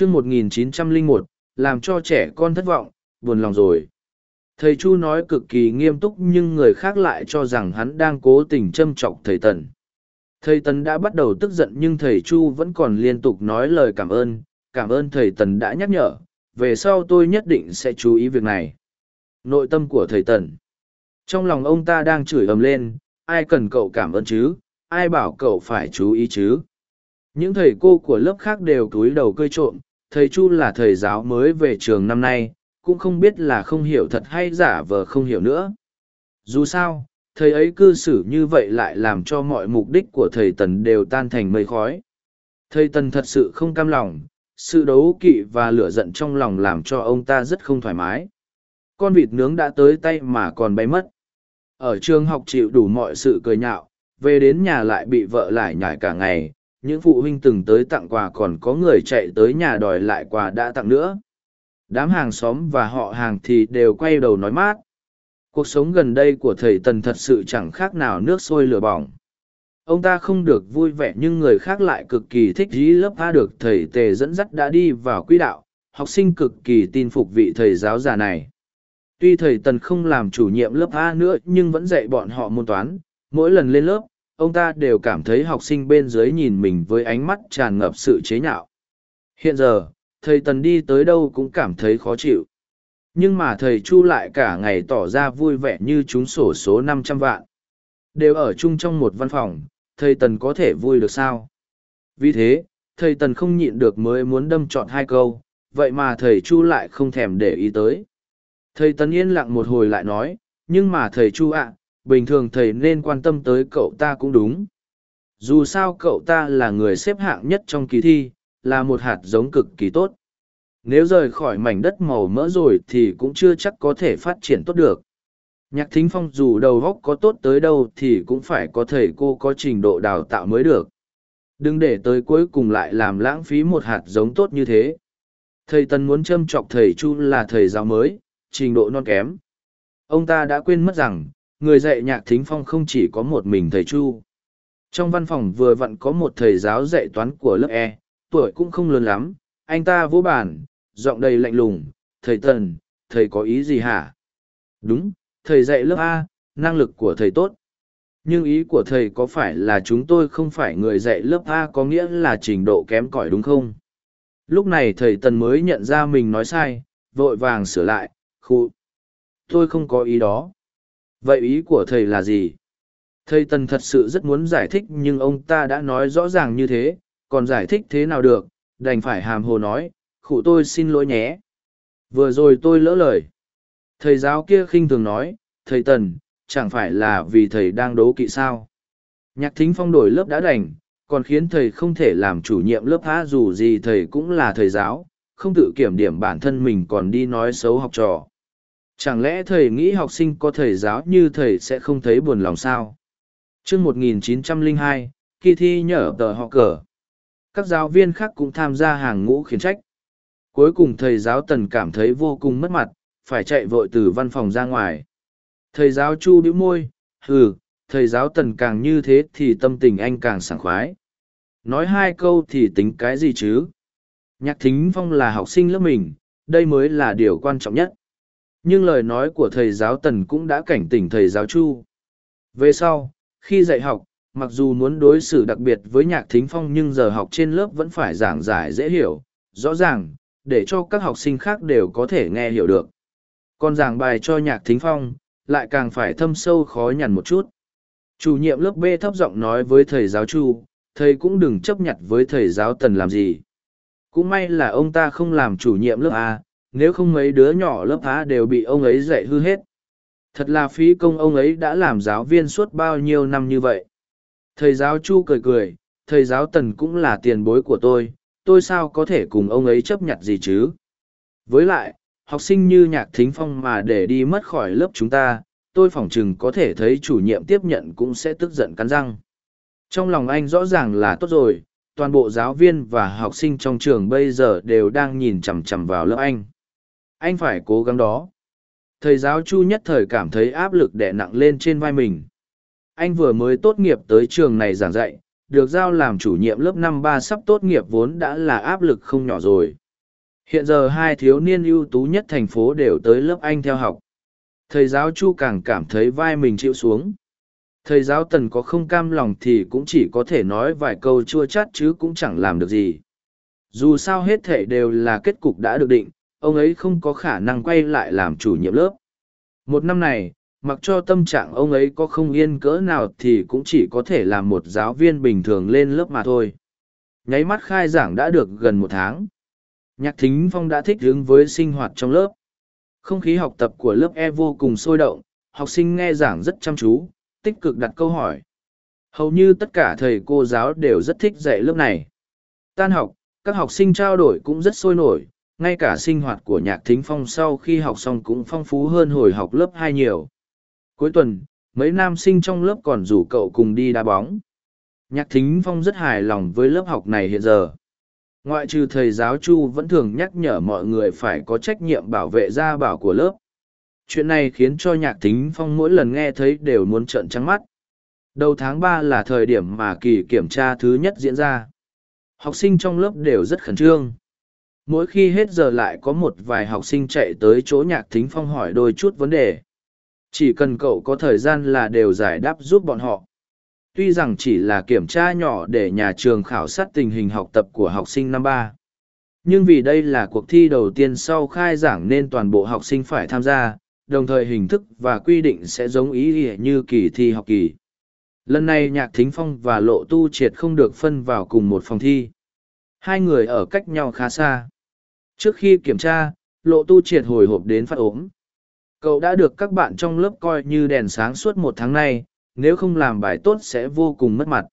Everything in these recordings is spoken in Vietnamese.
chương 1901, làm cho trẻ con thất vọng, buồn lòng rồi. Thầy Chu nói cực kỳ nghiêm túc nhưng người khác lại cho rằng hắn đang cố tình châm trọng thầy Tần. Thầy Tần đã bắt đầu tức giận nhưng thầy Chu vẫn còn liên tục nói lời cảm ơn, cảm ơn thầy Tần đã nhắc nhở, về sau tôi nhất định sẽ chú ý việc này. Nội tâm của thầy Tần. Trong lòng ông ta đang chửi ầm lên, ai cần cậu cảm ơn chứ, ai bảo cậu phải chú ý chứ. Những thầy cô của lớp khác đều cúi đầu cơi trộm, thầy Chu là thầy giáo mới về trường năm nay, cũng không biết là không hiểu thật hay giả vờ không hiểu nữa. Dù sao, thầy ấy cư xử như vậy lại làm cho mọi mục đích của thầy Tần đều tan thành mây khói. Thầy Tần thật sự không cam lòng, sự đấu kỵ và lửa giận trong lòng làm cho ông ta rất không thoải mái. Con vịt nướng đã tới tay mà còn bay mất. Ở trường học chịu đủ mọi sự cười nhạo, về đến nhà lại bị vợ lại nhải cả ngày, những phụ huynh từng tới tặng quà còn có người chạy tới nhà đòi lại quà đã tặng nữa. Đám hàng xóm và họ hàng thì đều quay đầu nói mát. Cuộc sống gần đây của thầy tần thật sự chẳng khác nào nước sôi lửa bỏng. Ông ta không được vui vẻ nhưng người khác lại cực kỳ thích dí lớp a được thầy tề dẫn dắt đã đi vào quỹ đạo. Học sinh cực kỳ tin phục vị thầy giáo già này. Tuy thầy tần không làm chủ nhiệm lớp a nữa nhưng vẫn dạy bọn họ môn toán. Mỗi lần lên lớp ông ta đều cảm thấy học sinh bên dưới nhìn mình với ánh mắt tràn ngập sự chế nhạo. Hiện giờ, thầy tần đi tới đâu cũng cảm thấy khó chịu. Nhưng mà thầy chu lại cả ngày tỏ ra vui vẻ như chúng sổ số năm trăm vạn. Đều ở chung trong một văn phòng, thầy tần có thể vui được sao? Vì thế, thầy tần không nhịn được mới muốn đâm trọn hai câu, vậy mà thầy chu lại không thèm để ý tới. Thầy tần yên lặng một hồi lại nói, nhưng mà thầy chu ạ bình thường thầy nên quan tâm tới cậu ta cũng đúng dù sao cậu ta là người xếp hạng nhất trong kỳ thi là một hạt giống cực kỳ tốt. Nếu rời khỏi mảnh đất màu mỡ rồi thì cũng chưa chắc có thể phát triển tốt được. Nhạc thính phong dù đầu góc có tốt tới đâu thì cũng phải có thầy cô có trình độ đào tạo mới được. Đừng để tới cuối cùng lại làm lãng phí một hạt giống tốt như thế. Thầy Tần muốn châm chọc thầy Chu là thầy giáo mới, trình độ non kém. Ông ta đã quên mất rằng, người dạy nhạc thính phong không chỉ có một mình thầy Chu. Trong văn phòng vừa vặn có một thầy giáo dạy toán của lớp E, tuổi cũng không lớn lắm, anh ta vỗ bản, giọng đầy lạnh lùng, thầy Tần, thầy có ý gì hả? Đúng, thầy dạy lớp A, năng lực của thầy tốt. Nhưng ý của thầy có phải là chúng tôi không phải người dạy lớp A có nghĩa là trình độ kém cỏi đúng không? Lúc này thầy Tần mới nhận ra mình nói sai, vội vàng sửa lại, khu. Tôi không có ý đó. Vậy ý của thầy là gì? Thầy Tần thật sự rất muốn giải thích nhưng ông ta đã nói rõ ràng như thế, còn giải thích thế nào được, đành phải hàm hồ nói, khủ tôi xin lỗi nhé. Vừa rồi tôi lỡ lời. Thầy giáo kia khinh thường nói, thầy Tần, chẳng phải là vì thầy đang đố kỵ sao. Nhạc thính phong đổi lớp đã đành, còn khiến thầy không thể làm chủ nhiệm lớp há dù gì thầy cũng là thầy giáo, không tự kiểm điểm bản thân mình còn đi nói xấu học trò. Chẳng lẽ thầy nghĩ học sinh có thầy giáo như thầy sẽ không thấy buồn lòng sao? chương 1902, kỳ thi nhở tờ họ cờ. Các giáo viên khác cũng tham gia hàng ngũ khiển trách. Cuối cùng thầy giáo tần cảm thấy vô cùng mất mặt phải chạy vội từ văn phòng ra ngoài. Thầy giáo chu bĩu môi ừ, thầy giáo tần càng như thế thì tâm tình anh càng sảng khoái. Nói hai câu thì tính cái gì chứ? Nhạc thính phong là học sinh lớp mình đây mới là điều quan trọng nhất nhưng lời nói của thầy giáo tần cũng đã cảnh tỉnh thầy giáo chu về sau khi dạy học mặc dù muốn đối xử đặc biệt với nhạc thính phong nhưng giờ học trên lớp vẫn phải giảng giải dễ hiểu, rõ ràng, để cho các học sinh khác đều có thể nghe hiểu được. Còn giảng bài cho nhạc thính phong, lại càng phải thâm sâu khó nhằn một chút. Chủ nhiệm lớp B thấp giọng nói với thầy giáo Chu, thầy cũng đừng chấp nhận với thầy giáo Tần làm gì. Cũng may là ông ta không làm chủ nhiệm lớp A, nếu không mấy đứa nhỏ lớp phá đều bị ông ấy dạy hư hết. Thật là phí công ông ấy đã làm giáo viên suốt bao nhiêu năm như vậy. Thầy giáo Chu cười cười, thầy giáo Tần cũng là tiền bối của tôi, tôi sao có thể cùng ông ấy chấp nhận gì chứ? Với lại, học sinh như nhạc thính phong mà để đi mất khỏi lớp chúng ta, tôi phỏng chừng có thể thấy chủ nhiệm tiếp nhận cũng sẽ tức giận cắn răng. Trong lòng anh rõ ràng là tốt rồi, toàn bộ giáo viên và học sinh trong trường bây giờ đều đang nhìn chằm chằm vào lớp anh. Anh phải cố gắng đó. Thầy giáo Chu nhất thời cảm thấy áp lực đè nặng lên trên vai mình anh vừa mới tốt nghiệp tới trường này giảng dạy được giao làm chủ nhiệm lớp năm ba sắp tốt nghiệp vốn đã là áp lực không nhỏ rồi Hiện giờ hai thiếu niên ưu tú nhất thành phố đều tới lớp Anh theo học. Thầy giáo Chu càng cảm thấy vai mình chịu xuống. Thầy giáo Tần có không cam lòng thì cũng chỉ có thể nói vài câu chua chát chứ cũng chẳng làm được gì. Dù sao hết thể đều là kết cục đã được định, ông ấy không có khả năng quay lại làm chủ nhiệm lớp. Một năm này, mặc cho tâm trạng ông ấy có không yên cỡ nào thì cũng chỉ có thể làm một giáo viên bình thường lên lớp mà thôi. Nháy mắt khai giảng đã được gần một tháng. Nhạc Thính Phong đã thích ứng với sinh hoạt trong lớp. Không khí học tập của lớp E vô cùng sôi động, học sinh nghe giảng rất chăm chú, tích cực đặt câu hỏi. Hầu như tất cả thầy cô giáo đều rất thích dạy lớp này. Tan học, các học sinh trao đổi cũng rất sôi nổi, ngay cả sinh hoạt của nhạc thính phong sau khi học xong cũng phong phú hơn hồi học lớp hai nhiều. Cuối tuần, mấy nam sinh trong lớp còn rủ cậu cùng đi đá bóng. Nhạc thính phong rất hài lòng với lớp học này hiện giờ. Ngoại trừ thầy giáo Chu vẫn thường nhắc nhở mọi người phải có trách nhiệm bảo vệ gia bảo của lớp. Chuyện này khiến cho nhạc thính phong mỗi lần nghe thấy đều muốn trợn trắng mắt. Đầu tháng ba là thời điểm mà kỳ kiểm tra thứ nhất diễn ra. Học sinh trong lớp đều rất khẩn trương. Mỗi khi hết giờ lại có một vài học sinh chạy tới chỗ nhạc thính phong hỏi đôi chút vấn đề. Chỉ cần cậu có thời gian là đều giải đáp giúp bọn họ. Tuy rằng chỉ là kiểm tra nhỏ để nhà trường khảo sát tình hình học tập của học sinh năm ba, nhưng vì đây là cuộc thi đầu tiên sau khai giảng nên toàn bộ học sinh phải tham gia đồng thời hình thức và quy định sẽ giống ý nghĩa như kỳ thi học kỳ lần này nhạc thính phong và lộ tu triệt không được phân vào cùng một phòng thi hai người ở cách nhau khá xa. Trước khi kiểm tra, lộ tu triệt hồi hộp đến phát ốm. Cậu đã được các bạn trong lớp coi như đèn sáng suốt một tháng nay, nếu không làm bài tốt sẽ vô cùng mất mặt.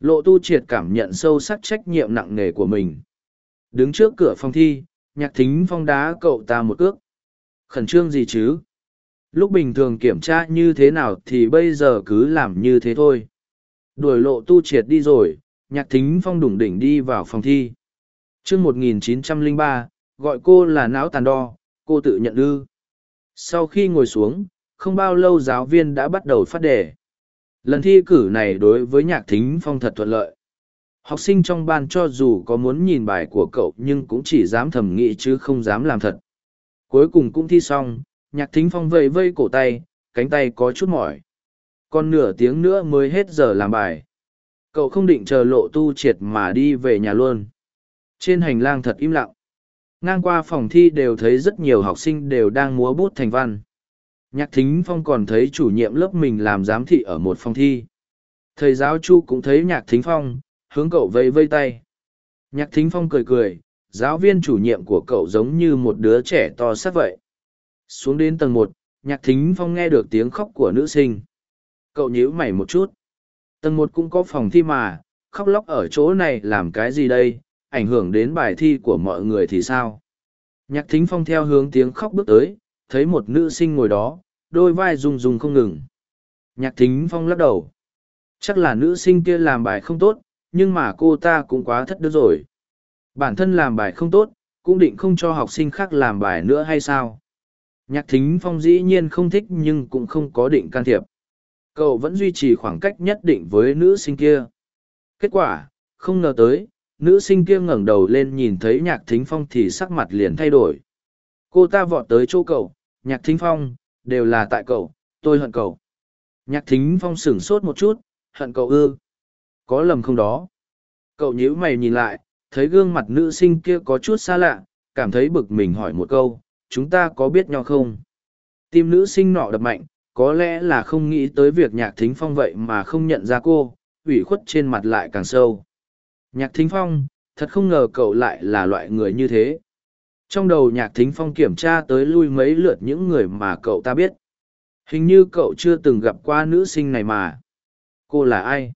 Lộ tu triệt cảm nhận sâu sắc trách nhiệm nặng nề của mình. Đứng trước cửa phòng thi, nhạc thính phong đá cậu ta một cước. Khẩn trương gì chứ? Lúc bình thường kiểm tra như thế nào thì bây giờ cứ làm như thế thôi. Đuổi lộ tu triệt đi rồi nhạc thính phong đủng đỉnh đi vào phòng thi. Chương một nghìn chín trăm lẻ ba, gọi cô là não tàn đo, cô tự nhận ư. Sau khi ngồi xuống, không bao lâu giáo viên đã bắt đầu phát đề. Lần thi cử này đối với nhạc thính phong thật thuận lợi. Học sinh trong ban cho dù có muốn nhìn bài của cậu nhưng cũng chỉ dám thầm nghĩ chứ không dám làm thật. Cuối cùng cũng thi xong, nhạc thính phong vây vây cổ tay, cánh tay có chút mỏi. Còn nửa tiếng nữa mới hết giờ làm bài cậu không định chờ lộ tu triệt mà đi về nhà luôn. Trên hành lang thật im lặng. Ngang qua phòng thi đều thấy rất nhiều học sinh đều đang múa bút thành văn. Nhạc thính phong còn thấy chủ nhiệm lớp mình làm giám thị ở một phòng thi. Thầy giáo chu cũng thấy nhạc thính phong, hướng cậu vây vây tay. Nhạc thính phong cười cười, giáo viên chủ nhiệm của cậu giống như một đứa trẻ to xác vậy. Xuống đến tầng một, nhạc thính phong nghe được tiếng khóc của nữ sinh. Cậu nhíu mày một chút tầng một cũng có phòng thi mà khóc lóc ở chỗ này làm cái gì đây ảnh hưởng đến bài thi của mọi người thì sao nhạc thính phong theo hướng tiếng khóc bước tới thấy một nữ sinh ngồi đó đôi vai rung rung không ngừng nhạc thính phong lắc đầu chắc là nữ sinh kia làm bài không tốt nhưng mà cô ta cũng quá thất đức rồi Bản thân làm bài không tốt, cũng định không cho học sinh khác làm bài nữa hay sao? Nhạc thính phong dĩ nhiên không thích nhưng cũng không có định can thiệp. Cậu vẫn duy trì khoảng cách nhất định với nữ sinh kia. Kết quả, không ngờ tới, nữ sinh kia ngẩng đầu lên nhìn thấy nhạc thính phong thì sắc mặt liền thay đổi. Cô ta vọt tới chỗ cậu, nhạc thính phong, đều là tại cậu, tôi hận cậu. Nhạc thính phong sửng sốt một chút, hận cậu ư. Có lầm không đó? Cậu nhíu mày nhìn lại, thấy gương mặt nữ sinh kia có chút xa lạ, cảm thấy bực mình hỏi một câu, chúng ta có biết nhau không? Tim nữ sinh nọ đập mạnh, có lẽ là không nghĩ tới việc nhạc thính phong vậy mà không nhận ra cô, ủy khuất trên mặt lại càng sâu. Nhạc thính phong, thật không ngờ cậu lại là loại người như thế. Trong đầu nhạc thính phong kiểm tra tới lui mấy lượt những người mà cậu ta biết. Hình như cậu chưa từng gặp qua nữ sinh này mà. Cô là ai?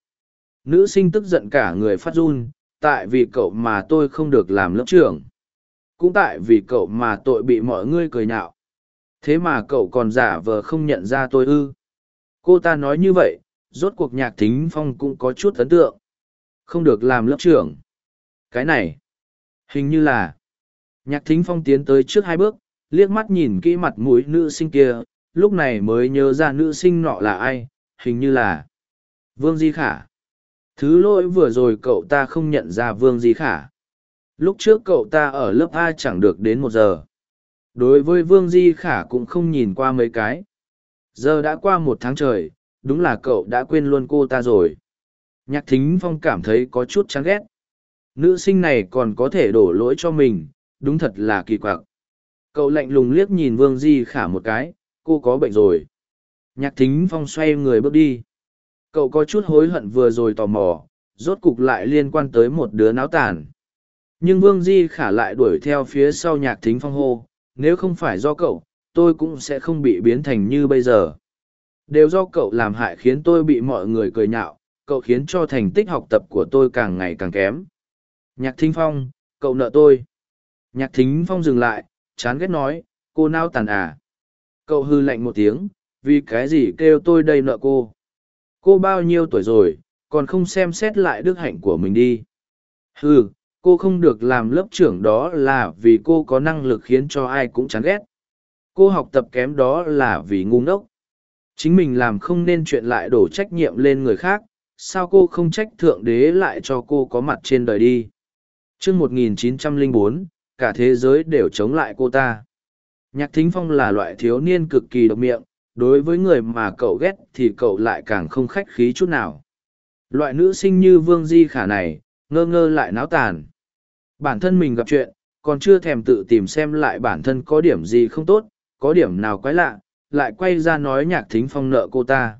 Nữ sinh tức giận cả người phát run, tại vì cậu mà tôi không được làm lớp trưởng cũng tại vì cậu mà tội bị mọi người cười nhạo thế mà cậu còn giả vờ không nhận ra tôi ư? Cô ta nói như vậy, rốt cuộc nhạc thính phong cũng có chút ấn tượng. Không được làm lớp trưởng. Cái này, hình như là, nhạc thính phong tiến tới trước hai bước, liếc mắt nhìn kỹ mặt mũi nữ sinh kia, lúc này mới nhớ ra nữ sinh nọ là ai, hình như là vương di khả. Thứ lỗi vừa rồi cậu ta không nhận ra Vương Di Khả. lúc trước cậu ta ở lớp a chẳng được đến một giờ đối với vương di khả cũng không nhìn qua mấy cái. Giờ đã qua một tháng trời, đúng là cậu đã quên luôn cô ta rồi. Nhạc thính phong cảm thấy có chút chán ghét. Nữ sinh này còn có thể đổ lỗi cho mình, đúng thật là kỳ quặc. Cậu lạnh lùng liếc nhìn vương di khả một cái, cô có bệnh rồi. Nhạc thính phong xoay người bước đi. Cậu có chút hối hận vừa rồi tò mò, rốt cục lại liên quan tới một đứa náo tàn. Nhưng vương di khả lại đuổi theo phía sau nhạc thính phong hô nếu không phải do cậu, tôi cũng sẽ không bị biến thành như bây giờ. Đều do cậu làm hại khiến tôi bị mọi người cười nhạo, cậu khiến cho thành tích học tập của tôi càng ngày càng kém. Nhạc thính phong, cậu nợ tôi. Nhạc thính phong dừng lại, chán ghét nói, cô nao tàn à. Cậu hư lạnh một tiếng, vì cái gì kêu tôi đây nợ cô? Cô bao nhiêu tuổi rồi, còn không xem xét lại đức hạnh của mình đi. Hừ cô không được làm lớp trưởng đó là vì cô có năng lực khiến cho ai cũng chán ghét. Cô học tập kém đó là vì ngu ngốc. Chính mình làm không nên chuyện lại đổ trách nhiệm lên người khác, sao cô không trách thượng đế lại cho cô có mặt trên đời đi? Chương một nghìn chín trăm lẻ bốn, cả thế giới đều chống lại cô ta. Nhạc thính phong là loại thiếu niên cực kỳ độc miệng, đối với người mà cậu ghét thì cậu lại càng không khách khí chút nào. Loại nữ sinh như vương di khả này, ngơ ngơ lại náo tàn bản thân mình gặp chuyện, còn chưa thèm tự tìm xem lại bản thân có điểm gì không tốt, có điểm nào quái lạ, lại quay ra nói nhạc thính phong nợ cô ta.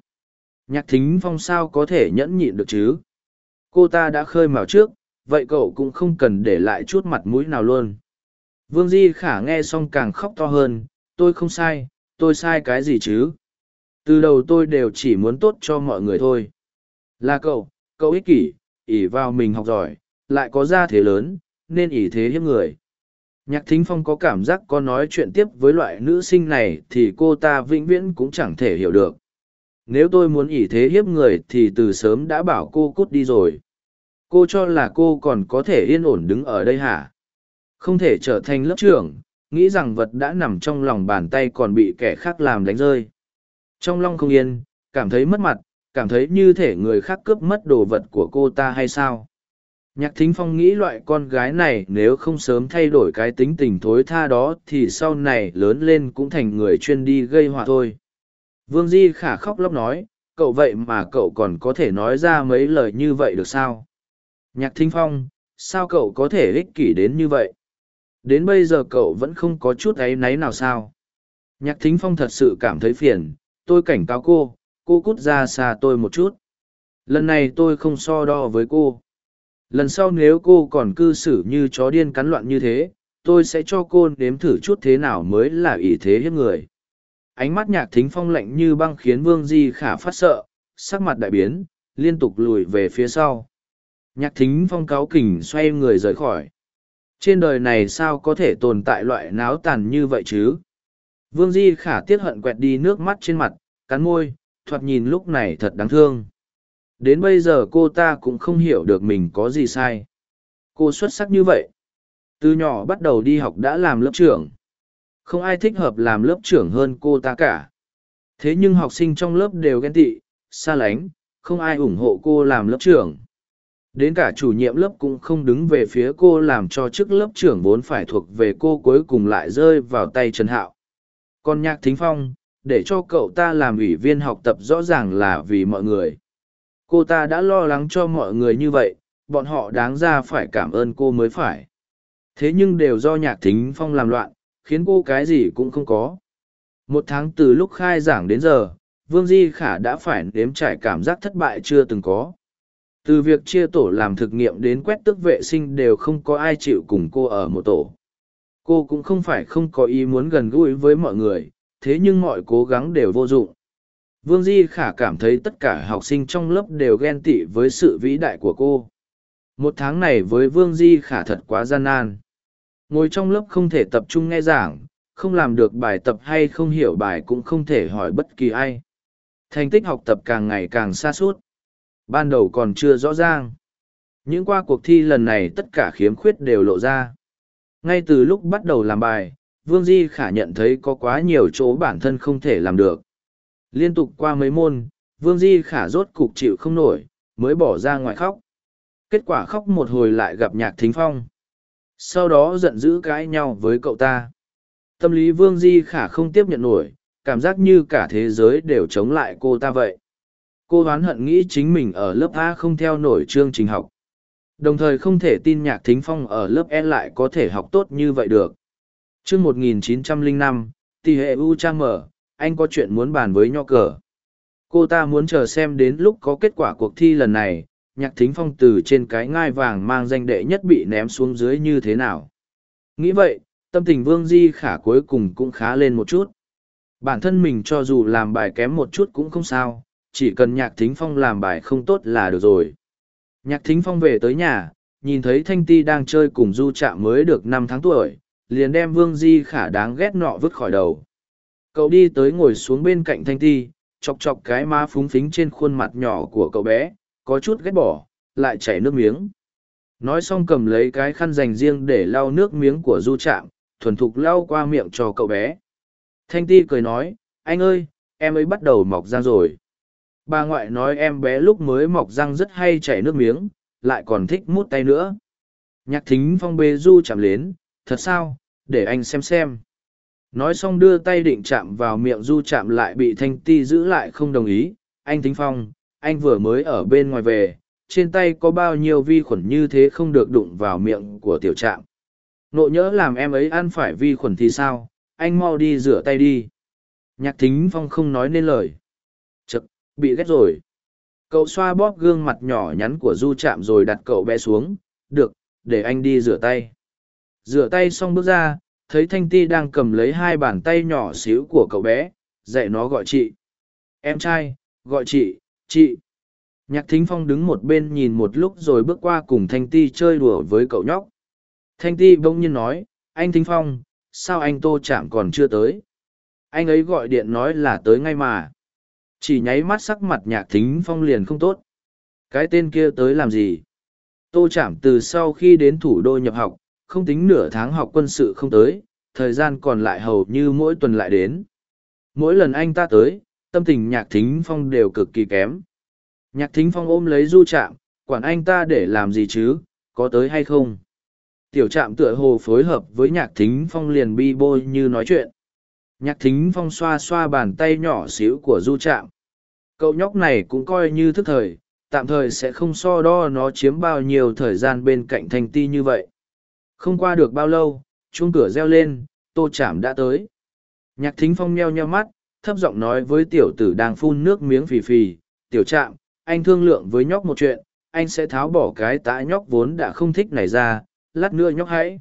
Nhạc thính phong sao có thể nhẫn nhịn được chứ? Cô ta đã khơi mào trước, vậy cậu cũng không cần để lại chút mặt mũi nào luôn. Vương di khả nghe xong càng khóc to hơn, tôi không sai, tôi sai cái gì chứ? Từ đầu tôi đều chỉ muốn tốt cho mọi người thôi. Là cậu cậu ích kỷ ỉ vào mình học giỏi, lại có gia thế lớn nên ý thế hiếp người. Nhạc thính phong có cảm giác có nói chuyện tiếp với loại nữ sinh này thì cô ta vĩnh viễn cũng chẳng thể hiểu được. Nếu tôi muốn ý thế hiếp người thì từ sớm đã bảo cô cút đi rồi. Cô cho là cô còn có thể yên ổn đứng ở đây hả? Không thể trở thành lớp trưởng, nghĩ rằng vật đã nằm trong lòng bàn tay còn bị kẻ khác làm đánh rơi. Trong lòng không yên, cảm thấy mất mặt, cảm thấy như thể người khác cướp mất đồ vật của cô ta hay sao? Nhạc thính phong nghĩ loại con gái này nếu không sớm thay đổi cái tính tình thối tha đó thì sau này lớn lên cũng thành người chuyên đi gây họa thôi. Vương di khả khóc lóc nói, cậu vậy mà cậu còn có thể nói ra mấy lời như vậy được sao? Nhạc thính phong, sao cậu có thể ích kỷ đến như vậy? Đến bây giờ cậu vẫn không có chút áy náy nào sao? Nhạc thính phong thật sự cảm thấy phiền, tôi cảnh cáo cô cô cút ra xa tôi một chút. Lần này tôi không so đo với cô lần sau nếu cô còn cư xử như chó điên cắn loạn như thế, tôi sẽ cho cô nếm thử chút thế nào mới là ý thế hiếp người. Ánh mắt nhạc thính phong lạnh như băng khiến vương di khả phát sợ, sắc mặt đại biến, liên tục lùi về phía sau. Nhạc thính phong cáo kỉnh xoay người rời khỏi. Trên đời này sao có thể tồn tại loại náo tàn như vậy chứ? Vương di khả tiết hận quẹt đi nước mắt trên mặt, cắn môi, thoạt nhìn lúc này thật đáng thương đến bây giờ cô ta cũng không hiểu được mình có gì sai. Cô xuất sắc như vậy. Từ nhỏ bắt đầu đi học đã làm lớp trưởng. Không ai thích hợp làm lớp trưởng hơn cô ta cả. Thế nhưng học sinh trong lớp đều ghen tị, xa lánh, không ai ủng hộ cô làm lớp trưởng. Đến cả chủ nhiệm lớp cũng không đứng về phía cô làm cho chức lớp trưởng vốn phải thuộc về cô cuối cùng lại rơi vào tay trần hạo. Còn nhạc thính phong, để cho cậu ta làm ủy viên học tập rõ ràng là vì mọi người cô ta đã lo lắng cho mọi người như vậy, bọn họ đáng ra phải cảm ơn cô mới phải. Thế nhưng đều do nhạc thính phong làm loạn, khiến cô cái gì cũng không có. Một tháng từ lúc khai giảng đến giờ, vương di khả đã phải nếm trải cảm giác thất bại chưa từng có. Từ việc chia tổ làm thực nghiệm đến quét tước vệ sinh đều không có ai chịu cùng cô ở một tổ. Cô cũng không phải không có ý muốn gần gũi với mọi người, thế nhưng mọi cố gắng đều vô dụng vương di khả cảm thấy tất cả học sinh trong lớp đều ghen tị với sự vĩ đại của cô. Một tháng này với vương di khả thật quá gian nan. Ngồi trong lớp không thể tập trung nghe giảng, không làm được bài tập hay không hiểu bài cũng không thể hỏi bất kỳ ai. Thành tích học tập càng ngày càng xa suốt. Ban đầu còn chưa rõ ràng. Những qua cuộc thi lần này tất cả khiếm khuyết đều lộ ra. Ngay từ lúc bắt đầu làm bài, vương di khả nhận thấy có quá nhiều chỗ bản thân không thể làm được liên tục qua mấy môn, vương di khả rốt cục chịu không nổi, mới bỏ ra ngoài khóc. Kết quả khóc một hồi lại gặp nhạc thính phong. Sau đó giận dữ cãi nhau với cậu ta. Tâm lý vương di khả không tiếp nhận nổi, cảm giác như cả thế giới đều chống lại cô ta vậy. Cô hoán hận nghĩ chính mình ở lớp a không theo nổi chương trình học. Đồng thời không thể tin nhạc thính phong ở lớp e lại có thể học tốt như vậy được. Trước một nghìn chín trăm năm tỷ hệ u trang mở anh có chuyện muốn bàn với nho cờ. Cô ta muốn chờ xem đến lúc có kết quả cuộc thi lần này, nhạc thính phong từ trên cái ngai vàng mang danh đệ nhất bị ném xuống dưới như thế nào. Nghĩ vậy, tâm tình vương di khả cuối cùng cũng khá lên một chút. Bản thân mình cho dù làm bài kém một chút cũng không sao, chỉ cần nhạc thính phong làm bài không tốt là được rồi. Nhạc thính phong về tới nhà, nhìn thấy thanh ti đang chơi cùng du trạm mới được năm tháng tuổi, liền đem vương di khả đáng ghét nọ vứt khỏi đầu cậu đi tới ngồi xuống bên cạnh thanh ti, chọc chọc cái má phúng phính trên khuôn mặt nhỏ của cậu bé, có chút ghét bỏ, lại chảy nước miếng. Nói xong cầm lấy cái khăn dành riêng để lau nước miếng của du trạm, thuần thục lau qua miệng cho cậu bé. Thanh ti cười nói, anh ơi, em ấy bắt đầu mọc răng rồi. Bà ngoại nói em bé lúc mới mọc răng rất hay chảy nước miếng, lại còn thích mút tay nữa. Nhạc thính phong bê du chạm đến, thật sao? Để anh xem xem nói xong đưa tay định chạm vào miệng du chạm lại bị thanh ti giữ lại không đồng ý. Anh thính phong, anh vừa mới ở bên ngoài về, trên tay có bao nhiêu vi khuẩn như thế không được đụng vào miệng của tiểu trạm? Nộ nhỡ làm em ấy ăn phải vi khuẩn thì sao? Anh mau đi rửa tay đi. Nhạc thính phong không nói nên lời. Chật, bị ghét rồi. Cậu xoa bóp gương mặt nhỏ nhắn của du chạm rồi đặt cậu bé xuống. Được, để anh đi rửa tay. Rửa tay xong bước ra thấy thanh ti đang cầm lấy hai bàn tay nhỏ xíu của cậu bé, dạy nó gọi chị. Em trai, gọi chị chị. Nhạc thính phong đứng một bên nhìn một lúc rồi bước qua cùng thanh ti chơi đùa với cậu nhóc. Thanh ti bỗng nhiên nói, anh thính phong, sao anh tô chạm còn chưa tới? Anh ấy gọi điện nói là tới ngay mà. Chỉ nháy mắt sắc mặt nhạc thính phong liền không tốt. Cái tên kia tới làm gì? Tô chạm từ sau khi đến thủ đô nhập học, không tính nửa tháng học quân sự không tới thời gian còn lại hầu như mỗi tuần lại đến. Mỗi lần anh ta tới, tâm tình nhạc thính phong đều cực kỳ kém. Nhạc thính phong ôm lấy du trạm, quản anh ta để làm gì chứ, có tới hay không? Tiểu trạm tựa hồ phối hợp với nhạc thính phong liền bi bôi như nói chuyện. Nhạc thính phong xoa xoa bàn tay nhỏ xíu của du trạm. Cậu nhóc này cũng coi như thức thời, tạm thời sẽ không so đo nó chiếm bao nhiêu thời gian bên cạnh thanh ti như vậy. Không qua được bao lâu chuông cửa reo lên, tô chạm đã tới. Nhạc thính phong meo nheo mắt, thấp giọng nói với tiểu tử đang phun nước miếng phì phì, tiểu trạm, anh thương lượng với nhóc một chuyện, anh sẽ tháo bỏ cái tã nhóc vốn đã không thích này ra, lát nữa nhóc hãy.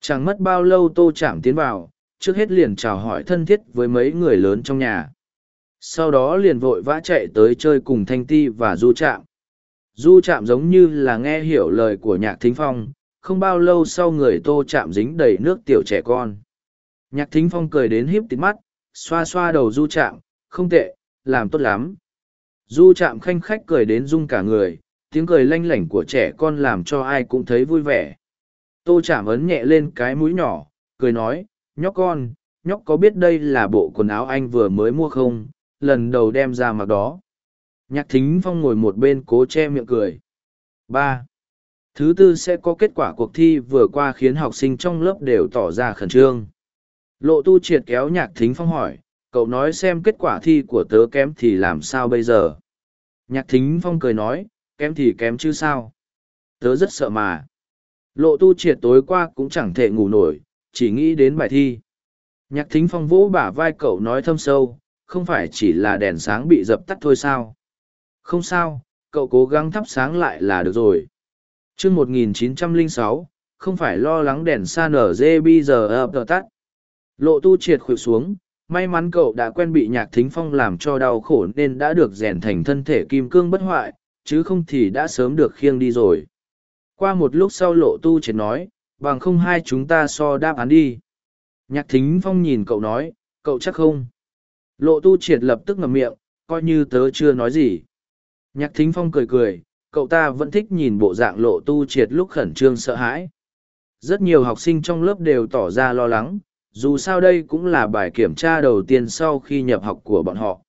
Chẳng mất bao lâu tô chạm tiến vào, trước hết liền chào hỏi thân thiết với mấy người lớn trong nhà. Sau đó liền vội vã chạy tới chơi cùng thanh ti và du trạm. Du trạm giống như là nghe hiểu lời của nhạc thính phong không bao lâu sau người tô chạm dính đầy nước tiểu trẻ con. Nhạc thính phong cười đến híp tít mắt, xoa xoa đầu du chạm, không tệ, làm tốt lắm. Du chạm khanh khách cười đến rung cả người, tiếng cười lanh lảnh của trẻ con làm cho ai cũng thấy vui vẻ. Tô chạm ấn nhẹ lên cái mũi nhỏ, cười nói, nhóc con, nhóc có biết đây là bộ quần áo anh vừa mới mua không? Lần đầu đem ra mặc đó. Nhạc thính phong ngồi một bên cố che miệng cười. Ba thứ tư sẽ có kết quả cuộc thi vừa qua khiến học sinh trong lớp đều tỏ ra khẩn trương. Lộ tu triệt kéo nhạc thính phong hỏi, cậu nói xem kết quả thi của tớ kém thì làm sao bây giờ? Nhạc thính phong cười nói, kém thì kém chứ sao? Tớ rất sợ mà. Lộ tu triệt tối qua cũng chẳng thể ngủ nổi, chỉ nghĩ đến bài thi. Nhạc thính phong vỗ bả vai cậu nói thâm sâu, không phải chỉ là đèn sáng bị dập tắt thôi sao? Không sao, cậu cố gắng thắp sáng lại là được rồi chương 1906, không phải lo lắng đèn xa nở dê bây giờ ập tờ tắt. Lộ tu triệt khuỵu xuống, may mắn cậu đã quen bị nhạc thính phong làm cho đau khổ nên đã được rèn thành thân thể kim cương bất hoại, chứ không thì đã sớm được khiêng đi rồi. Qua một lúc sau lộ tu triệt nói, bằng không hai chúng ta so đáp án đi. Nhạc thính phong nhìn cậu nói, cậu chắc không? Lộ tu triệt lập tức ngậm miệng, coi như tớ chưa nói gì. Nhạc thính phong cười cười, cậu ta vẫn thích nhìn bộ dạng lộ tu triệt lúc khẩn trương sợ hãi rất nhiều học sinh trong lớp đều tỏ ra lo lắng, dù sao đây cũng là bài kiểm tra đầu tiên sau khi nhập học của bọn họ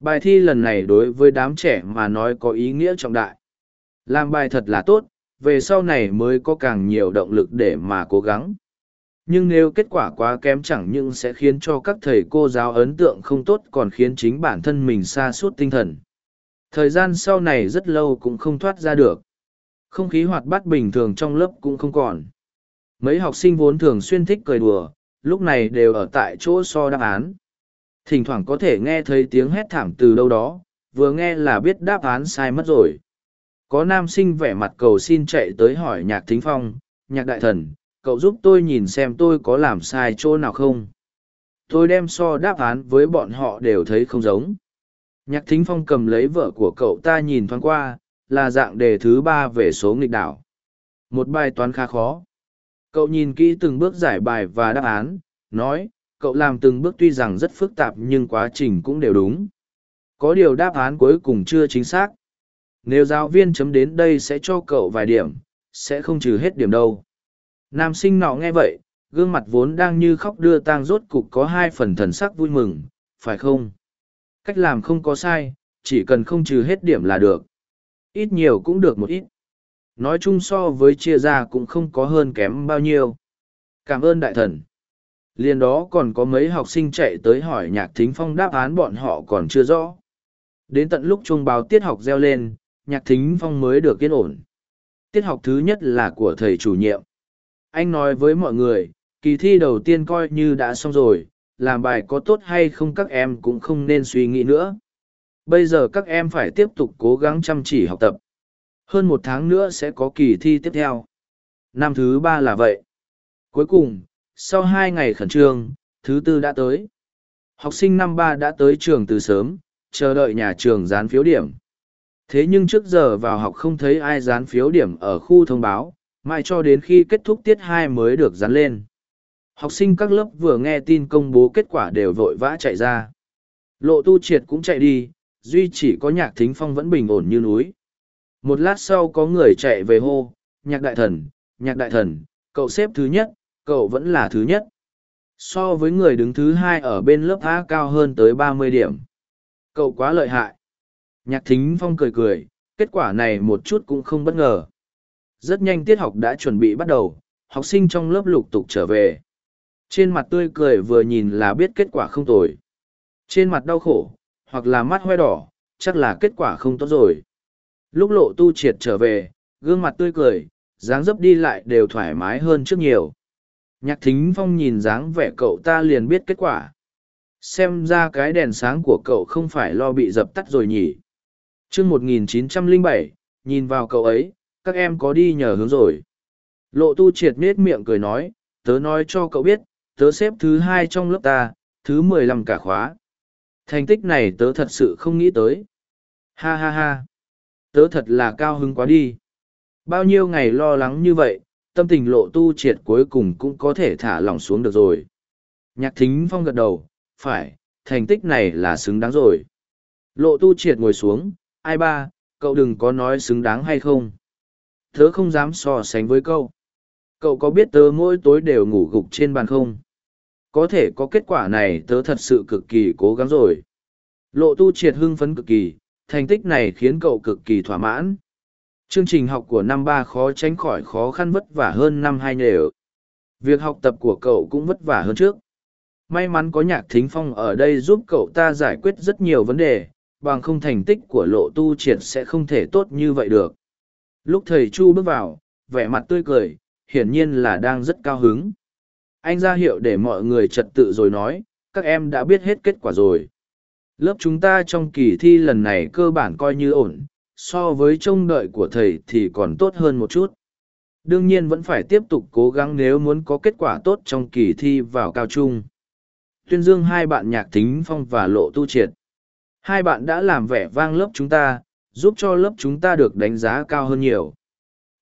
bài thi lần này đối với đám trẻ mà nói có ý nghĩa trọng đại làm bài thật là tốt, về sau này mới có càng nhiều động lực để mà cố gắng. Nhưng nếu kết quả quá kém chẳng những sẽ khiến cho các thầy cô giáo ấn tượng không tốt, còn khiến chính bản thân mình xa suốt tinh thần. Thời gian sau này rất lâu cũng không thoát ra được. Không khí hoạt bát bình thường trong lớp cũng không còn. Mấy học sinh vốn thường xuyên thích cười đùa, lúc này đều ở tại chỗ so đáp án. Thỉnh thoảng có thể nghe thấy tiếng hét thảm từ đâu đó, vừa nghe là biết đáp án sai mất rồi. Có nam sinh vẻ mặt cầu xin chạy tới hỏi nhạc thính phong, nhạc đại thần, cậu giúp tôi nhìn xem tôi có làm sai chỗ nào không. Tôi đem so đáp án với bọn họ đều thấy không giống. Nhạc thính phong cầm lấy vợ của cậu ta nhìn thoáng qua, là dạng đề thứ ba về số nghịch đảo. Một bài toán khá khó. Cậu nhìn kỹ từng bước giải bài và đáp án, nói, cậu làm từng bước tuy rằng rất phức tạp nhưng quá trình cũng đều đúng. Có điều đáp án cuối cùng chưa chính xác. Nếu giáo viên chấm đến đây sẽ cho cậu vài điểm, sẽ không trừ hết điểm đâu. Nam sinh nọ nghe vậy, gương mặt vốn đang như khóc đưa tang rốt cục có hai phần thần sắc vui mừng, phải không? Cách làm không có sai, chỉ cần không trừ hết điểm là được. Ít nhiều cũng được một ít. Nói chung so với chia ra cũng không có hơn kém bao nhiêu. Cảm ơn đại thần. liền đó còn có mấy học sinh chạy tới hỏi nhạc thính phong đáp án bọn họ còn chưa rõ. Đến tận lúc chuông báo tiết học reo lên, nhạc thính phong mới được yên ổn. Tiết học thứ nhất là của thầy chủ nhiệm. Anh nói với mọi người, kỳ thi đầu tiên coi như đã xong rồi, làm bài có tốt hay không các em cũng không nên suy nghĩ nữa. Bây giờ các em phải tiếp tục cố gắng chăm chỉ học tập. Hơn một tháng nữa sẽ có kỳ thi tiếp theo. Năm thứ ba là vậy. Cuối cùng, sau hai ngày khẩn trương, thứ tư đã tới. Học sinh năm ba đã tới trường từ sớm, chờ đợi nhà trường dán phiếu điểm. Thế nhưng trước giờ vào học không thấy ai dán phiếu điểm ở khu thông báo, mãi cho đến khi kết thúc tiết hai mới được dán lên. Học sinh các lớp vừa nghe tin công bố kết quả đều vội vã chạy ra. Lộ tu triệt cũng chạy đi, duy chỉ có nhạc thính phong vẫn bình ổn như núi. Một lát sau có người chạy về hô, nhạc đại thần, nhạc đại thần, cậu xếp thứ nhất, cậu vẫn là thứ nhất. So với người đứng thứ hai ở bên lớp A cao hơn tới ba mươi điểm. Cậu quá lợi hại. Nhạc thính phong cười cười, kết quả này một chút cũng không bất ngờ. Rất nhanh tiết học đã chuẩn bị bắt đầu, học sinh trong lớp lục tục trở về. Trên mặt tươi cười vừa nhìn là biết kết quả không tồi. Trên mặt đau khổ, hoặc là mắt hoe đỏ, chắc là kết quả không tốt rồi. Lúc lộ tu triệt trở về, gương mặt tươi cười, dáng dấp đi lại đều thoải mái hơn trước nhiều. Nhạc thính phong nhìn dáng vẻ cậu ta liền biết kết quả. Xem ra cái đèn sáng của cậu không phải lo bị dập tắt rồi nhỉ. chương 1907, nhìn vào cậu ấy, các em có đi nhờ hướng rồi. Lộ tu triệt nết miệng cười nói, tớ nói cho cậu biết, tớ xếp thứ hai trong lớp ta, thứ mười lăm cả khóa. Thành tích này tớ thật sự không nghĩ tới. Ha ha ha. Tớ thật là cao hứng quá đi. Bao nhiêu ngày lo lắng như vậy, tâm tình lộ tu triệt cuối cùng cũng có thể thả lỏng xuống được rồi. Nhạc thính phong gật đầu, phải, thành tích này là xứng đáng rồi. Lộ tu triệt ngồi xuống, ai ba, cậu đừng có nói xứng đáng hay không. Tớ không dám so sánh với cậu. Cậu có biết tớ mỗi tối đều ngủ gục trên bàn không? Có thể có kết quả này tớ thật sự cực kỳ cố gắng rồi. Lộ tu triệt hưng phấn cực kỳ, thành tích này khiến cậu cực kỳ thỏa mãn. Chương trình học của năm ba khó tránh khỏi khó khăn vất vả hơn năm hai đều. Việc học tập của cậu cũng vất vả hơn trước. May mắn có nhạc thính phong ở đây giúp cậu ta giải quyết rất nhiều vấn đề, bằng không thành tích của lộ tu triệt sẽ không thể tốt như vậy được. Lúc thầy Chu bước vào, vẻ mặt tươi cười, hiển nhiên là đang rất cao hứng. Anh ra hiệu để mọi người trật tự rồi nói, các em đã biết hết kết quả rồi. Lớp chúng ta trong kỳ thi lần này cơ bản coi như ổn, so với trông đợi của thầy thì còn tốt hơn một chút. Đương nhiên vẫn phải tiếp tục cố gắng nếu muốn có kết quả tốt trong kỳ thi vào cao trung. Tuyên dương hai bạn nhạc thính phong và lộ tu triệt. Hai bạn đã làm vẻ vang lớp chúng ta, giúp cho lớp chúng ta được đánh giá cao hơn nhiều.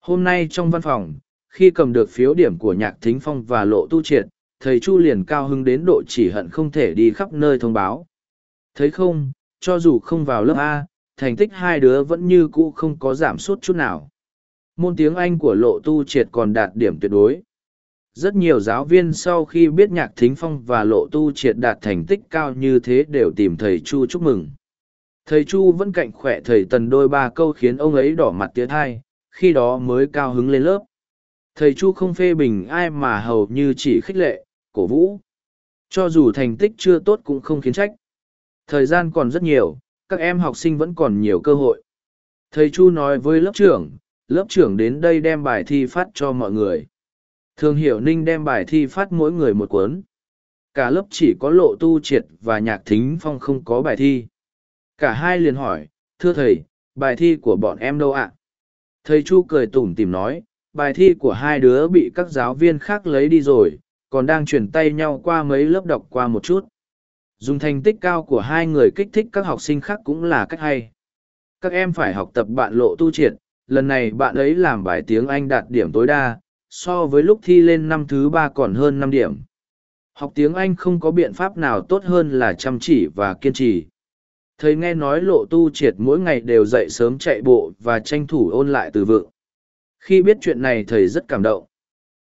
Hôm nay trong văn phòng, khi cầm được phiếu điểm của nhạc thính phong và lộ tu triệt, thầy Chu liền cao hứng đến độ chỉ hận không thể đi khắp nơi thông báo. Thấy không, cho dù không vào lớp A, thành tích hai đứa vẫn như cũ không có giảm sút chút nào. Môn tiếng Anh của lộ tu triệt còn đạt điểm tuyệt đối. Rất nhiều giáo viên sau khi biết nhạc thính phong và lộ tu triệt đạt thành tích cao như thế đều tìm thầy Chu chúc mừng. Thầy Chu vẫn cạnh khỏe thầy tần đôi ba câu khiến ông ấy đỏ mặt tía thai, khi đó mới cao hứng lên lớp. Thầy Chu không phê bình ai mà hầu như chỉ khích lệ, cổ vũ. Cho dù thành tích chưa tốt cũng không khiến trách. Thời gian còn rất nhiều, các em học sinh vẫn còn nhiều cơ hội. Thầy Chu nói với lớp trưởng, lớp trưởng đến đây đem bài thi phát cho mọi người. Thường hiểu ninh đem bài thi phát mỗi người một cuốn. Cả lớp chỉ có lộ tu triệt và nhạc thính phong không có bài thi. Cả hai liền hỏi, thưa thầy, bài thi của bọn em đâu ạ? Thầy Chu cười tủm tìm nói, bài thi của hai đứa bị các giáo viên khác lấy đi rồi, còn đang chuyển tay nhau qua mấy lớp đọc qua một chút. Dùng thành tích cao của hai người kích thích các học sinh khác cũng là cách hay. Các em phải học tập bạn lộ tu triệt, lần này bạn ấy làm bài tiếng Anh đạt điểm tối đa, so với lúc thi lên năm thứ ba còn hơn năm điểm. Học tiếng Anh không có biện pháp nào tốt hơn là chăm chỉ và kiên trì. Thầy nghe nói lộ tu triệt mỗi ngày đều dậy sớm chạy bộ và tranh thủ ôn lại từ vựng. Khi biết chuyện này thầy rất cảm động.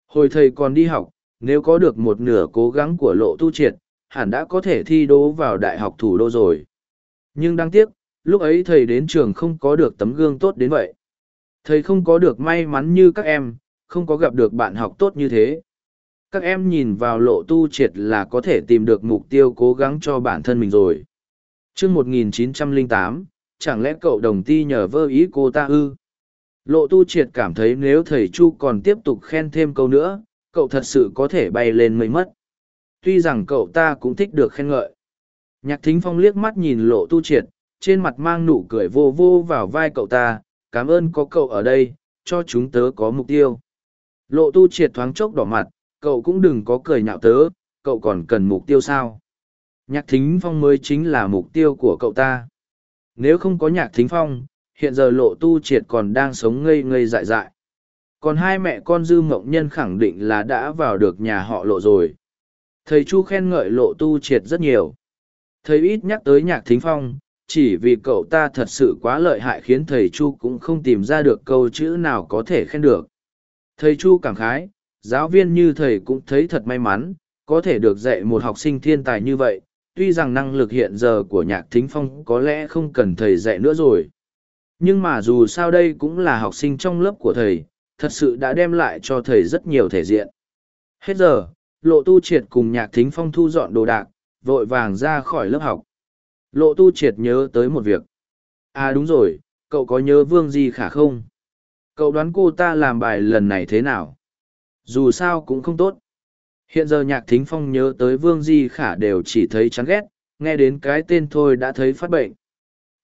Hồi thầy còn đi học, nếu có được một nửa cố gắng của lộ tu triệt, hẳn đã có thể thi đỗ vào đại học thủ đô rồi. Nhưng đáng tiếc, lúc ấy thầy đến trường không có được tấm gương tốt đến vậy. Thầy không có được may mắn như các em, không có gặp được bạn học tốt như thế. Các em nhìn vào lộ tu triệt là có thể tìm được mục tiêu cố gắng cho bản thân mình rồi. chương 1908, chẳng lẽ cậu đồng ti nhờ vơ ý cô ta ư? Lộ tu triệt cảm thấy nếu thầy Chu còn tiếp tục khen thêm câu nữa, cậu thật sự có thể bay lên mây mất. Tuy rằng cậu ta cũng thích được khen ngợi. Nhạc thính phong liếc mắt nhìn lộ tu triệt, trên mặt mang nụ cười vô vô vào vai cậu ta, cảm ơn có cậu ở đây, cho chúng tớ có mục tiêu. Lộ tu triệt thoáng chốc đỏ mặt, cậu cũng đừng có cười nhạo tớ, cậu còn cần mục tiêu sao? Nhạc thính phong mới chính là mục tiêu của cậu ta. Nếu không có nhạc thính phong, hiện giờ lộ tu triệt còn đang sống ngây ngây dại dại. Còn hai mẹ con dư mộng nhân khẳng định là đã vào được nhà họ lộ rồi. Thầy Chu khen ngợi lộ tu triệt rất nhiều. Thầy ít nhắc tới nhạc thính phong, chỉ vì cậu ta thật sự quá lợi hại khiến thầy Chu cũng không tìm ra được câu chữ nào có thể khen được. Thầy Chu cảm khái, giáo viên như thầy cũng thấy thật may mắn, có thể được dạy một học sinh thiên tài như vậy, tuy rằng năng lực hiện giờ của nhạc thính phong có lẽ không cần thầy dạy nữa rồi. Nhưng mà dù sao đây cũng là học sinh trong lớp của thầy, thật sự đã đem lại cho thầy rất nhiều thể diện. Hết giờ, lộ tu triệt cùng nhạc thính phong thu dọn đồ đạc, vội vàng ra khỏi lớp học. Lộ tu triệt nhớ tới một việc. À đúng rồi, cậu có nhớ Vương Di Khả không? Cậu đoán cô ta làm bài lần này thế nào? Dù sao cũng không tốt. Hiện giờ nhạc thính phong nhớ tới Vương Di Khả đều chỉ thấy chán ghét, nghe đến cái tên thôi đã thấy phát bệnh.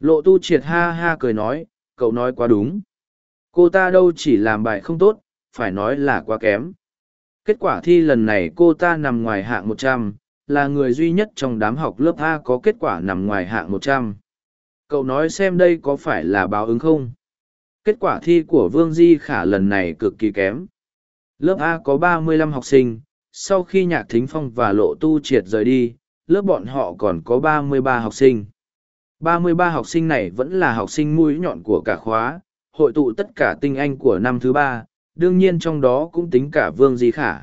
Lộ tu triệt ha ha cười nói, cậu nói quá đúng. Cô ta đâu chỉ làm bài không tốt, phải nói là quá kém. Kết quả thi lần này cô ta nằm ngoài hạng một trăm, là người duy nhất trong đám học lớp A có kết quả nằm ngoài hạng một trăm. Cậu nói xem đây có phải là báo ứng không? Kết quả thi của Vương Di Khả lần này cực kỳ kém. Lớp A có ba mươi lăm học sinh, sau khi Nhạc Thính Phong và Lộ Tu Triệt rời đi, lớp bọn họ còn có ba mươi ba học sinh. Ba mươi ba học sinh này vẫn là học sinh mũi nhọn của cả khóa, hội tụ tất cả tinh anh của năm thứ ba, đương nhiên trong đó cũng tính cả Vương Di Khả.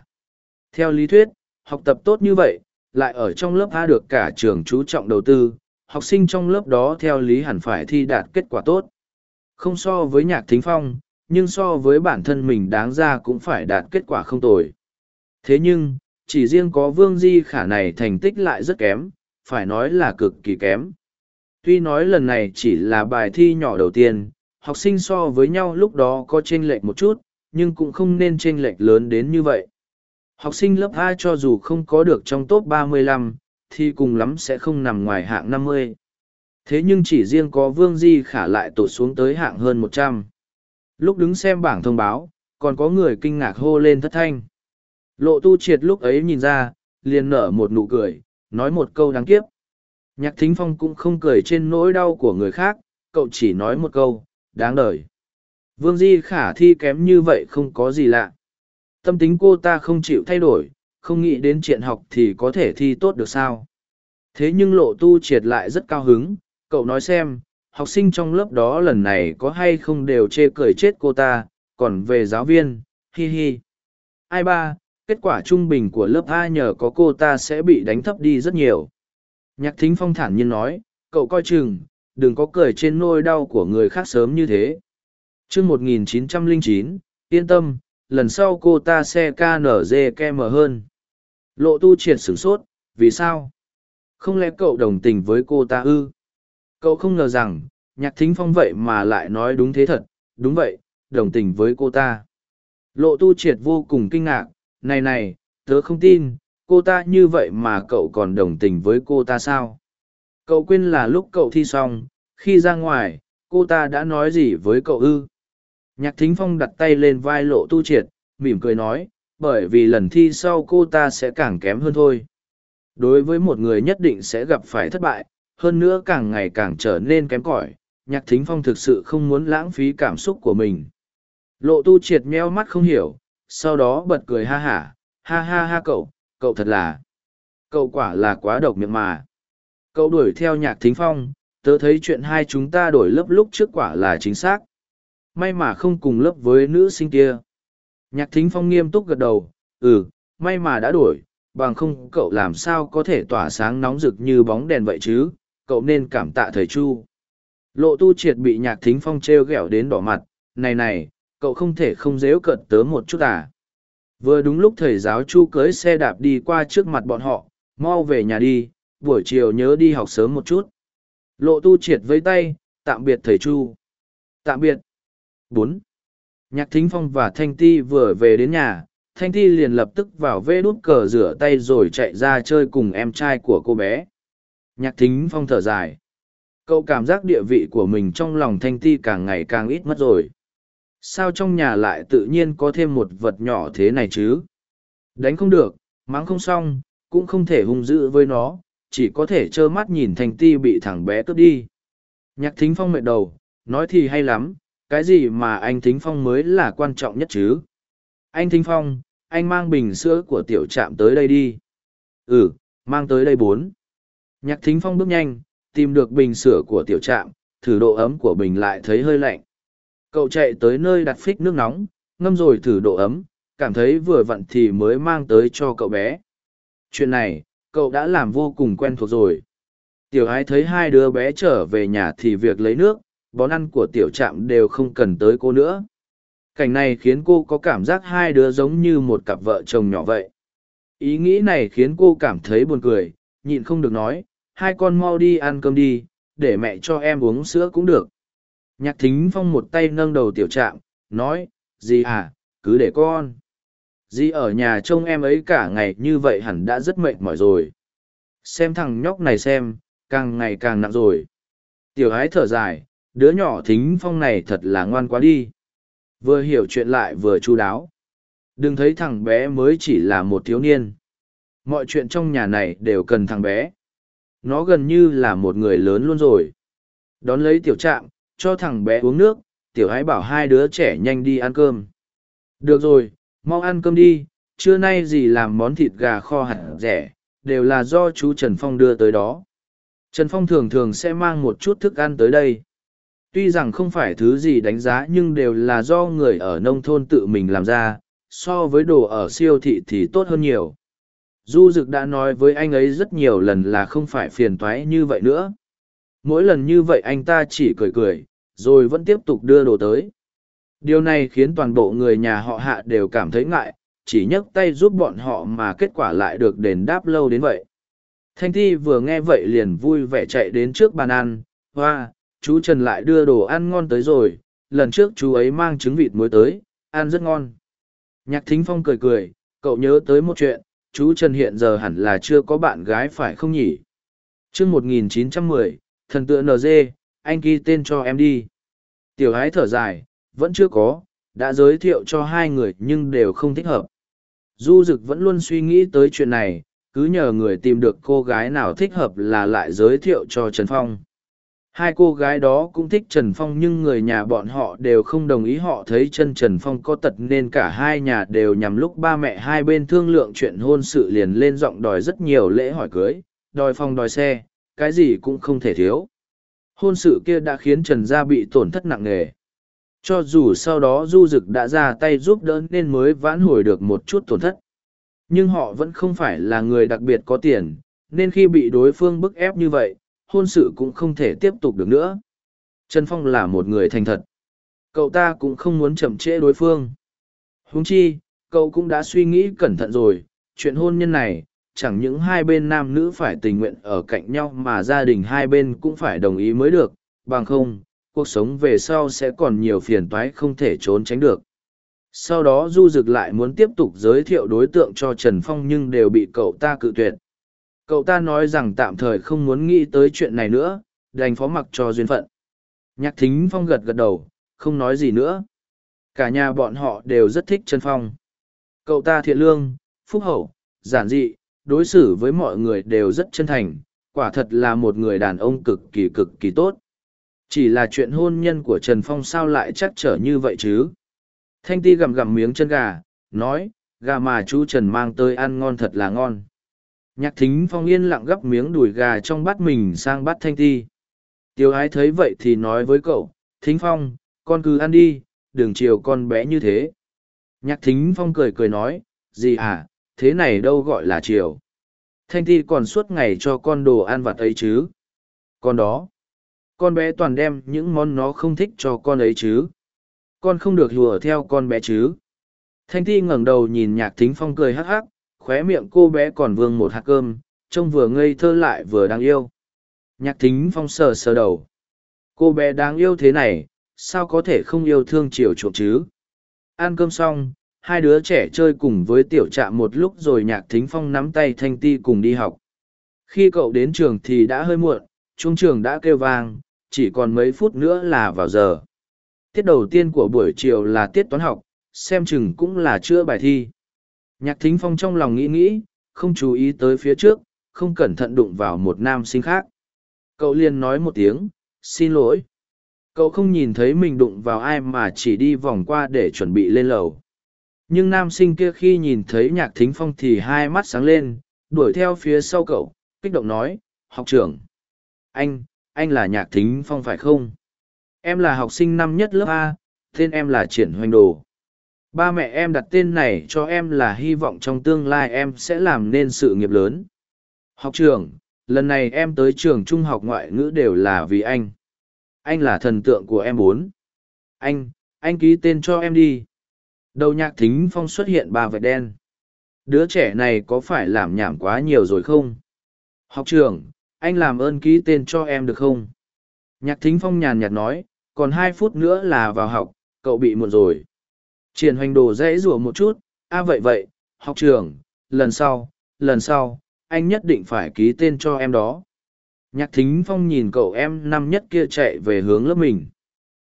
Theo lý thuyết, học tập tốt như vậy, lại ở trong lớp A được cả trường chú trọng đầu tư, học sinh trong lớp đó theo lý hẳn phải thi đạt kết quả tốt. Không so với nhạc thính phong, nhưng so với bản thân mình đáng ra cũng phải đạt kết quả không tồi. Thế nhưng, chỉ riêng có Vương Di Khả này thành tích lại rất kém, phải nói là cực kỳ kém. Tuy nói lần này chỉ là bài thi nhỏ đầu tiên, học sinh so với nhau lúc đó có chênh lệch một chút, nhưng cũng không nên chênh lệch lớn đến như vậy. Học sinh lớp A cho dù không có được trong top 35, thì cùng lắm sẽ không nằm ngoài hạng 50. Thế nhưng chỉ riêng có Vương Di Khả lại tụt xuống tới hạng hơn 100. Lúc đứng xem bảng thông báo, còn có người kinh ngạc hô lên thất thanh. Lộ tu triệt lúc ấy nhìn ra, liền nở một nụ cười, nói một câu đáng kiếp. Nhạc thính phong cũng không cười trên nỗi đau của người khác, cậu chỉ nói một câu, đáng đời. Vương Di khả thi kém như vậy không có gì lạ. Tâm tính cô ta không chịu thay đổi, không nghĩ đến chuyện học thì có thể thi tốt được sao. Thế nhưng lộ tu triệt lại rất cao hứng, cậu nói xem, học sinh trong lớp đó lần này có hay không đều chê cười chết cô ta, còn về giáo viên, hi hi. Ai ba, kết quả trung bình của lớp A nhờ có cô ta sẽ bị đánh thấp đi rất nhiều. Nhạc thính phong thản nhiên nói, cậu coi chừng, đừng có cười trên nôi đau của người khác sớm như thế. chương 1909, yên tâm, lần sau cô ta sẽ KNG kem hơn. Lộ tu triệt sửng sốt, vì sao? Không lẽ cậu đồng tình với cô ta ư? Cậu không ngờ rằng, nhạc thính phong vậy mà lại nói đúng thế thật, đúng vậy, đồng tình với cô ta. Lộ tu triệt vô cùng kinh ngạc, này này, tớ không tin, cô ta như vậy mà cậu còn đồng tình với cô ta sao? Cậu quên là lúc cậu thi xong, khi ra ngoài, cô ta đã nói gì với cậu ư? Nhạc thính phong đặt tay lên vai lộ tu triệt, mỉm cười nói, bởi vì lần thi sau cô ta sẽ càng kém hơn thôi. Đối với một người nhất định sẽ gặp phải thất bại, hơn nữa càng ngày càng trở nên kém cỏi, nhạc thính phong thực sự không muốn lãng phí cảm xúc của mình. Lộ tu triệt meo mắt không hiểu, sau đó bật cười ha hả, ha ha ha cậu, cậu thật là, cậu quả là quá độc miệng mà. Cậu đuổi theo nhạc thính phong, tớ thấy chuyện hai chúng ta đổi lớp lúc trước quả là chính xác. May mà không cùng lớp với nữ sinh kia. Nhạc thính phong nghiêm túc gật đầu, ừ, may mà đã đổi, bằng không cậu làm sao có thể tỏa sáng nóng rực như bóng đèn vậy chứ, cậu nên cảm tạ thầy Chu. Lộ tu triệt bị nhạc thính phong treo o đến đỏ mặt, này này, cậu không thể không dếu cợt tớ một chút à. Vừa đúng lúc thầy giáo Chu cưới xe đạp đi qua trước mặt bọn họ, mau về nhà đi, buổi chiều nhớ đi học sớm một chút. Lộ tu triệt với tay, tạm biệt thầy Chu. Tạm biệt. bốn Nhạc Thính Phong và Thanh Ti vừa về đến nhà, Thanh Ti liền lập tức vào vê đút cờ rửa tay rồi chạy ra chơi cùng em trai của cô bé. Nhạc Thính Phong thở dài. Cậu cảm giác địa vị của mình trong lòng Thanh Ti càng ngày càng ít mất rồi. Sao trong nhà lại tự nhiên có thêm một vật nhỏ thế này chứ? Đánh không được, mắng không xong, cũng không thể hung dữ với nó, chỉ có thể trơ mắt nhìn thành Ti bị thằng bé cướp đi. Nhạc Thính Phong mệt đầu, nói thì hay lắm, cái gì mà anh thính phong mới là quan trọng nhất chứ anh thính phong anh mang bình sữa của tiểu trạm tới đây đi ừ mang tới đây bốn nhạc thính phong bước nhanh tìm được bình sữa của tiểu trạm thử độ ấm của bình lại thấy hơi lạnh cậu chạy tới nơi đặt phích nước nóng, ngâm rồi thử độ ấm, cảm thấy vừa vặn thì mới mang tới cho cậu bé. Chuyện này, cậu đã làm vô cùng quen thuộc rồi. Tiểu ái thấy hai đứa bé trở về nhà thì việc lấy nước món ăn của tiểu trạm đều không cần tới cô nữa. Cảnh này khiến cô có cảm giác hai đứa giống như một cặp vợ chồng nhỏ vậy. Ý nghĩ này khiến cô cảm thấy buồn cười, nhịn không được nói, hai con mau đi ăn cơm đi, để mẹ cho em uống sữa cũng được nhạc thính phong một tay nâng đầu tiểu trạm, nói, dì à cứ để con. Dì ở nhà trông em ấy cả ngày như vậy hẳn đã rất mệt mỏi rồi. Xem thằng nhóc này xem, càng ngày càng nặng rồi. Tiểu ái thở dài, đứa nhỏ thính phong này thật là ngoan quá đi. Vừa hiểu chuyện lại vừa chu đáo. Đừng thấy thằng bé mới chỉ là một thiếu niên. Mọi chuyện trong nhà này đều cần thằng bé. Nó gần như là một người lớn luôn rồi. Đón lấy tiểu trạm cho thằng bé uống nước tiểu ái bảo hai đứa trẻ nhanh đi ăn cơm được rồi mau ăn cơm đi trưa nay gì làm món thịt gà kho hạt rẻ đều là do chú trần phong đưa tới đó trần phong thường thường sẽ mang một chút thức ăn tới đây Tuy rằng không phải thứ gì đánh giá nhưng đều là do người ở nông thôn tự mình làm ra, so với đồ ở siêu thị thì tốt hơn nhiều. Du Dực đã nói với anh ấy rất nhiều lần là không phải phiền toái như vậy nữa. Mỗi lần như vậy anh ta chỉ cười cười, rồi vẫn tiếp tục đưa đồ tới. Điều này khiến toàn bộ người nhà họ hạ đều cảm thấy ngại, chỉ nhấc tay giúp bọn họ mà kết quả lại được đền đáp lâu đến vậy. Thanh Thi vừa nghe vậy liền vui vẻ chạy đến trước bàn ăn, hoa, chú Trần lại đưa đồ ăn ngon tới rồi, lần trước chú ấy mang trứng vịt muối tới, ăn rất ngon. Nhạc Thính Phong cười cười, cậu nhớ tới một chuyện, chú Trần hiện giờ hẳn là chưa có bạn gái phải không nhỉ? chương 1910, thần tựa NG, anh ghi tên cho em đi. Tiểu ái thở dài, vẫn chưa có, đã giới thiệu cho hai người nhưng đều không thích hợp. Du Dực vẫn luôn suy nghĩ tới chuyện này, cứ nhờ người tìm được cô gái nào thích hợp là lại giới thiệu cho Trần Phong. Hai cô gái đó cũng thích Trần Phong nhưng người nhà bọn họ đều không đồng ý họ thấy chân Trần Phong có tật nên cả hai nhà đều nhằm lúc ba mẹ hai bên thương lượng chuyện hôn sự liền lên giọng đòi rất nhiều lễ hỏi cưới, đòi phòng đòi xe, cái gì cũng không thể thiếu. Hôn sự kia đã khiến Trần Gia bị tổn thất nặng nề. Cho dù sau đó Du Dực đã ra tay giúp đỡ nên mới vãn hồi được một chút tổn thất. Nhưng họ vẫn không phải là người đặc biệt có tiền, nên khi bị đối phương bức ép như vậy, hôn sự cũng không thể tiếp tục được nữa. Trần Phong là một người thành thật. cậu ta cũng không muốn chậm trễ đối phương huống chi cậu cũng đã suy nghĩ cẩn thận rồi chuyện hôn nhân này chẳng những hai bên nam nữ phải tình nguyện ở cạnh nhau mà gia đình hai bên cũng phải đồng ý mới được, bằng không, cuộc sống về sau sẽ còn nhiều phiền toái không thể trốn tránh được. Sau đó du dực lại muốn tiếp tục giới thiệu đối tượng cho trần phong nhưng đều bị cậu ta cự tuyệt. Cậu ta nói rằng tạm thời không muốn nghĩ tới chuyện này nữa, đành phó mặc cho duyên phận. Nhạc thính phong gật gật đầu, không nói gì nữa. Cả nhà bọn họ đều rất thích trần phong. Cậu ta thiện lương, phúc hậu, giản dị đối xử với mọi người đều rất chân thành, quả thật là một người đàn ông cực kỳ cực kỳ tốt. Chỉ là chuyện hôn nhân của trần phong sao lại chắc trở như vậy chứ? Thanh ti gặm gặm miếng chân gà, nói, gà mà chú trần mang tới ăn ngon thật là ngon. Nhạc thính phong yên lặng gắp miếng đùi gà trong bát mình sang bát thanh ti. Tiêu ái thấy vậy thì nói với cậu, thính phong, con cứ ăn đi đừng chiều con bé như thế. Nhạc thính phong cười cười nói, gì à thế này đâu gọi là chiều thanh ti còn suốt ngày cho con đồ ăn vặt ấy chứ? Con đó. Con bé toàn đem những món nó không thích cho con ấy chứ? Con không được hùa theo con bé chứ? Thanh ti ngẩng đầu nhìn nhạc thính phong cười hắc hắc, khóe miệng cô bé còn vương một hạt cơm, trông vừa ngây thơ lại vừa đáng yêu. Nhạc thính phong sờ sờ đầu. Cô bé đáng yêu thế này, sao có thể không yêu thương chiều chuộng chứ? Ăn cơm xong hai đứa trẻ chơi cùng với tiểu trạm một lúc rồi nhạc thính phong nắm tay thanh ti cùng đi học. Khi cậu đến trường thì đã hơi muộn trung trường đã kêu vang, chỉ còn mấy phút nữa là vào giờ. Tiết đầu tiên của buổi chiều là tiết toán học, xem chừng cũng là chữa bài thi. Nhạc thính phong trong lòng nghĩ nghĩ, không chú ý tới phía trước, không cẩn thận đụng vào một nam sinh khác. Cậu liền nói một tiếng, xin lỗi. Cậu không nhìn thấy mình đụng vào ai mà chỉ đi vòng qua để chuẩn bị lên lầu nhưng nam sinh kia khi nhìn thấy nhạc thính phong thì hai mắt sáng lên, đuổi theo phía sau cậu, kích động nói, học trưởng, anh anh là nhạc thính phong phải không? Em là học sinh năm nhất lớp a, tên em là triển hoành đồ. Ba mẹ em đặt tên này cho em là hy vọng trong tương lai em sẽ làm nên sự nghiệp lớn. Học trường lần này em tới trường trung học ngoại ngữ đều là vì anh. Anh là thần tượng của em bốn. Anh anh ký tên cho em đi đầu nhạc thính phong xuất hiện ba vệt đen. Đứa trẻ này có phải làm nhảm quá nhiều rồi không? Học trường, anh làm ơn ký tên cho em được không? Nhạc thính phong nhàn nhạt nói, còn hai phút nữa là vào học, cậu bị muộn rồi. Triển hoành đồ dễ rủa một chút, a, vậy vậy, học trường, lần sau lần sau, anh nhất định phải ký tên cho em đó. Nhạc thính phong nhìn cậu em năm nhất kia chạy về hướng lớp mình.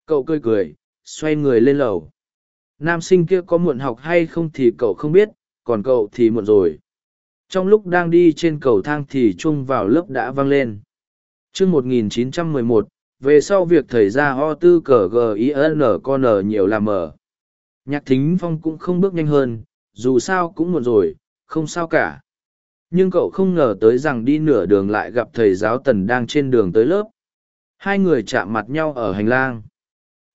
Cậu cười cười, xoay người lên lầu nam sinh kia có muộn học hay không thì cậu không biết còn cậu thì muộn rồi. Trong lúc đang đi trên cầu thang thì chung vào lớp đã vang lên. Chương 1911, về sau việc thầy ra ho tư cờ g i n con n nhiều làm mở. nhạc thính phong cũng không bước nhanh hơn dù sao cũng muộn rồi không sao cả. Nhưng cậu không ngờ tới rằng đi nửa đường lại gặp thầy giáo tần đang trên đường tới lớp. Hai người chạm mặt nhau ở hành lang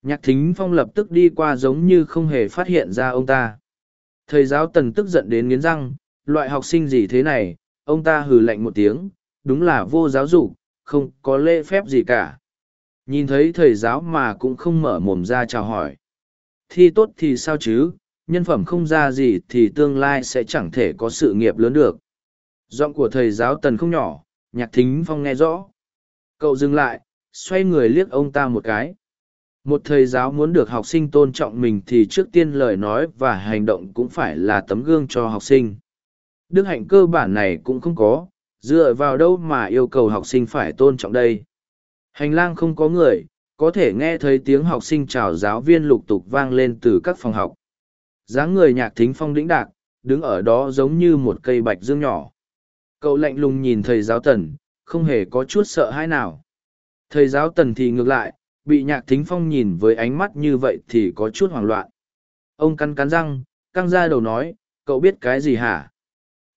nhạc thính phong lập tức đi qua giống như không hề phát hiện ra ông ta. Thầy giáo tần tức giận đến nghiến răng, loại học sinh gì thế này, ông ta hừ lạnh một tiếng, đúng là vô giáo dục, không có lễ phép gì cả. Nhìn thấy thầy giáo mà cũng không mở mồm ra chào hỏi. Thi tốt thì sao chứ, nhân phẩm không ra gì thì tương lai sẽ chẳng thể có sự nghiệp lớn được. Giọng của thầy giáo tần không nhỏ, nhạc thính phong nghe rõ. Cậu dừng lại, xoay người liếc ông ta một cái một thầy giáo muốn được học sinh tôn trọng mình thì trước tiên lời nói và hành động cũng phải là tấm gương cho học sinh. Đức hạnh cơ bản này cũng không có, dựa vào đâu mà yêu cầu học sinh phải tôn trọng đây. Hành lang không có người, có thể nghe thấy tiếng học sinh chào giáo viên lục tục vang lên từ các phòng học. Dáng người nhạc thính phong đĩnh đạc, đứng ở đó giống như một cây bạch dương nhỏ. Cậu lạnh lùng nhìn thầy giáo tần, không hề có chút sợ hãi nào. Thầy giáo tần thì ngược lại bị nhạc thính phong nhìn với ánh mắt như vậy thì có chút hoảng loạn. Ông cắn cắn răng, căng ra đầu nói, cậu biết cái gì hả?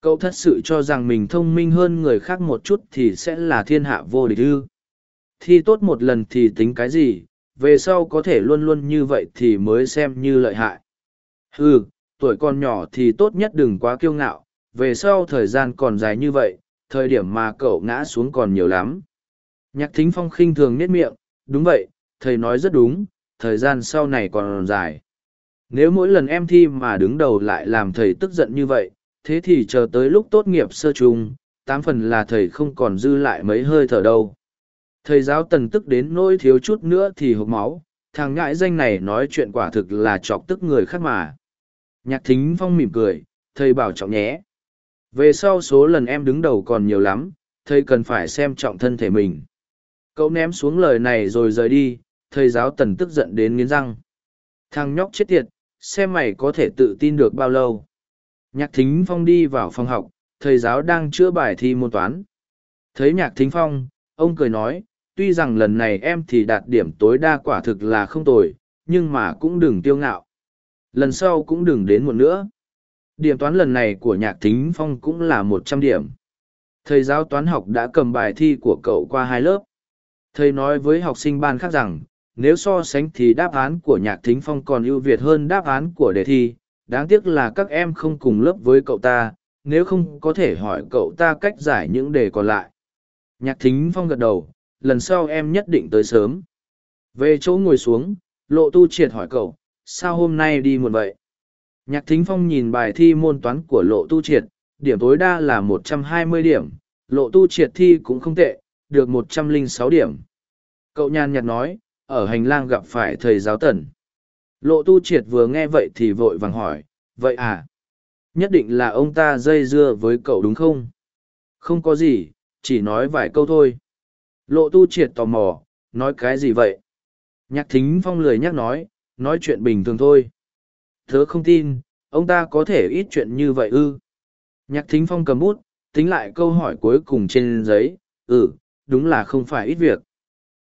Cậu thật sự cho rằng mình thông minh hơn người khác một chút thì sẽ là thiên hạ vô địch ư? Thi tốt một lần thì tính cái gì? Về sau có thể luôn luôn như vậy thì mới xem như lợi hại. Ừ tuổi còn nhỏ thì tốt nhất đừng quá kiêu ngạo, về sau thời gian còn dài như vậy, thời điểm mà cậu ngã xuống còn nhiều lắm. Nhạc thính phong khinh thường nết miệng, đúng vậy thầy nói rất đúng thời gian sau này còn dài. Nếu mỗi lần em thi mà đứng đầu lại làm thầy tức giận như vậy, thế thì chờ tới lúc tốt nghiệp sơ chung, tám phần là thầy không còn dư lại mấy hơi thở đâu. Thầy giáo tần tức đến nỗi thiếu chút nữa thì hộp máu, thằng ngại danh này nói chuyện quả thực là chọc tức người khác mà. Nhạc thính phong mỉm cười, thầy bảo trọng nhé. Về sau số lần em đứng đầu còn nhiều lắm, thầy cần phải xem trọng thân thể mình. Cậu ném xuống lời này rồi rời đi, thầy giáo tần tức giận đến nghiến răng. Thằng nhóc chết tiệt, xem mày có thể tự tin được bao lâu. Nhạc thính phong đi vào phòng học, thầy giáo đang chữa bài thi môn toán. Thấy nhạc thính phong, ông cười nói, tuy rằng lần này em thì đạt điểm tối đa quả thực là không tồi, nhưng mà cũng đừng tiêu ngạo. Lần sau cũng đừng đến muộn nữa. Điểm toán lần này của nhạc thính phong cũng là một trăm điểm. Thầy giáo toán học đã cầm bài thi của cậu qua hai lớp. Thầy nói với học sinh ban khác rằng, nếu so sánh thì đáp án của nhạc thính phong còn ưu việt hơn đáp án của đề thi. Đáng tiếc là các em không cùng lớp với cậu ta, nếu không có thể hỏi cậu ta cách giải những đề còn lại. Nhạc thính phong gật đầu, lần sau em nhất định tới sớm. Về chỗ ngồi xuống, lộ tu triệt hỏi cậu, sao hôm nay đi muộn vậy? Nhạc thính phong nhìn bài thi môn toán của lộ tu triệt, điểm tối đa là một trăm hai mươi điểm, lộ tu triệt thi cũng không tệ, được một trăm linh sáu điểm. Cậu nhàn nhạt nói, ở hành lang gặp phải thầy giáo tần. Lộ tu triệt vừa nghe vậy thì vội vàng hỏi, vậy à? Nhất định là ông ta dây dưa với cậu đúng không? Không có gì, chỉ nói vài câu thôi. Lộ tu triệt tò mò, nói cái gì vậy? Nhạc thính phong lười nhắc nói, nói chuyện bình thường thôi. Thớ không tin, ông ta có thể ít chuyện như vậy ư. Nhạc thính phong cầm bút, tính lại câu hỏi cuối cùng trên giấy, ừ, đúng là không phải ít việc.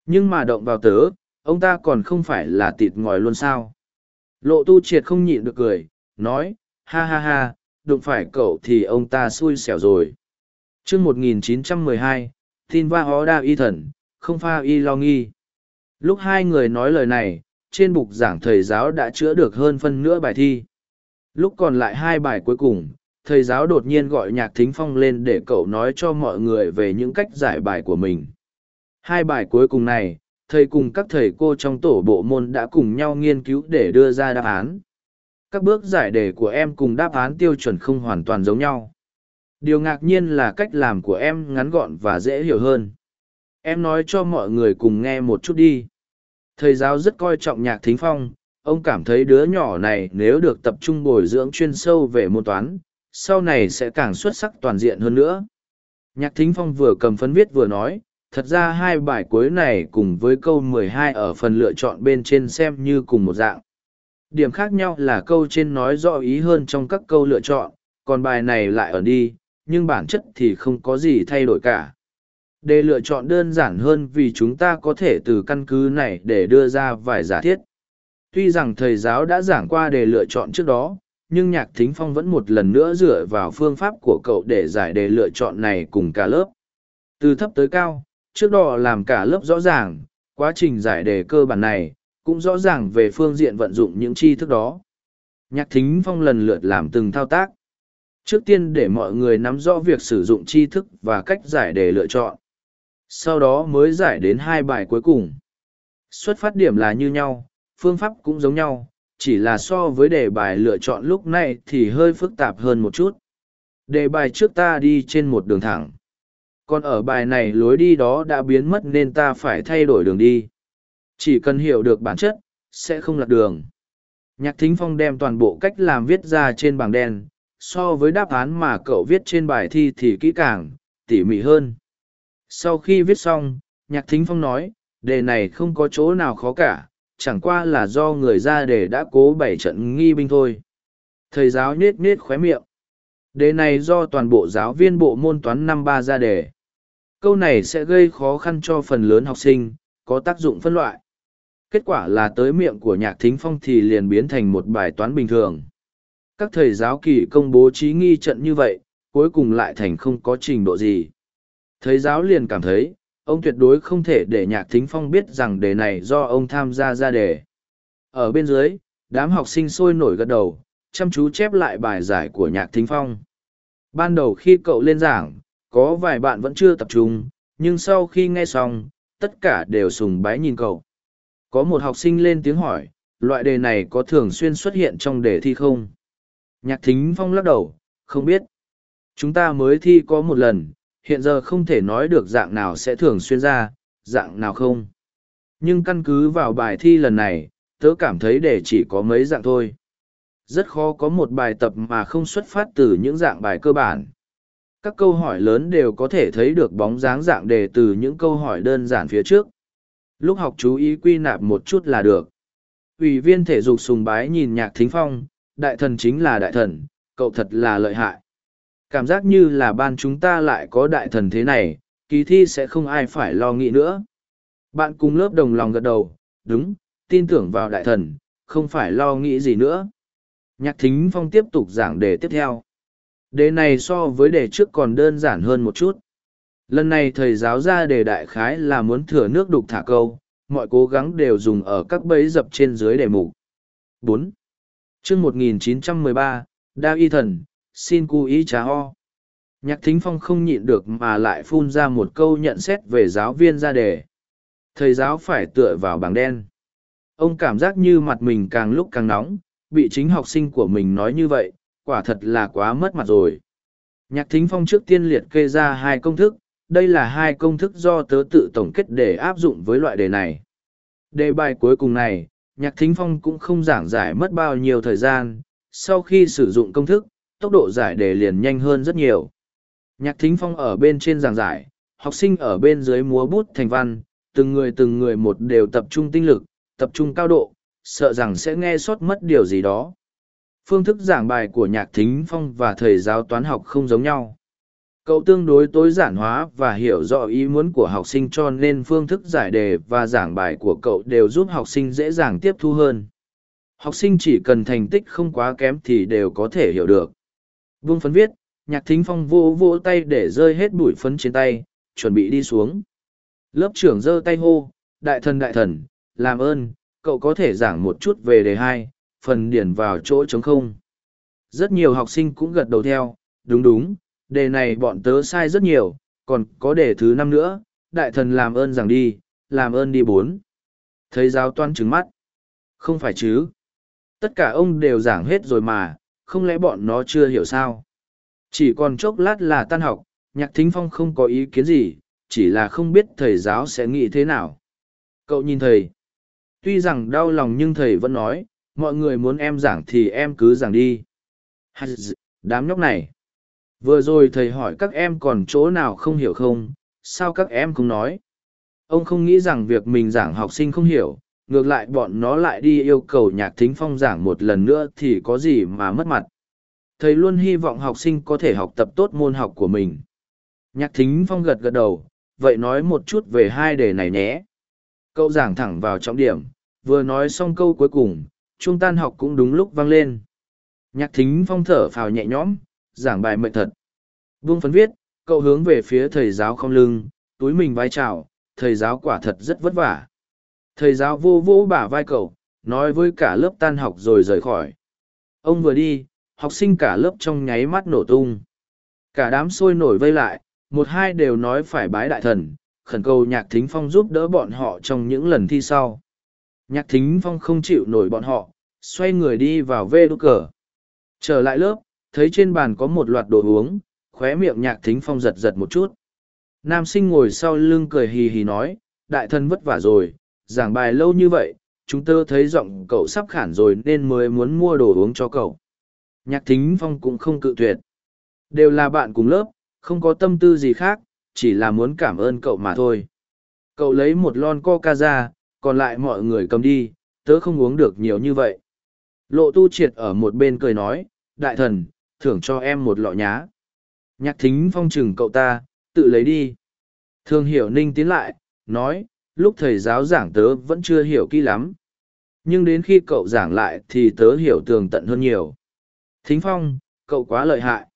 Nhưng mà động vào tớ, ông ta còn không phải là tịt ngòi luôn sao. Lộ tu triệt không nhịn được cười, nói, ha ha ha, đụng phải cậu thì ông ta xui xẻo rồi. chương 1912, tin va hó đa y thần, không pha y lo nghi. Lúc hai người nói lời này, trên bục giảng thầy giáo đã chữa được hơn phân nửa bài thi. Lúc còn lại hai bài cuối cùng, thầy giáo đột nhiên gọi nhạc thính phong lên để cậu nói cho mọi người về những cách giải bài của mình. Hai bài cuối cùng này, thầy cùng các thầy cô trong tổ bộ môn đã cùng nhau nghiên cứu để đưa ra đáp án. Các bước giải đề của em cùng đáp án tiêu chuẩn không hoàn toàn giống nhau. Điều ngạc nhiên là cách làm của em ngắn gọn và dễ hiểu hơn. Em nói cho mọi người cùng nghe một chút đi. Thầy giáo rất coi trọng nhạc thính phong, ông cảm thấy đứa nhỏ này nếu được tập trung bồi dưỡng chuyên sâu về môn toán, sau này sẽ càng xuất sắc toàn diện hơn nữa. Nhạc thính phong vừa cầm phấn viết vừa nói, thật ra hai bài cuối này cùng với câu mười hai ở phần lựa chọn bên trên xem như cùng một dạng. Điểm khác nhau là câu trên nói rõ ý hơn trong các câu lựa chọn, còn bài này lại ở đi, nhưng bản chất thì không có gì thay đổi cả. Đề lựa chọn đơn giản hơn vì chúng ta có thể từ căn cứ này để đưa ra vài giả thiết. Tuy rằng thầy giáo đã giảng qua đề lựa chọn trước đó, nhưng nhạc thính phong vẫn một lần nữa dựa vào phương pháp của cậu để giải đề lựa chọn này cùng cả lớp. Từ thấp tới cao, trước đó làm cả lớp rõ ràng, quá trình giải đề cơ bản này, cũng rõ ràng về phương diện vận dụng những tri thức đó. Nhạc thính phong lần lượt làm từng thao tác. Trước tiên để mọi người nắm rõ việc sử dụng tri thức và cách giải đề lựa chọn. Sau đó mới giải đến hai bài cuối cùng. Xuất phát điểm là như nhau, phương pháp cũng giống nhau, chỉ là so với đề bài lựa chọn lúc này thì hơi phức tạp hơn một chút. Đề bài trước ta đi trên một đường thẳng. Còn ở bài này lối đi đó đã biến mất nên ta phải thay đổi đường đi. Chỉ cần hiểu được bản chất, sẽ không lạc đường. Nhạc thính phong đem toàn bộ cách làm viết ra trên bảng đen, so với đáp án mà cậu viết trên bài thi thì kỹ càng, tỉ mỉ hơn. Sau khi viết xong, nhạc thính phong nói, đề này không có chỗ nào khó cả, chẳng qua là do người ra đề đã cố bảy trận nghi binh thôi. Thầy giáo nhết nhết khóe miệng. Đề này do toàn bộ giáo viên bộ môn toán năm ba ra đề. Câu này sẽ gây khó khăn cho phần lớn học sinh, có tác dụng phân loại. Kết quả là tới miệng của nhạc thính phong thì liền biến thành một bài toán bình thường. Các thầy giáo kỳ công bố trí nghi trận như vậy, cuối cùng lại thành không có trình độ gì. Thầy giáo liền cảm thấy, ông tuyệt đối không thể để nhạc thính phong biết rằng đề này do ông tham gia ra đề. Ở bên dưới, đám học sinh sôi nổi gật đầu, chăm chú chép lại bài giải của nhạc thính phong. Ban đầu khi cậu lên giảng, có vài bạn vẫn chưa tập trung, nhưng sau khi nghe xong, tất cả đều sùng bái nhìn cậu. Có một học sinh lên tiếng hỏi, loại đề này có thường xuyên xuất hiện trong đề thi không? Nhạc thính phong lắc đầu, không biết. Chúng ta mới thi có một lần, hiện giờ không thể nói được dạng nào sẽ thường xuyên ra, dạng nào không. Nhưng căn cứ vào bài thi lần này, tớ cảm thấy đề chỉ có mấy dạng thôi. Rất khó có một bài tập mà không xuất phát từ những dạng bài cơ bản. Các câu hỏi lớn đều có thể thấy được bóng dáng dạng đề từ những câu hỏi đơn giản phía trước. Lúc học chú ý quy nạp một chút là được. Ủy viên thể dục sùng bái nhìn nhạc thính phong, đại thần chính là đại thần, cậu thật là lợi hại. Cảm giác như là ban chúng ta lại có đại thần thế này, kỳ thi sẽ không ai phải lo nghĩ nữa. Bạn cùng lớp đồng lòng gật đầu, đúng, tin tưởng vào đại thần, không phải lo nghĩ gì nữa. Nhạc thính phong tiếp tục giảng đề tiếp theo. Đề này so với đề trước còn đơn giản hơn một chút. Lần này thầy giáo ra đề đại khái là muốn thừa nước đục thả câu, mọi cố gắng đều dùng ở các bẫy dập trên dưới đề mục. bốn chương 1913, Đa Y Thần, xin cu ý trá ho. Nhạc thính phong không nhịn được mà lại phun ra một câu nhận xét về giáo viên ra đề. Thầy giáo phải tựa vào bảng đen. Ông cảm giác như mặt mình càng lúc càng nóng, bị chính học sinh của mình nói như vậy, quả thật là quá mất mặt rồi. Nhạc thính phong trước tiên liệt kê ra hai công thức, đây là hai công thức do tớ tự tổng kết để áp dụng với loại đề này. Đề bài cuối cùng này, nhạc thính phong cũng không giảng giải mất bao nhiêu thời gian, sau khi sử dụng công thức, tốc độ giải đề liền nhanh hơn rất nhiều. Nhạc thính phong ở bên trên giảng giải, học sinh ở bên dưới múa bút thành văn, từng người từng người một đều tập trung tinh lực, tập trung cao độ, sợ rằng sẽ nghe sót mất điều gì đó. Phương thức giảng bài của nhạc thính phong và thầy giáo toán học không giống nhau. Cậu tương đối tối giản hóa và hiểu rõ ý muốn của học sinh cho nên phương thức giải đề và giảng bài của cậu đều giúp học sinh dễ dàng tiếp thu hơn. Học sinh chỉ cần thành tích không quá kém thì đều có thể hiểu được. Vương phấn viết, nhạc thính phong vô vô tay để rơi hết bụi phấn trên tay, chuẩn bị đi xuống. Lớp trưởng giơ tay hô, đại thần đại thần, làm ơn, cậu có thể giảng một chút về đề hai, phần điển vào chỗ trống không. Rất nhiều học sinh cũng gật đầu theo, đúng đúng, đề này bọn tớ sai rất nhiều, còn có đề thứ năm nữa, đại thần làm ơn giảng đi, làm ơn đi bốn. Thấy giáo toan trứng mắt. Không phải chứ. Tất cả ông đều giảng hết rồi mà, không lẽ bọn nó chưa hiểu sao? Chỉ còn chốc lát là tan học, nhạc thính phong không có ý kiến gì, chỉ là không biết thầy giáo sẽ nghĩ thế nào. Cậu nhìn thầy. Tuy rằng đau lòng nhưng thầy vẫn nói, mọi người muốn em giảng thì em cứ giảng đi. Đám nhóc này. Vừa rồi thầy hỏi các em còn chỗ nào không hiểu không, sao các em không nói? Ông không nghĩ rằng việc mình giảng học sinh không hiểu, ngược lại bọn nó lại đi yêu cầu nhạc thính phong giảng một lần nữa thì có gì mà mất mặt. Thầy luôn hy vọng học sinh có thể học tập tốt môn học của mình. Nhạc thính phong gật gật đầu, vậy nói một chút về hai đề này nhé. Cậu giảng thẳng vào trọng điểm, vừa nói xong câu cuối cùng, trung tan học cũng đúng lúc vang lên. Nhạc thính phong thở phào nhẹ nhõm, giảng bài mệnh thật. Vương phấn viết, cậu hướng về phía thầy giáo không lưng, túi mình vai chào, thầy giáo quả thật rất vất vả. Thầy giáo vô vô bả vai cậu, nói với cả lớp tan học rồi rời khỏi. Ông vừa đi, học sinh cả lớp trong nháy mắt nổ tung. Cả đám sôi nổi vây lại, một hai đều nói phải bái đại thần, khẩn cầu nhạc thính phong giúp đỡ bọn họ trong những lần thi sau. Nhạc thính phong không chịu nổi bọn họ, xoay người đi vào vê đốt cờ. Trở lại lớp, thấy trên bàn có một loạt đồ uống, khóe miệng nhạc thính phong giật giật một chút. Nam sinh ngồi sau lưng cười hì hì nói, đại thân vất vả rồi, giảng bài lâu như vậy, chúng tớ thấy giọng cậu sắp khản rồi nên mới muốn mua đồ uống cho cậu. Nhạc thính phong cũng không cự tuyệt. Đều là bạn cùng lớp, không có tâm tư gì khác, chỉ là muốn cảm ơn cậu mà thôi. Cậu lấy một lon coca ra, còn lại mọi người cầm đi, tớ không uống được nhiều như vậy. Lộ tu triệt ở một bên cười nói, đại thần, thưởng cho em một lọ nhá. Nhạc thính phong trừng cậu ta, tự lấy đi. Thương hiểu ninh tiến lại, nói, lúc thầy giáo giảng tớ vẫn chưa hiểu kỹ lắm. Nhưng đến khi cậu giảng lại thì tớ hiểu tường tận hơn nhiều. Thính phong, cậu quá lợi hại.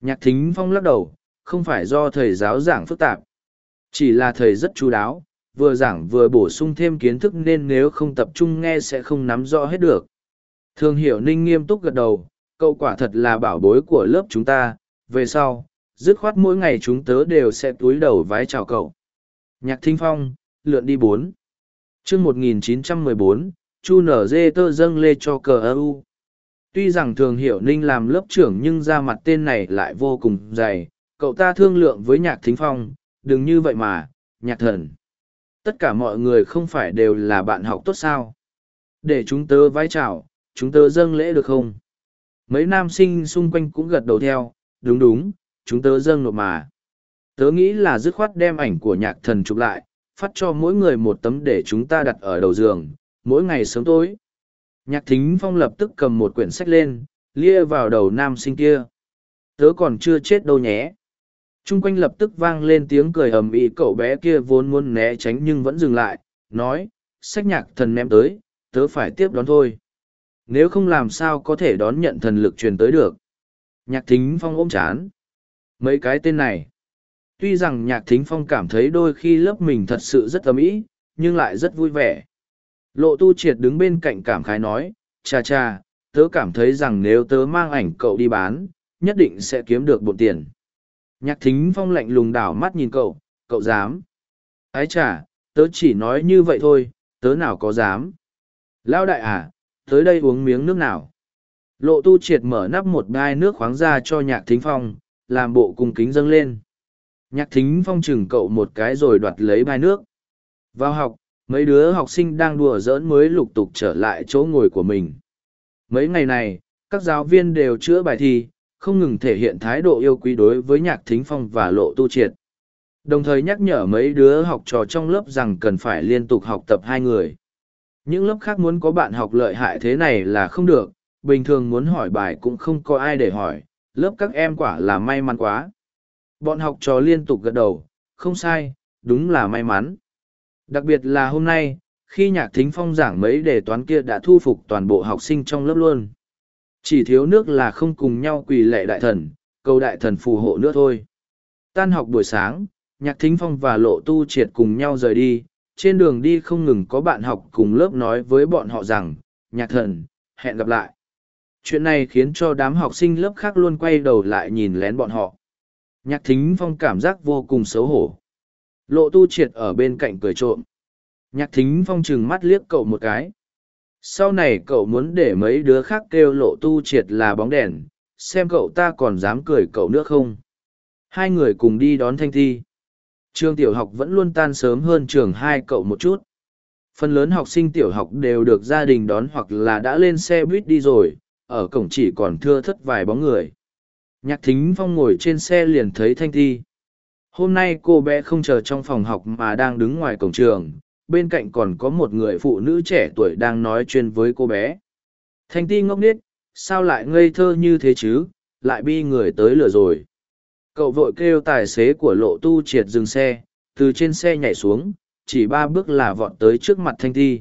Nhạc thính phong lắc đầu, không phải do thầy giáo giảng phức tạp. Chỉ là thầy rất chú đáo, vừa giảng vừa bổ sung thêm kiến thức nên nếu không tập trung nghe sẽ không nắm rõ hết được. Thường hiểu ninh nghiêm túc gật đầu, cậu quả thật là bảo bối của lớp chúng ta, về sau, dứt khoát mỗi ngày chúng tớ đều sẽ túi đầu vái chào cậu. Nhạc thính phong, lượn đi bốn. chương 1914, Chu nở dê tơ dâng lê cho cờ ơ u. Tuy rằng thường hiểu ninh làm lớp trưởng nhưng ra mặt tên này lại vô cùng dày, cậu ta thương lượng với nhạc thính phong, đừng như vậy mà, nhạc thần. Tất cả mọi người không phải đều là bạn học tốt sao. Để chúng tớ vai chào, chúng tớ dâng lễ được không? Mấy nam sinh xung quanh cũng gật đầu theo, đúng đúng, chúng tớ dâng nộp mà. Tớ nghĩ là dứt khoát đem ảnh của nhạc thần chụp lại, phát cho mỗi người một tấm để chúng ta đặt ở đầu giường, mỗi ngày sớm tối. Nhạc thính phong lập tức cầm một quyển sách lên, lia vào đầu nam sinh kia. Tớ còn chưa chết đâu nhé. Trung quanh lập tức vang lên tiếng cười ầm ĩ cậu bé kia vốn muốn né tránh nhưng vẫn dừng lại, nói, sách nhạc thần ném tới, tớ phải tiếp đón thôi. Nếu không làm sao có thể đón nhận thần lực truyền tới được. Nhạc thính phong ôm chán. Mấy cái tên này. Tuy rằng nhạc thính phong cảm thấy đôi khi lớp mình thật sự rất ấm ý, nhưng lại rất vui vẻ. Lộ tu triệt đứng bên cạnh cảm khái nói, cha cha, tớ cảm thấy rằng nếu tớ mang ảnh cậu đi bán, nhất định sẽ kiếm được bộn tiền. Nhạc thính phong lạnh lùng đảo mắt nhìn cậu, cậu dám. Ái chà, tớ chỉ nói như vậy thôi, tớ nào có dám. Lão đại à, tới đây uống miếng nước nào. Lộ tu triệt mở nắp một đai nước khoáng ra cho nhạc thính phong, làm bộ cung kính dâng lên. Nhạc thính phong chừng cậu một cái rồi đoạt lấy bài nước. Vào học, mấy đứa học sinh đang đùa giỡn mới lục tục trở lại chỗ ngồi của mình. Mấy ngày này, các giáo viên đều chữa bài thi, không ngừng thể hiện thái độ yêu quý đối với nhạc thính phong và lộ tu triệt. Đồng thời nhắc nhở mấy đứa học trò trong lớp rằng cần phải liên tục học tập hai người. Những lớp khác muốn có bạn học lợi hại thế này là không được, bình thường muốn hỏi bài cũng không có ai để hỏi, lớp các em quả là may mắn quá. Bọn học trò liên tục gật đầu, không sai, đúng là may mắn. Đặc biệt là hôm nay, khi nhạc thính phong giảng mấy đề toán kia đã thu phục toàn bộ học sinh trong lớp luôn. Chỉ thiếu nước là không cùng nhau quỳ lệ đại thần, cầu đại thần phù hộ nữa thôi. Tan học buổi sáng, nhạc thính phong và lộ tu triệt cùng nhau rời đi, trên đường đi không ngừng có bạn học cùng lớp nói với bọn họ rằng, nhạc thần, hẹn gặp lại. Chuyện này khiến cho đám học sinh lớp khác luôn quay đầu lại nhìn lén bọn họ. Nhạc thính phong cảm giác vô cùng xấu hổ. Lộ tu triệt ở bên cạnh cười trộm. Nhạc thính phong trừng mắt liếc cậu một cái. Sau này cậu muốn để mấy đứa khác kêu lộ tu triệt là bóng đèn, xem cậu ta còn dám cười cậu nữa không. Hai người cùng đi đón thanh thi. Trường tiểu học vẫn luôn tan sớm hơn trường hai cậu một chút. Phần lớn học sinh tiểu học đều được gia đình đón hoặc là đã lên xe buýt đi rồi, ở cổng chỉ còn thưa thất vài bóng người. Nhạc thính phong ngồi trên xe liền thấy thanh thi. Hôm nay cô bé không chờ trong phòng học mà đang đứng ngoài cổng trường, bên cạnh còn có một người phụ nữ trẻ tuổi đang nói chuyện với cô bé. Thanh ti ngốc nghếch, sao lại ngây thơ như thế chứ, lại bi người tới lửa rồi. Cậu vội kêu tài xế của lộ tu triệt dừng xe, từ trên xe nhảy xuống, chỉ ba bước là vọt tới trước mặt Thanh Ti.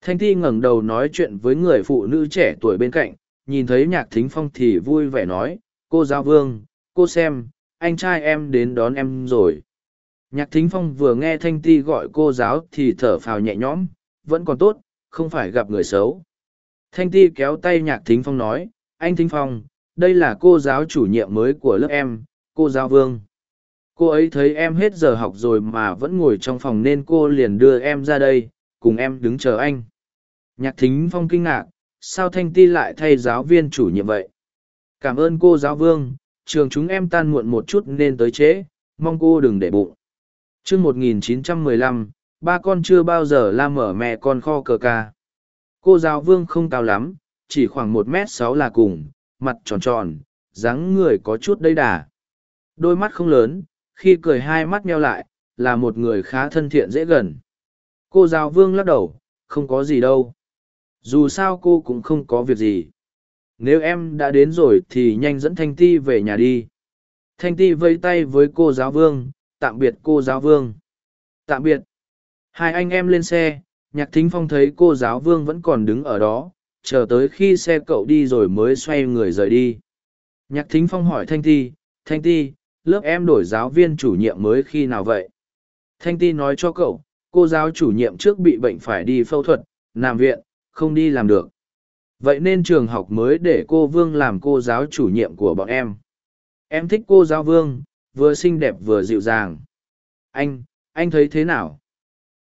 Thanh Ti ngẩng đầu nói chuyện với người phụ nữ trẻ tuổi bên cạnh, nhìn thấy nhạc thính phong thì vui vẻ nói, cô giáo vương, cô xem, anh trai em đến đón em rồi. Nhạc thính phong vừa nghe Thanh Ti gọi cô giáo thì thở phào nhẹ nhõm, vẫn còn tốt, không phải gặp người xấu. Thanh Ti kéo tay nhạc thính phong nói, anh thính phong, đây là cô giáo chủ nhiệm mới của lớp em, cô giáo vương. Cô ấy thấy em hết giờ học rồi mà vẫn ngồi trong phòng nên cô liền đưa em ra đây cùng em đứng chờ anh. Nhạc thính phong kinh ngạc sao thanh ti lại thay giáo viên chủ nhiệm vậy? Cảm ơn cô giáo vương trường chúng em tan muộn một chút nên tới trễ mong cô đừng để bụng chương một nghìn chín trăm mười lăm ba con chưa bao giờ la mở mẹ con kho cờ ca cô giáo vương không cao lắm chỉ khoảng một m sáu là cùng mặt tròn tròn dáng người có chút đầy đà Đôi mắt không lớn, khi cười hai mắt meo lại, là một người khá thân thiện dễ gần. Cô giáo vương lắc đầu, không có gì đâu. Dù sao cô cũng không có việc gì. Nếu em đã đến rồi thì nhanh dẫn Thanh Ti về nhà đi. Thanh Ti vây tay với cô giáo vương, tạm biệt cô giáo vương. Tạm biệt. Hai anh em lên xe, nhạc thính phong thấy cô giáo vương vẫn còn đứng ở đó, chờ tới khi xe cậu đi rồi mới xoay người rời đi. Nhạc thính phong hỏi Thanh Ti, Thanh Ti, lớp em đổi giáo viên chủ nhiệm mới khi nào vậy thanh ti nói cho cậu cô giáo chủ nhiệm trước bị bệnh phải đi phẫu thuật nằm viện không đi làm được vậy nên trường học mới để cô vương làm cô giáo chủ nhiệm của bọn em em thích cô giáo vương vừa xinh đẹp vừa dịu dàng anh anh thấy thế nào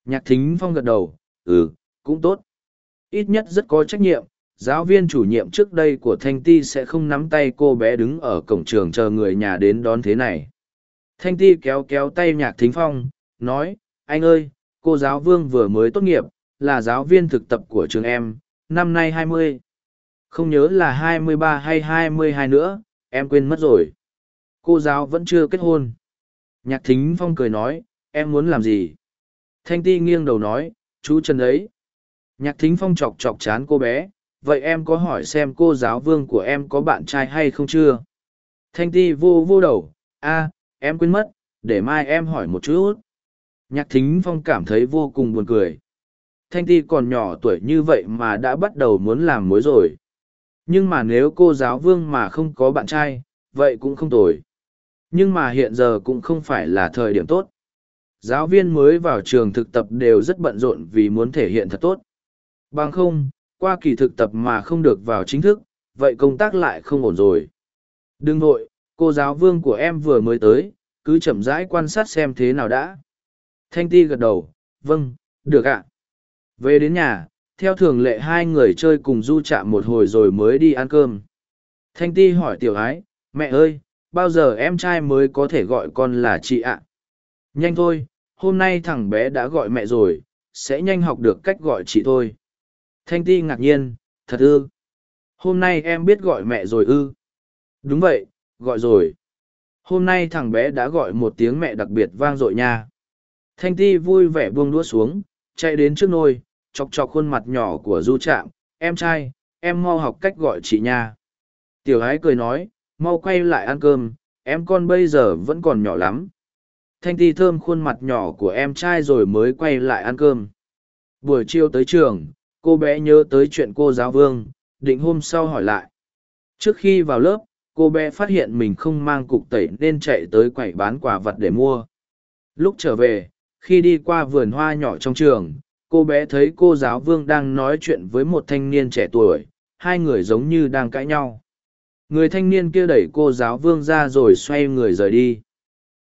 nhạc thính phong gật đầu ừ, cũng tốt. Ít nhất rất có trách nhiệm, giáo viên chủ nhiệm trước đây của Thanh Ti sẽ không nắm tay cô bé đứng ở cổng trường chờ người nhà đến đón thế này. Thanh Ti kéo kéo tay Nhạc Thính Phong, nói, anh ơi, cô giáo vương vừa mới tốt nghiệp, là giáo viên thực tập của trường em, năm nay hai mươi Không nhớ là hai mươi ba hay hai mươi hai nữa, em quên mất rồi. Cô giáo vẫn chưa kết hôn. Nhạc Thính Phong cười nói, em muốn làm gì? Thanh Ti nghiêng đầu nói, chú Trần ấy. Nhạc Thính Phong chọc chọc chán cô bé, vậy em có hỏi xem cô giáo vương của em có bạn trai hay không chưa? Thanh Ti vô vô đầu, a, em quên mất, để mai em hỏi một chút. Nhạc Thính Phong cảm thấy vô cùng buồn cười. Thanh Ti còn nhỏ tuổi như vậy mà đã bắt đầu muốn làm mối rồi. Nhưng mà nếu cô giáo vương mà không có bạn trai, vậy cũng không tồi. Nhưng mà hiện giờ cũng không phải là thời điểm tốt. Giáo viên mới vào trường thực tập đều rất bận rộn vì muốn thể hiện thật tốt. Bằng không, qua kỳ thực tập mà không được vào chính thức, vậy công tác lại không ổn rồi. Đừng nội, cô giáo vương của em vừa mới tới, cứ chậm rãi quan sát xem thế nào đã. Thanh ti gật đầu, vâng, được ạ. Về đến nhà, theo thường lệ hai người chơi cùng du chạm một hồi rồi mới đi ăn cơm. Thanh ti hỏi tiểu ái, mẹ ơi, bao giờ em trai mới có thể gọi con là chị ạ? Nhanh thôi, hôm nay thằng bé đã gọi mẹ rồi, sẽ nhanh học được cách gọi chị thôi. Thanh ti ngạc nhiên, thật ư. Hôm nay em biết gọi mẹ rồi ư. Đúng vậy, gọi rồi. Hôm nay thằng bé đã gọi một tiếng mẹ đặc biệt vang dội nha. Thanh ti vui vẻ buông đũa xuống, chạy đến trước nôi, chọc chọc khuôn mặt nhỏ của du trạm. Em trai, em mau học cách gọi chị nha. Tiểu ái cười nói, mau quay lại ăn cơm, em con bây giờ vẫn còn nhỏ lắm. Thanh ti thơm khuôn mặt nhỏ của em trai rồi mới quay lại ăn cơm. Buổi chiều tới trường, cô bé nhớ tới chuyện cô giáo vương định hôm sau hỏi lại trước khi vào lớp cô bé phát hiện mình không mang cục tẩy nên chạy tới quầy bán quả vật để mua lúc trở về khi đi qua vườn hoa nhỏ trong trường cô bé thấy cô giáo vương đang nói chuyện với một thanh niên trẻ tuổi hai người giống như đang cãi nhau người thanh niên kia đẩy cô giáo vương ra rồi xoay người rời đi.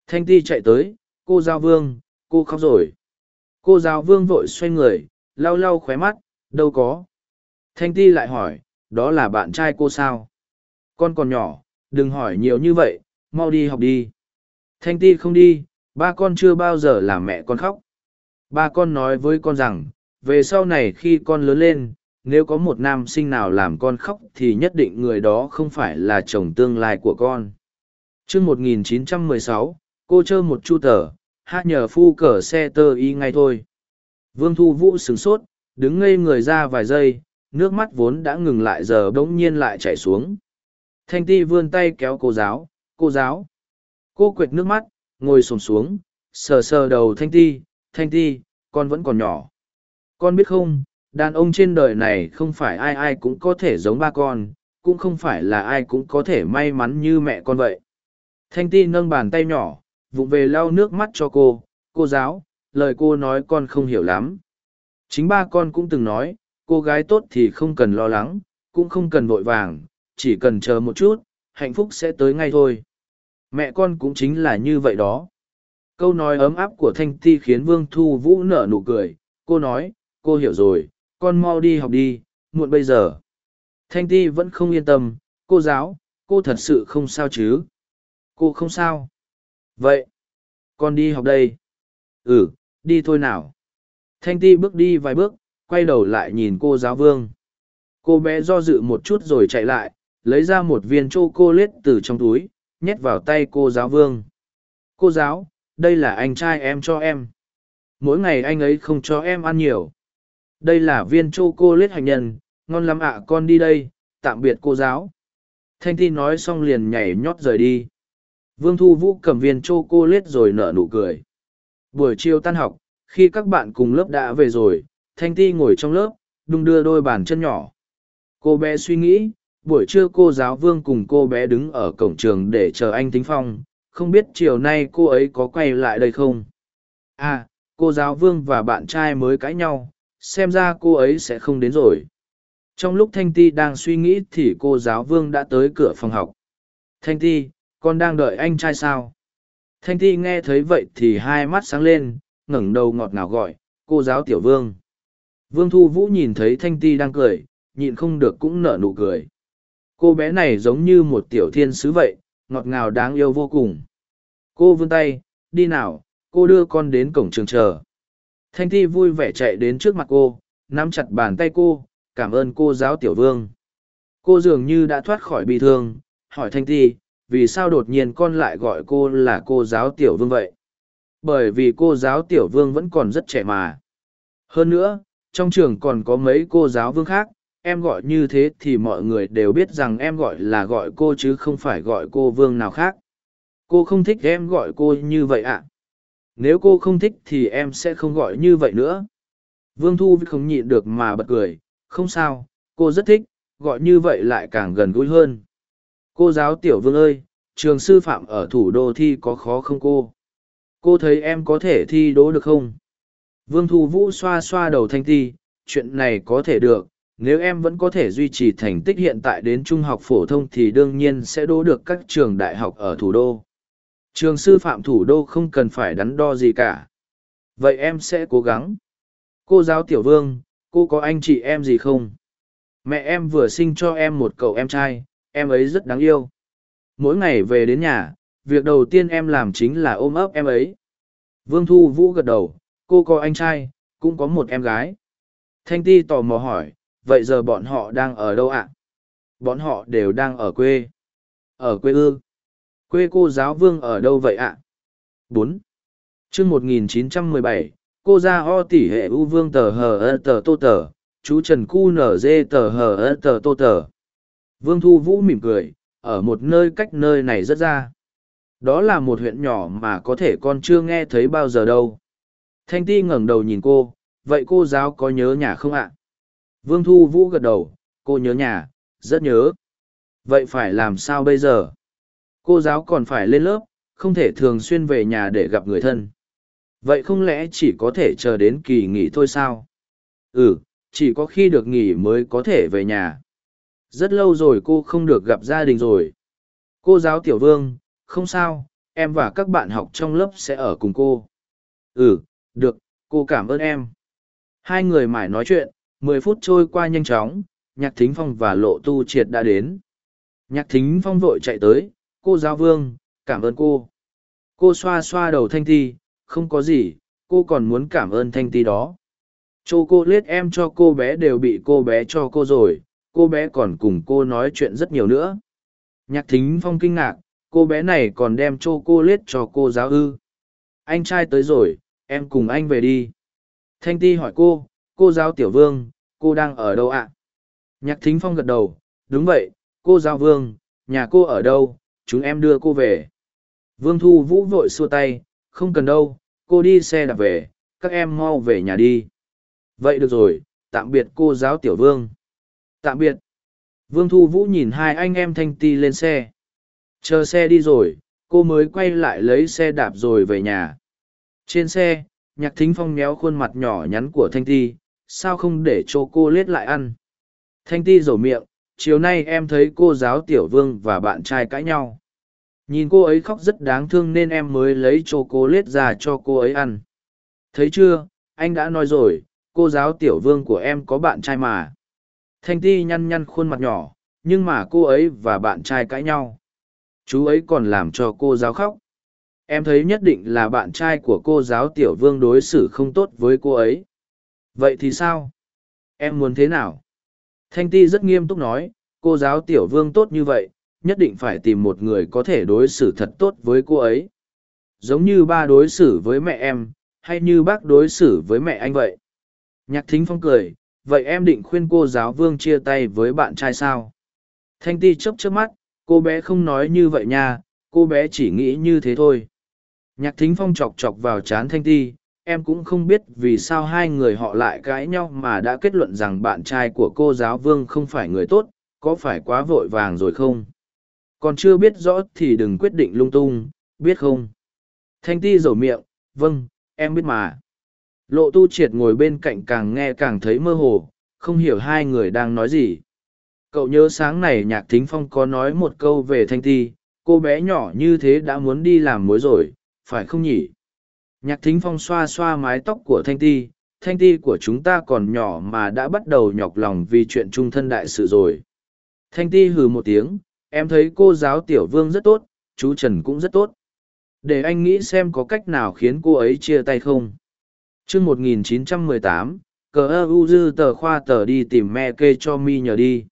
Thanh ti chạy tới, cô giáo vương, cô khóc rồi. Cô giáo vương vội xoay người, lau lau khóe mắt, đâu có. Thanh ti lại hỏi, đó là bạn trai cô sao? Con còn nhỏ, đừng hỏi nhiều như vậy, mau đi học đi. Thanh ti không đi, ba con chưa bao giờ làm mẹ con khóc. Ba con nói với con rằng, về sau này khi con lớn lên nếu có một nam sinh nào làm con khóc thì nhất định người đó không phải là chồng tương lai của con. Chương 1916, cô chơ một chu tờ hát nhờ phu cờ xe tơ y ngay thôi. Vương thu vũ sửng sốt đứng ngây người ra vài giây nước mắt vốn đã ngừng lại giờ bỗng nhiên lại chảy xuống. Thanh ti vươn tay kéo cô giáo cô giáo. Cô quệt nước mắt ngồi sồm xuống sờ sờ đầu thanh ti thanh ti con vẫn còn nhỏ. Con biết không đàn ông trên đời này không phải ai ai cũng có thể giống ba con cũng không phải là ai cũng có thể may mắn như mẹ con vậy thanh ti nâng bàn tay nhỏ vụng về lau nước mắt cho cô cô giáo lời cô nói con không hiểu lắm Chính ba con cũng từng nói, cô gái tốt thì không cần lo lắng, cũng không cần vội vàng, chỉ cần chờ một chút, hạnh phúc sẽ tới ngay thôi. Mẹ con cũng chính là như vậy đó. Câu nói ấm áp của Thanh Ti khiến Vương Thu Vũ nở nụ cười, cô nói, cô hiểu rồi, con mau đi học đi, muộn bây giờ. Thanh Ti vẫn không yên tâm, cô giáo, cô thật sự không sao chứ? Cô không sao. Vậy, con đi học đây. Ừ, đi thôi nào. Thanh ti bước đi vài bước, quay đầu lại nhìn cô giáo vương. Cô bé do dự một chút rồi chạy lại, lấy ra một viên chocolate từ trong túi, nhét vào tay cô giáo vương. Cô giáo, đây là anh trai em cho em. Mỗi ngày anh ấy không cho em ăn nhiều. Đây là viên chocolate hành nhân, ngon lắm ạ con đi đây, tạm biệt cô giáo. Thanh Thi nói xong liền nhảy nhót rời đi. Vương Thu Vũ cầm viên chocolate rồi nở nụ cười. Buổi chiều tan học, khi các bạn cùng lớp đã về rồi thanh ti ngồi trong lớp đung đưa đôi bàn chân nhỏ cô bé suy nghĩ buổi trưa cô giáo vương cùng cô bé đứng ở cổng trường để chờ anh tính phong không biết chiều nay cô ấy có quay lại đây không à cô giáo vương và bạn trai mới cãi nhau xem ra cô ấy sẽ không đến rồi trong lúc thanh ti đang suy nghĩ thì cô giáo vương đã tới cửa phòng học thanh ti con đang đợi anh trai sao thanh ti nghe thấy vậy thì hai mắt sáng lên ngẩng đầu ngọt ngào gọi, cô giáo tiểu vương. Vương Thu Vũ nhìn thấy Thanh Ti đang cười, nhịn không được cũng nở nụ cười. Cô bé này giống như một tiểu thiên sứ vậy, ngọt ngào đáng yêu vô cùng. Cô vươn tay, đi nào, cô đưa con đến cổng trường chờ. Thanh Ti vui vẻ chạy đến trước mặt cô, nắm chặt bàn tay cô, cảm ơn cô giáo tiểu vương. Cô dường như đã thoát khỏi bi thương, hỏi Thanh Ti, vì sao đột nhiên con lại gọi cô là cô giáo tiểu vương vậy? Bởi vì cô giáo tiểu vương vẫn còn rất trẻ mà. Hơn nữa, trong trường còn có mấy cô giáo vương khác, em gọi như thế thì mọi người đều biết rằng em gọi là gọi cô chứ không phải gọi cô vương nào khác. Cô không thích em gọi cô như vậy ạ. À? Nếu cô không thích thì em sẽ không gọi như vậy nữa. Vương Thu không nhịn được mà bật cười, không sao, cô rất thích, gọi như vậy lại càng gần gũi hơn. Cô giáo Tiểu Vương ơi, trường sư phạm ở thủ đô thi có khó không cô? Cô thấy em có thể thi đỗ được không? Vương Thu Vũ xoa xoa đầu thanh thi, chuyện này có thể được, nếu em vẫn có thể duy trì thành tích hiện tại đến trung học phổ thông thì đương nhiên sẽ đỗ được các trường đại học ở thủ đô. Trường sư phạm thủ đô không cần phải đắn đo gì cả. Vậy em sẽ cố gắng. Cô giáo Tiểu Vương, cô có anh chị em gì không? Mẹ em vừa sinh cho em một cậu em trai, em ấy rất đáng yêu. Mỗi ngày về đến nhà, việc đầu tiên em làm chính là ôm ấp em ấy. Vương Thu Vũ gật đầu, cô có anh trai, cũng có một em gái. Thanh Ti tò mò hỏi, vậy giờ bọn họ đang ở đâu ạ? Bọn họ đều đang ở quê. Ở quê ư? Quê cô giáo vương ở đâu vậy ạ? Bốn. Chương một nghìn chín trăm mười bảy, cô ra o tỷ hệ u vương tờ hờ ơ tờ tô tờ, chú Trần Cu nở dê tờ hờ ơ tờ tô tờ. Vương Thu Vũ mỉm cười, ở một nơi cách nơi này rất ra. Đó là một huyện nhỏ mà có thể con chưa nghe thấy bao giờ đâu. Thanh Ti ngẩng đầu nhìn cô, vậy cô giáo có nhớ nhà không ạ? Vương Thu Vũ gật đầu, cô nhớ nhà, rất nhớ. Vậy phải làm sao bây giờ? Cô giáo còn phải lên lớp, không thể thường xuyên về nhà để gặp người thân. Vậy không lẽ chỉ có thể chờ đến kỳ nghỉ thôi sao? Ừ, chỉ có khi được nghỉ mới có thể về nhà. Rất lâu rồi cô không được gặp gia đình rồi. Cô giáo Tiểu Vương, không sao, em và các bạn học trong lớp sẽ ở cùng cô. Ừ, được, cô cảm ơn em. Hai người mải nói chuyện, mười phút trôi qua nhanh chóng, Nhạc Thính Phong và Lộ Tu Triệt đã đến. Nhạc Thính Phong vội chạy tới, cô giáo Vương, cảm ơn cô. Cô xoa xoa đầu Thanh Ti, không có gì, cô còn muốn cảm ơn Thanh Ti đó. Chô cô lết em cho cô bé đều bị cô bé cho cô rồi, cô bé còn cùng cô nói chuyện rất nhiều nữa. Nhạc Thính Phong kinh ngạc, cô bé này còn đem chô cô lết cho cô giáo ư. Anh trai tới rồi, em cùng anh về đi. Thanh Ti hỏi cô, cô giáo Tiểu Vương, cô đang ở đâu ạ? Nhạc Thính Phong gật đầu, đúng vậy, cô giáo Vương, nhà cô ở đâu, chúng em đưa cô về. Vương Thu Vũ vội xua tay, không cần đâu, cô đi xe đạp về, các em mau về nhà đi. Vậy được rồi, tạm biệt cô giáo Tiểu Vương. Tạm biệt. Vương Thu Vũ nhìn hai anh em Thanh Ti lên xe. Chờ xe đi rồi, cô mới quay lại lấy xe đạp rồi về nhà. Trên xe, nhạc thính phong méo khuôn mặt nhỏ nhắn của Thanh Ti, sao không để cho cô lết lại ăn. Thanh Ti rổ miệng, chiều nay em thấy cô giáo Tiểu Vương và bạn trai cãi nhau. Nhìn cô ấy khóc rất đáng thương nên em mới lấy cho cô lết ra cho cô ấy ăn. Thấy chưa, anh đã nói rồi, cô giáo Tiểu Vương của em có bạn trai mà. Thanh Ti nhăn nhăn khuôn mặt nhỏ, nhưng mà cô ấy và bạn trai cãi nhau. Chú ấy còn làm cho cô giáo khóc. Em thấy nhất định là bạn trai của cô giáo Tiểu Vương đối xử không tốt với cô ấy. Vậy thì sao? Em muốn thế nào? Thanh Ti rất nghiêm túc nói, cô giáo Tiểu Vương tốt như vậy, nhất định phải tìm một người có thể đối xử thật tốt với cô ấy. Giống như ba đối xử với mẹ em, hay như bác đối xử với mẹ anh vậy. Nhạc thính phong cười, vậy em định khuyên cô giáo Vương chia tay với bạn trai sao? Thanh Ti chớp chớp mắt, cô bé không nói như vậy nha, cô bé chỉ nghĩ như thế thôi. Nhạc thính phong chọc chọc vào chán Thanh Ti, em cũng không biết vì sao hai người họ lại cãi nhau mà đã kết luận rằng bạn trai của cô giáo vương không phải người tốt, có phải quá vội vàng rồi không? Còn chưa biết rõ thì đừng quyết định lung tung, biết không? Thanh ti rầu miệng vâng em biết mà. Lộ tu triệt ngồi bên cạnh càng nghe càng thấy mơ hồ, không hiểu hai người đang nói gì. Cậu nhớ sáng này nhạc thính phong có nói một câu về thanh ti, cô bé nhỏ như thế đã muốn đi làm mối rồi, phải không nhỉ? Nhạc thính phong xoa xoa mái tóc của Thanh Ti, thanh ti của chúng ta còn nhỏ mà đã bắt đầu nhọc lòng vì chuyện trung thân đại sự rồi. Thanh ti hừ một tiếng, em thấy cô giáo tiểu vương rất tốt, chú Trần cũng rất tốt. Để anh nghĩ xem có cách nào khiến cô ấy chia tay không. chương 1918, cờ ơ u dư tờ khoa tờ đi tìm mẹ kê cho mi nhờ đi.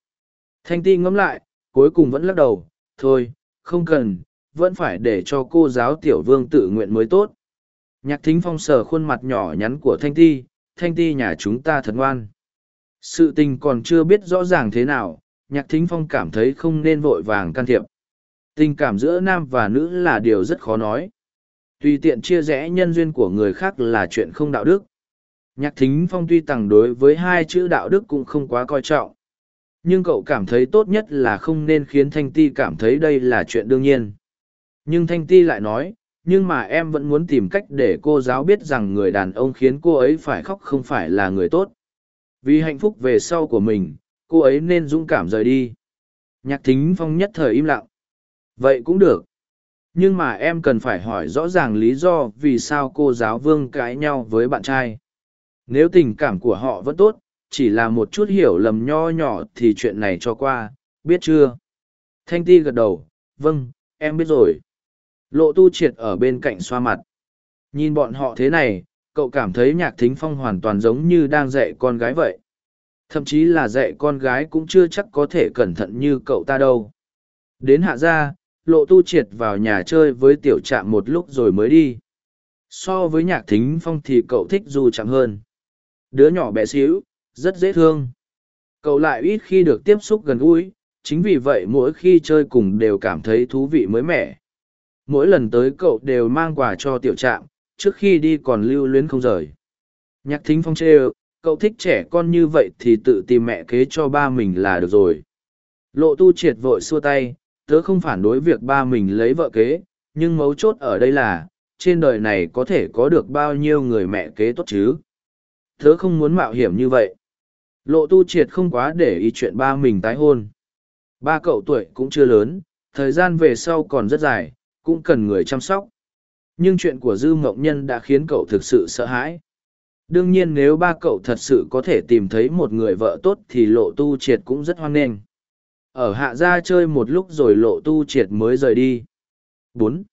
Thanh ti ngẫm lại, cuối cùng vẫn lắc đầu, thôi, không cần, vẫn phải để cho cô giáo tiểu vương tự nguyện mới tốt. Nhạc thính phong sờ khuôn mặt nhỏ nhắn của Thanh ti, Thanh ti nhà chúng ta thật ngoan. Sự tình còn chưa biết rõ ràng thế nào, nhạc thính phong cảm thấy không nên vội vàng can thiệp. Tình cảm giữa nam và nữ là điều rất khó nói. Tùy tiện chia rẽ nhân duyên của người khác là chuyện không đạo đức. Nhạc thính phong tuy tặng đối với hai chữ đạo đức cũng không quá coi trọng. Nhưng cậu cảm thấy tốt nhất là không nên khiến Thanh Ti cảm thấy đây là chuyện đương nhiên. Nhưng Thanh Ti lại nói, nhưng mà em vẫn muốn tìm cách để cô giáo biết rằng người đàn ông khiến cô ấy phải khóc không phải là người tốt. Vì hạnh phúc về sau của mình, cô ấy nên dũng cảm rời đi. Nhạc thính phong nhất thời im lặng. Vậy cũng được. Nhưng mà em cần phải hỏi rõ ràng lý do vì sao cô giáo vương cãi nhau với bạn trai. Nếu tình cảm của họ vẫn tốt, chỉ là một chút hiểu lầm nho nhỏ thì chuyện này cho qua, biết chưa? Thanh ti gật đầu, vâng, em biết rồi. Lộ tu triệt ở bên cạnh xoa mặt. Nhìn bọn họ thế này, cậu cảm thấy nhạc thính phong hoàn toàn giống như đang dạy con gái vậy. Thậm chí là dạy con gái cũng chưa chắc có thể cẩn thận như cậu ta đâu. Đến hạ gia, lộ tu triệt vào nhà chơi với tiểu trạm một lúc rồi mới đi. So với nhạc thính phong thì cậu thích du chạm hơn. Đứa nhỏ bé xíu, rất dễ thương. Cậu lại ít khi được tiếp xúc gần gũi, chính vì vậy mỗi khi chơi cùng đều cảm thấy thú vị mới mẻ. Mỗi lần tới cậu đều mang quà cho tiểu trạm, trước khi đi còn lưu luyến không rời. Nhạc thính phong chê cậu thích trẻ con như vậy thì tự tìm mẹ kế cho ba mình là được rồi. Lộ tu triệt vội xua tay, tớ không phản đối việc ba mình lấy vợ kế, nhưng mấu chốt ở đây là, trên đời này có thể có được bao nhiêu người mẹ kế tốt chứ. Tớ không muốn mạo hiểm như vậy. Lộ tu triệt không quá để ý chuyện ba mình tái hôn. Ba cậu tuổi cũng chưa lớn, thời gian về sau còn rất dài, cũng cần người chăm sóc. Nhưng chuyện của Dư Mộng Nhân đã khiến cậu thực sự sợ hãi. Đương nhiên nếu ba cậu thật sự có thể tìm thấy một người vợ tốt thì lộ tu triệt cũng rất hoan nghênh. Ở hạ gia chơi một lúc rồi lộ tu triệt mới rời đi. bốn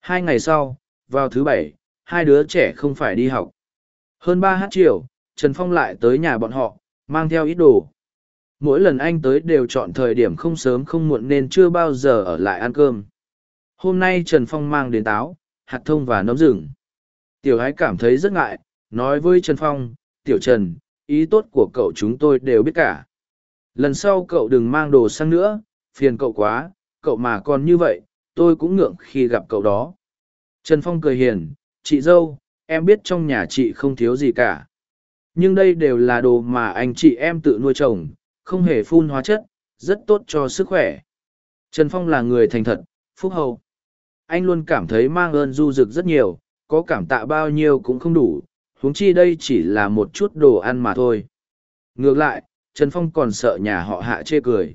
Hai ngày sau, vào thứ bảy, hai đứa trẻ không phải đi học. Hơn ba h chiều, Trần Phong lại tới nhà bọn họ, mang theo ít đồ. Mỗi lần anh tới đều chọn thời điểm không sớm không muộn nên chưa bao giờ ở lại ăn cơm. Hôm nay Trần Phong mang đến táo, hạt thông và nấm rừng. Tiểu ái cảm thấy rất ngại, nói với Trần Phong, Tiểu Trần, ý tốt của cậu chúng tôi đều biết cả. Lần sau cậu đừng mang đồ sang nữa, phiền cậu quá, cậu mà còn như vậy, tôi cũng ngượng khi gặp cậu đó. Trần Phong cười hiền, chị dâu, em biết trong nhà chị không thiếu gì cả. Nhưng đây đều là đồ mà anh chị em tự nuôi trồng, không hề phun hóa chất, rất tốt cho sức khỏe. Trần Phong là người thành thật, phúc hậu. Anh luôn cảm thấy mang ơn du dực rất nhiều, có cảm tạ bao nhiêu cũng không đủ, huống chi đây chỉ là một chút đồ ăn mà thôi. Ngược lại, Trần Phong còn sợ nhà họ hạ chê cười.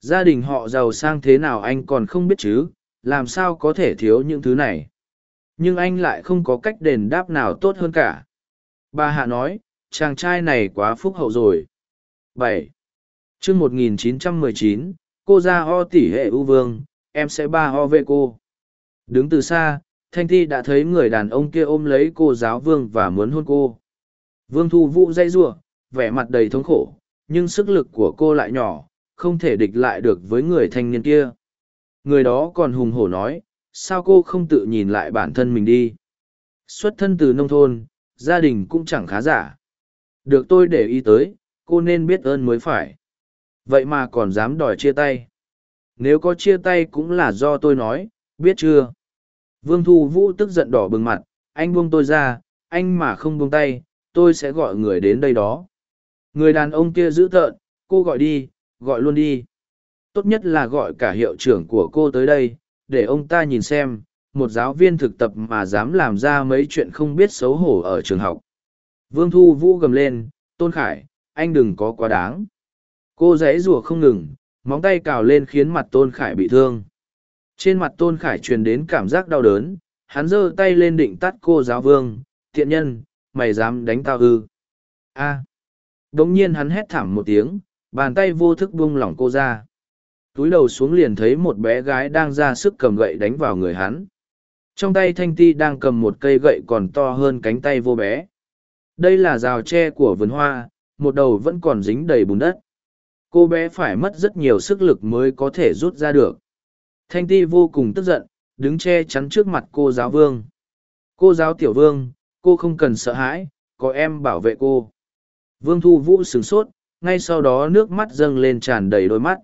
Gia đình họ giàu sang thế nào anh còn không biết chứ, làm sao có thể thiếu những thứ này. Nhưng anh lại không có cách đền đáp nào tốt hơn cả. Bà Hạ nói, chàng trai này quá phúc hậu rồi. bảy chương một nghìn chín trăm mười chín cô ra ho tỷ hệ ưu vương, em sẽ ba ho về cô. Đứng từ xa, Thanh Thi đã thấy người đàn ông kia ôm lấy cô giáo vương và muốn hôn cô. Vương thu vũ dây giụa vẻ mặt đầy thống khổ, nhưng sức lực của cô lại nhỏ, không thể địch lại được với người thanh niên kia. Người đó còn hùng hổ nói, sao cô không tự nhìn lại bản thân mình đi. Xuất thân từ nông thôn, gia đình cũng chẳng khá giả. Được tôi để ý tới, cô nên biết ơn mới phải. Vậy mà còn dám đòi chia tay. Nếu có chia tay cũng là do tôi nói, biết chưa? Vương Thu Vũ tức giận đỏ bừng mặt, anh buông tôi ra, anh mà không buông tay, tôi sẽ gọi người đến đây đó. Người đàn ông kia giữ tợn, cô gọi đi, gọi luôn đi. Tốt nhất là gọi cả hiệu trưởng của cô tới đây, để ông ta nhìn xem, một giáo viên thực tập mà dám làm ra mấy chuyện không biết xấu hổ ở trường học. Vương Thu Vũ gầm lên, Tôn Khải, anh đừng có quá đáng. Cô giấy rùa không ngừng, móng tay cào lên khiến mặt Tôn Khải bị thương. Trên mặt Tôn Khải truyền đến cảm giác đau đớn, hắn giơ tay lên định tắt cô giáo vương, tiện nhân, mày dám đánh tao ư? A. À. đ ỗ n g nhiên hắn hét thảm một tiếng bàn tay vô thức buông lỏng cô ra. Túi đầu xuống liền thấy một bé gái đang ra sức cầm gậy đánh vào người hắn. Trong tay thanh ti đang cầm một cây gậy còn to hơn cánh tay vô bé. Đây là rào tre của vườn hoa một đầu vẫn còn dính đầy bùn đất. Cô bé phải mất rất nhiều sức lực mới có thể rút ra được thanh ti vô cùng tức giận, đứng che chắn trước mặt cô giáo vương. Cô giáo tiểu vương, cô không cần sợ hãi, có em bảo vệ cô. Vương thu vũ sửng sốt, ngay sau đó nước mắt dâng lên tràn đầy đôi mắt.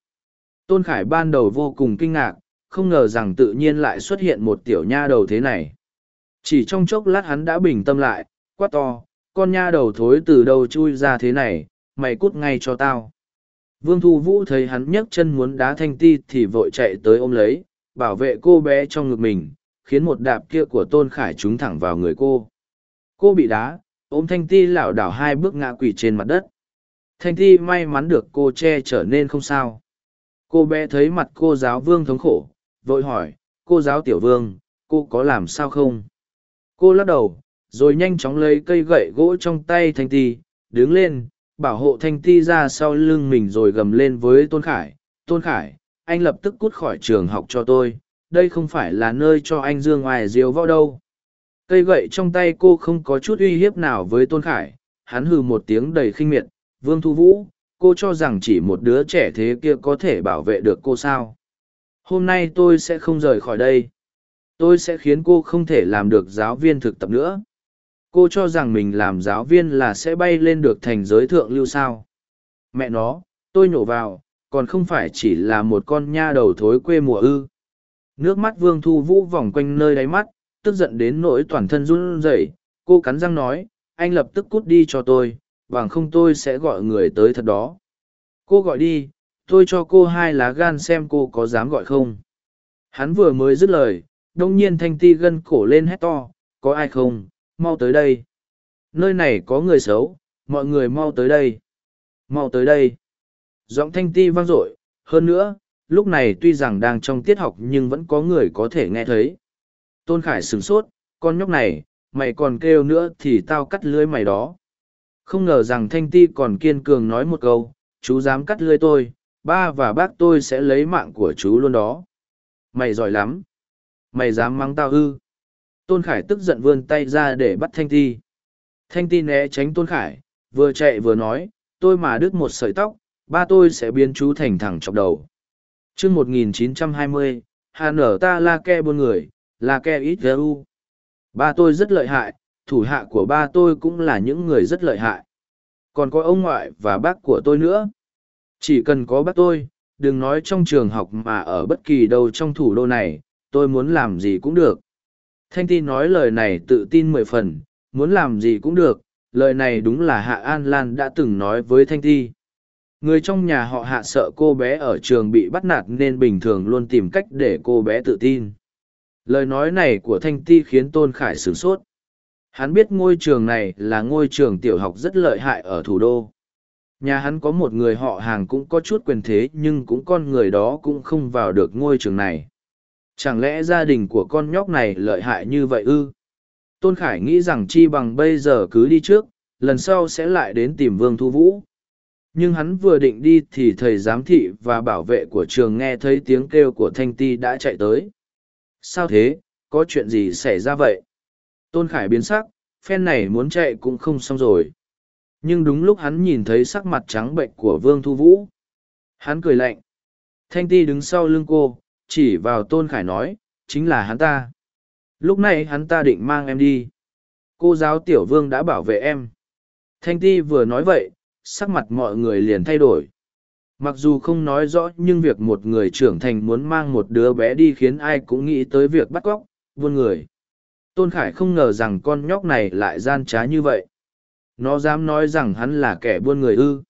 Tôn khải ban đầu vô cùng kinh ngạc, không ngờ rằng tự nhiên lại xuất hiện một tiểu nha đầu thế này. Chỉ trong chốc lát hắn đã bình tâm lại, quát to, con nha đầu thối từ đâu chui ra thế này, mày cút ngay cho tao vương thu vũ thấy hắn nhấc chân muốn đá thanh ti thì vội chạy tới ôm lấy, bảo vệ cô bé trong ngực mình, khiến một đạp kia của tôn khải trúng thẳng vào người cô. Cô bị đá, ôm thanh ti lảo đảo hai bước ngã quỷ trên mặt đất. Thanh ti may mắn được cô che trở nên không sao. Cô bé thấy mặt cô giáo vương thống khổ, vội hỏi, cô giáo tiểu vương, cô có làm sao không? Cô lắc đầu, rồi nhanh chóng lấy cây gậy gỗ trong tay thanh ti, đứng lên bảo hộ thanh ti ra sau lưng mình rồi gầm lên với tôn khải. Tôn khải, anh lập tức cút khỏi trường học cho tôi. Đây không phải là nơi cho anh dương ngoài diếu võ đâu. Cây gậy trong tay cô không có chút uy hiếp nào với tôn khải. Hắn hừ một tiếng đầy khinh miệt. Vương thu vũ, cô cho rằng chỉ một đứa trẻ thế kia có thể bảo vệ được cô sao? Hôm nay tôi sẽ không rời khỏi đây. Tôi sẽ khiến cô không thể làm được giáo viên thực tập nữa cô cho rằng mình làm giáo viên là sẽ bay lên được thành giới thượng lưu sao. Mẹ nó, tôi nhổ vào, còn không phải chỉ là một con nha đầu thối quê mùa ư. Nước mắt vương thu vũ vòng quanh nơi đáy mắt, tức giận đến nỗi toàn thân run rẩy. Cô cắn răng nói, anh lập tức cút đi cho tôi, bằng không tôi sẽ gọi người tới thật đó. Cô gọi đi, tôi cho cô hai lá gan xem cô có dám gọi không. Hắn vừa mới dứt lời, đông nhiên thanh ti gân cổ lên hét to, có ai không? Mau tới đây. Nơi này có người xấu, mọi người mau tới đây. Mau tới đây. Giọng thanh ti vang dội, hơn nữa, lúc này tuy rằng đang trong tiết học nhưng vẫn có người có thể nghe thấy. Tôn khải sửng sốt, con nhóc này, mày còn kêu nữa thì tao cắt lưới mày đó. Không ngờ rằng thanh ti còn kiên cường nói một câu, chú dám cắt lưới tôi, ba và bác tôi sẽ lấy mạng của chú luôn đó. Mày giỏi lắm. Mày dám mắng tao ư? Tôn khải tức giận vươn tay ra để bắt thanh ti thanh ti né tránh tôn khải vừa chạy vừa nói tôi mà đứt một sợi tóc ba tôi sẽ biến chú thành thẳng chọc đầu Trước 1920, hà nở ta la ke buôn người, la ke ít u. Ba tôi rất lợi hại, thủ hạ của ba tôi cũng là những người rất lợi hại. Còn có ông ngoại và bác của tôi nữa. Chỉ cần có bác tôi, đừng nói trong trường học mà ở bất kỳ đâu trong thủ đô này, tôi muốn làm gì cũng được. Thanh ti nói lời này tự tin mười phần, muốn làm gì cũng được, lời này đúng là Hạ An Lan đã từng nói với Thanh ti. Người trong nhà họ hạ sợ cô bé ở trường bị bắt nạt nên bình thường luôn tìm cách để cô bé tự tin. Lời nói này của Thanh Ti khiến Tôn Khải sửng sốt. Hắn biết ngôi trường này là ngôi trường tiểu học rất lợi hại ở thủ đô. Nhà hắn có một người họ hàng cũng có chút quyền thế nhưng cũng con người đó cũng không vào được ngôi trường này. Chẳng lẽ gia đình của con nhóc này lợi hại như vậy ư? Tôn Khải nghĩ rằng chi bằng bây giờ cứ đi trước, lần sau sẽ lại đến tìm Vương Thu Vũ. Nhưng hắn vừa định đi thì thầy giám thị và bảo vệ của trường nghe thấy tiếng kêu của thanh ti đã chạy tới. Sao thế? Có chuyện gì xảy ra vậy? Tôn khải biến sắc phen này muốn chạy cũng không xong rồi. Nhưng đúng lúc hắn nhìn thấy sắc mặt trắng bệnh của vương thu vũ. Hắn cười lạnh. Thanh ti đứng sau lưng cô chỉ vào tôn khải nói chính là hắn ta lúc này hắn ta định mang em đi cô giáo tiểu vương đã bảo vệ em thanh ti vừa nói vậy sắc mặt mọi người liền thay đổi. Mặc dù không nói rõ nhưng việc một người trưởng thành muốn mang một đứa bé đi khiến ai cũng nghĩ tới việc bắt cóc, buôn người. Tôn Khải không ngờ rằng con nhóc này lại gian trá như vậy. Nó dám nói rằng hắn là kẻ buôn người ư.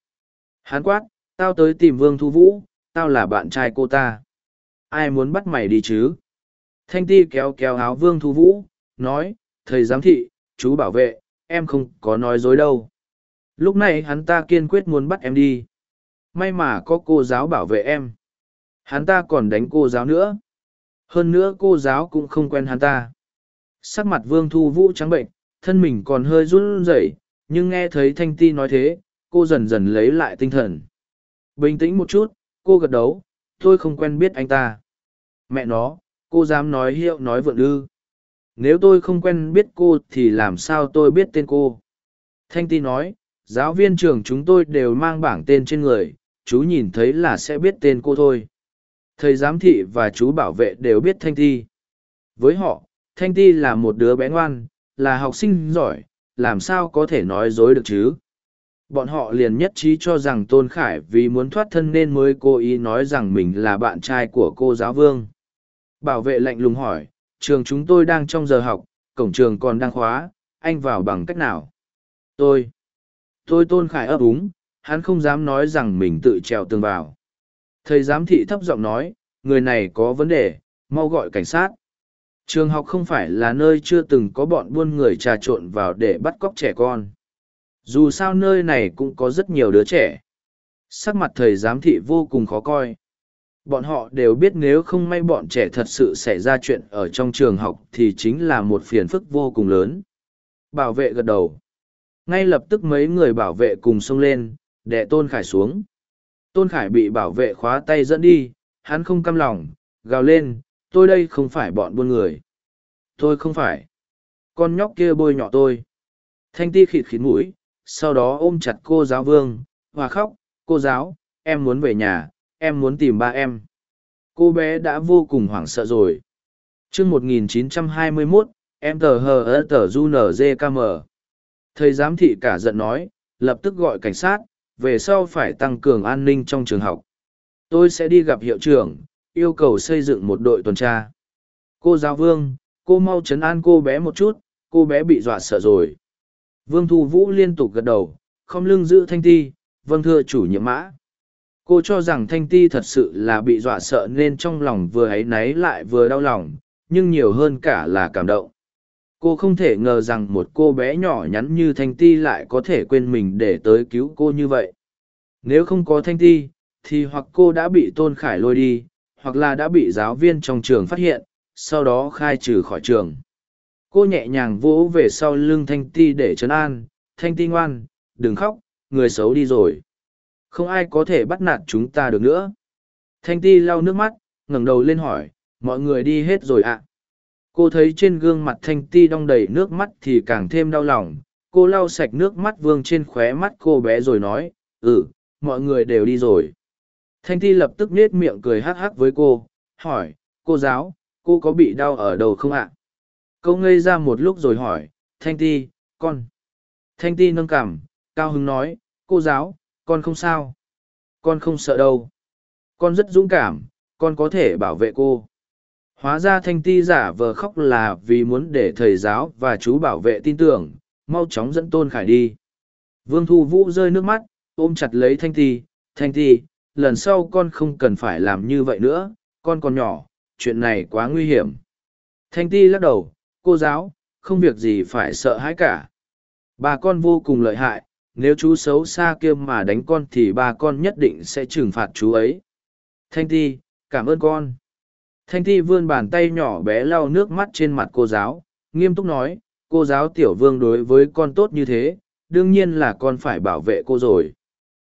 Hắn quát, tao tới tìm Vương Thu Vũ, tao là bạn trai cô ta. Ai muốn bắt mày đi chứ? Thanh ti kéo kéo áo Vương Thu Vũ, nói, thầy giám thị, chú bảo vệ, em không có nói dối đâu. Lúc này hắn ta kiên quyết muốn bắt em đi. May mà có cô giáo bảo vệ em. Hắn ta còn đánh cô giáo nữa. Hơn nữa cô giáo cũng không quen hắn ta. Sắc mặt vương thu vũ trắng bệnh thân mình còn hơi run rẩy nhưng nghe thấy thanh ti nói thế cô dần dần lấy lại tinh thần. Bình tĩnh một chút cô gật đấu tôi không quen biết anh ta. Mẹ nó, cô dám nói hiệu nói vượn ư. Nếu tôi không quen biết cô thì làm sao tôi biết tên cô? Thanh ti nói, giáo viên trường chúng tôi đều mang bảng tên trên người, chú nhìn thấy là sẽ biết tên cô thôi. Thầy giám thị và chú bảo vệ đều biết thanh ti. Với họ, thanh ti là một đứa bé ngoan, là học sinh giỏi, làm sao có thể nói dối được chứ? Bọn họ liền nhất trí cho rằng tôn khải vì muốn thoát thân nên mới cố ý nói rằng mình là bạn trai của cô giáo vương. Bảo vệ lạnh lùng hỏi, trường chúng tôi đang trong giờ học, cổng trường còn đang khóa, anh vào bằng cách nào? Tôi. Tôi tôn khải ấp úng, hắn không dám nói rằng mình tự trèo tường vào. Thầy giám thị thấp giọng nói, người này có vấn đề, mau gọi cảnh sát. Trường học không phải là nơi chưa từng có bọn buôn người trà trộn vào để bắt cóc trẻ con dù sao nơi này cũng có rất nhiều đứa trẻ. Sắc mặt thầy giám thị vô cùng khó coi. Bọn họ đều biết nếu không may bọn trẻ thật sự xảy ra chuyện ở trong trường học thì chính là một phiền phức vô cùng lớn. Bảo vệ gật đầu. Ngay lập tức mấy người bảo vệ cùng xông lên đẻ tôn khải xuống. Tôn khải bị bảo vệ khóa tay dẫn đi, hắn không căm lòng, gào lên, tôi đây không phải bọn buôn người. Tôi không phải. Con nhóc kia bôi nhọ tôi. Thanh ti khịt khịt mũi sau đó ôm chặt cô giáo vương và khóc cô giáo em muốn về nhà em muốn tìm ba em. Cô bé đã vô cùng hoảng sợ rồi. Chương 1921, em tờ hờ ơ tờ du nzkm thầy giám thị cả giận nói lập tức gọi cảnh sát về sau phải tăng cường an ninh trong trường học. Tôi sẽ đi gặp hiệu trưởng yêu cầu xây dựng một đội tuần tra. Cô giáo vương cô mau chấn an cô bé một chút cô bé bị dọa sợ rồi vương thu vũ liên tục gật đầu, không lưng giữ thanh ti vâng thưa chủ nhiệm mã. Cô cho rằng thanh ti thật sự là bị dọa sợ nên trong lòng vừa ấy náy lại vừa đau lòng, nhưng nhiều hơn cả là cảm động. Cô không thể ngờ rằng một cô bé nhỏ nhắn như thanh ti lại có thể quên mình để tới cứu cô như vậy. Nếu không có thanh ti, thì hoặc cô đã bị tôn khải lôi đi, hoặc là đã bị giáo viên trong trường phát hiện, sau đó khai trừ khỏi trường cô nhẹ nhàng vỗ về sau lưng thanh ti để trấn an. Thanh ti ngoan, đừng khóc, người xấu đi rồi. Không ai có thể bắt nạt chúng ta được nữa. Thanh ti lau nước mắt, ngẩng đầu lên hỏi, mọi người đi hết rồi ạ? Cô thấy trên gương mặt thanh ti đong đầy nước mắt thì càng thêm đau lòng. Cô lau sạch nước mắt vương trên khóe mắt cô bé rồi nói ừ mọi người đều đi rồi. Thanh ti lập tức nết miệng cười hắc hắc với cô, hỏi, cô giáo, cô có bị đau ở đầu không ạ? Câu ngây ra một lúc rồi hỏi, thanh ti, con. Thanh ti nâng cảm cao hứng nói, cô giáo, con không sao. Con không sợ đâu. Con rất dũng cảm, con có thể bảo vệ cô. Hóa ra thanh ti giả vờ khóc là vì muốn để thầy giáo và chú bảo vệ tin tưởng, mau chóng dẫn tôn khải đi. Vương thu vũ rơi nước mắt, ôm chặt lấy thanh ti thanh ti, lần sau con không cần phải làm như vậy nữa, con còn nhỏ, chuyện này quá nguy hiểm. Thanh ti lắc đầu cô giáo, không việc gì phải sợ hãi cả. Bà con vô cùng lợi hại, nếu chú xấu xa kia mà đánh con thì ba con nhất định sẽ trừng phạt chú ấy. Thanh ti, cảm ơn con. Thanh ti vươn bàn tay nhỏ bé lau nước mắt trên mặt cô giáo, nghiêm túc nói, cô giáo tiểu vương đối với con tốt như thế, đương nhiên là con phải bảo vệ cô rồi.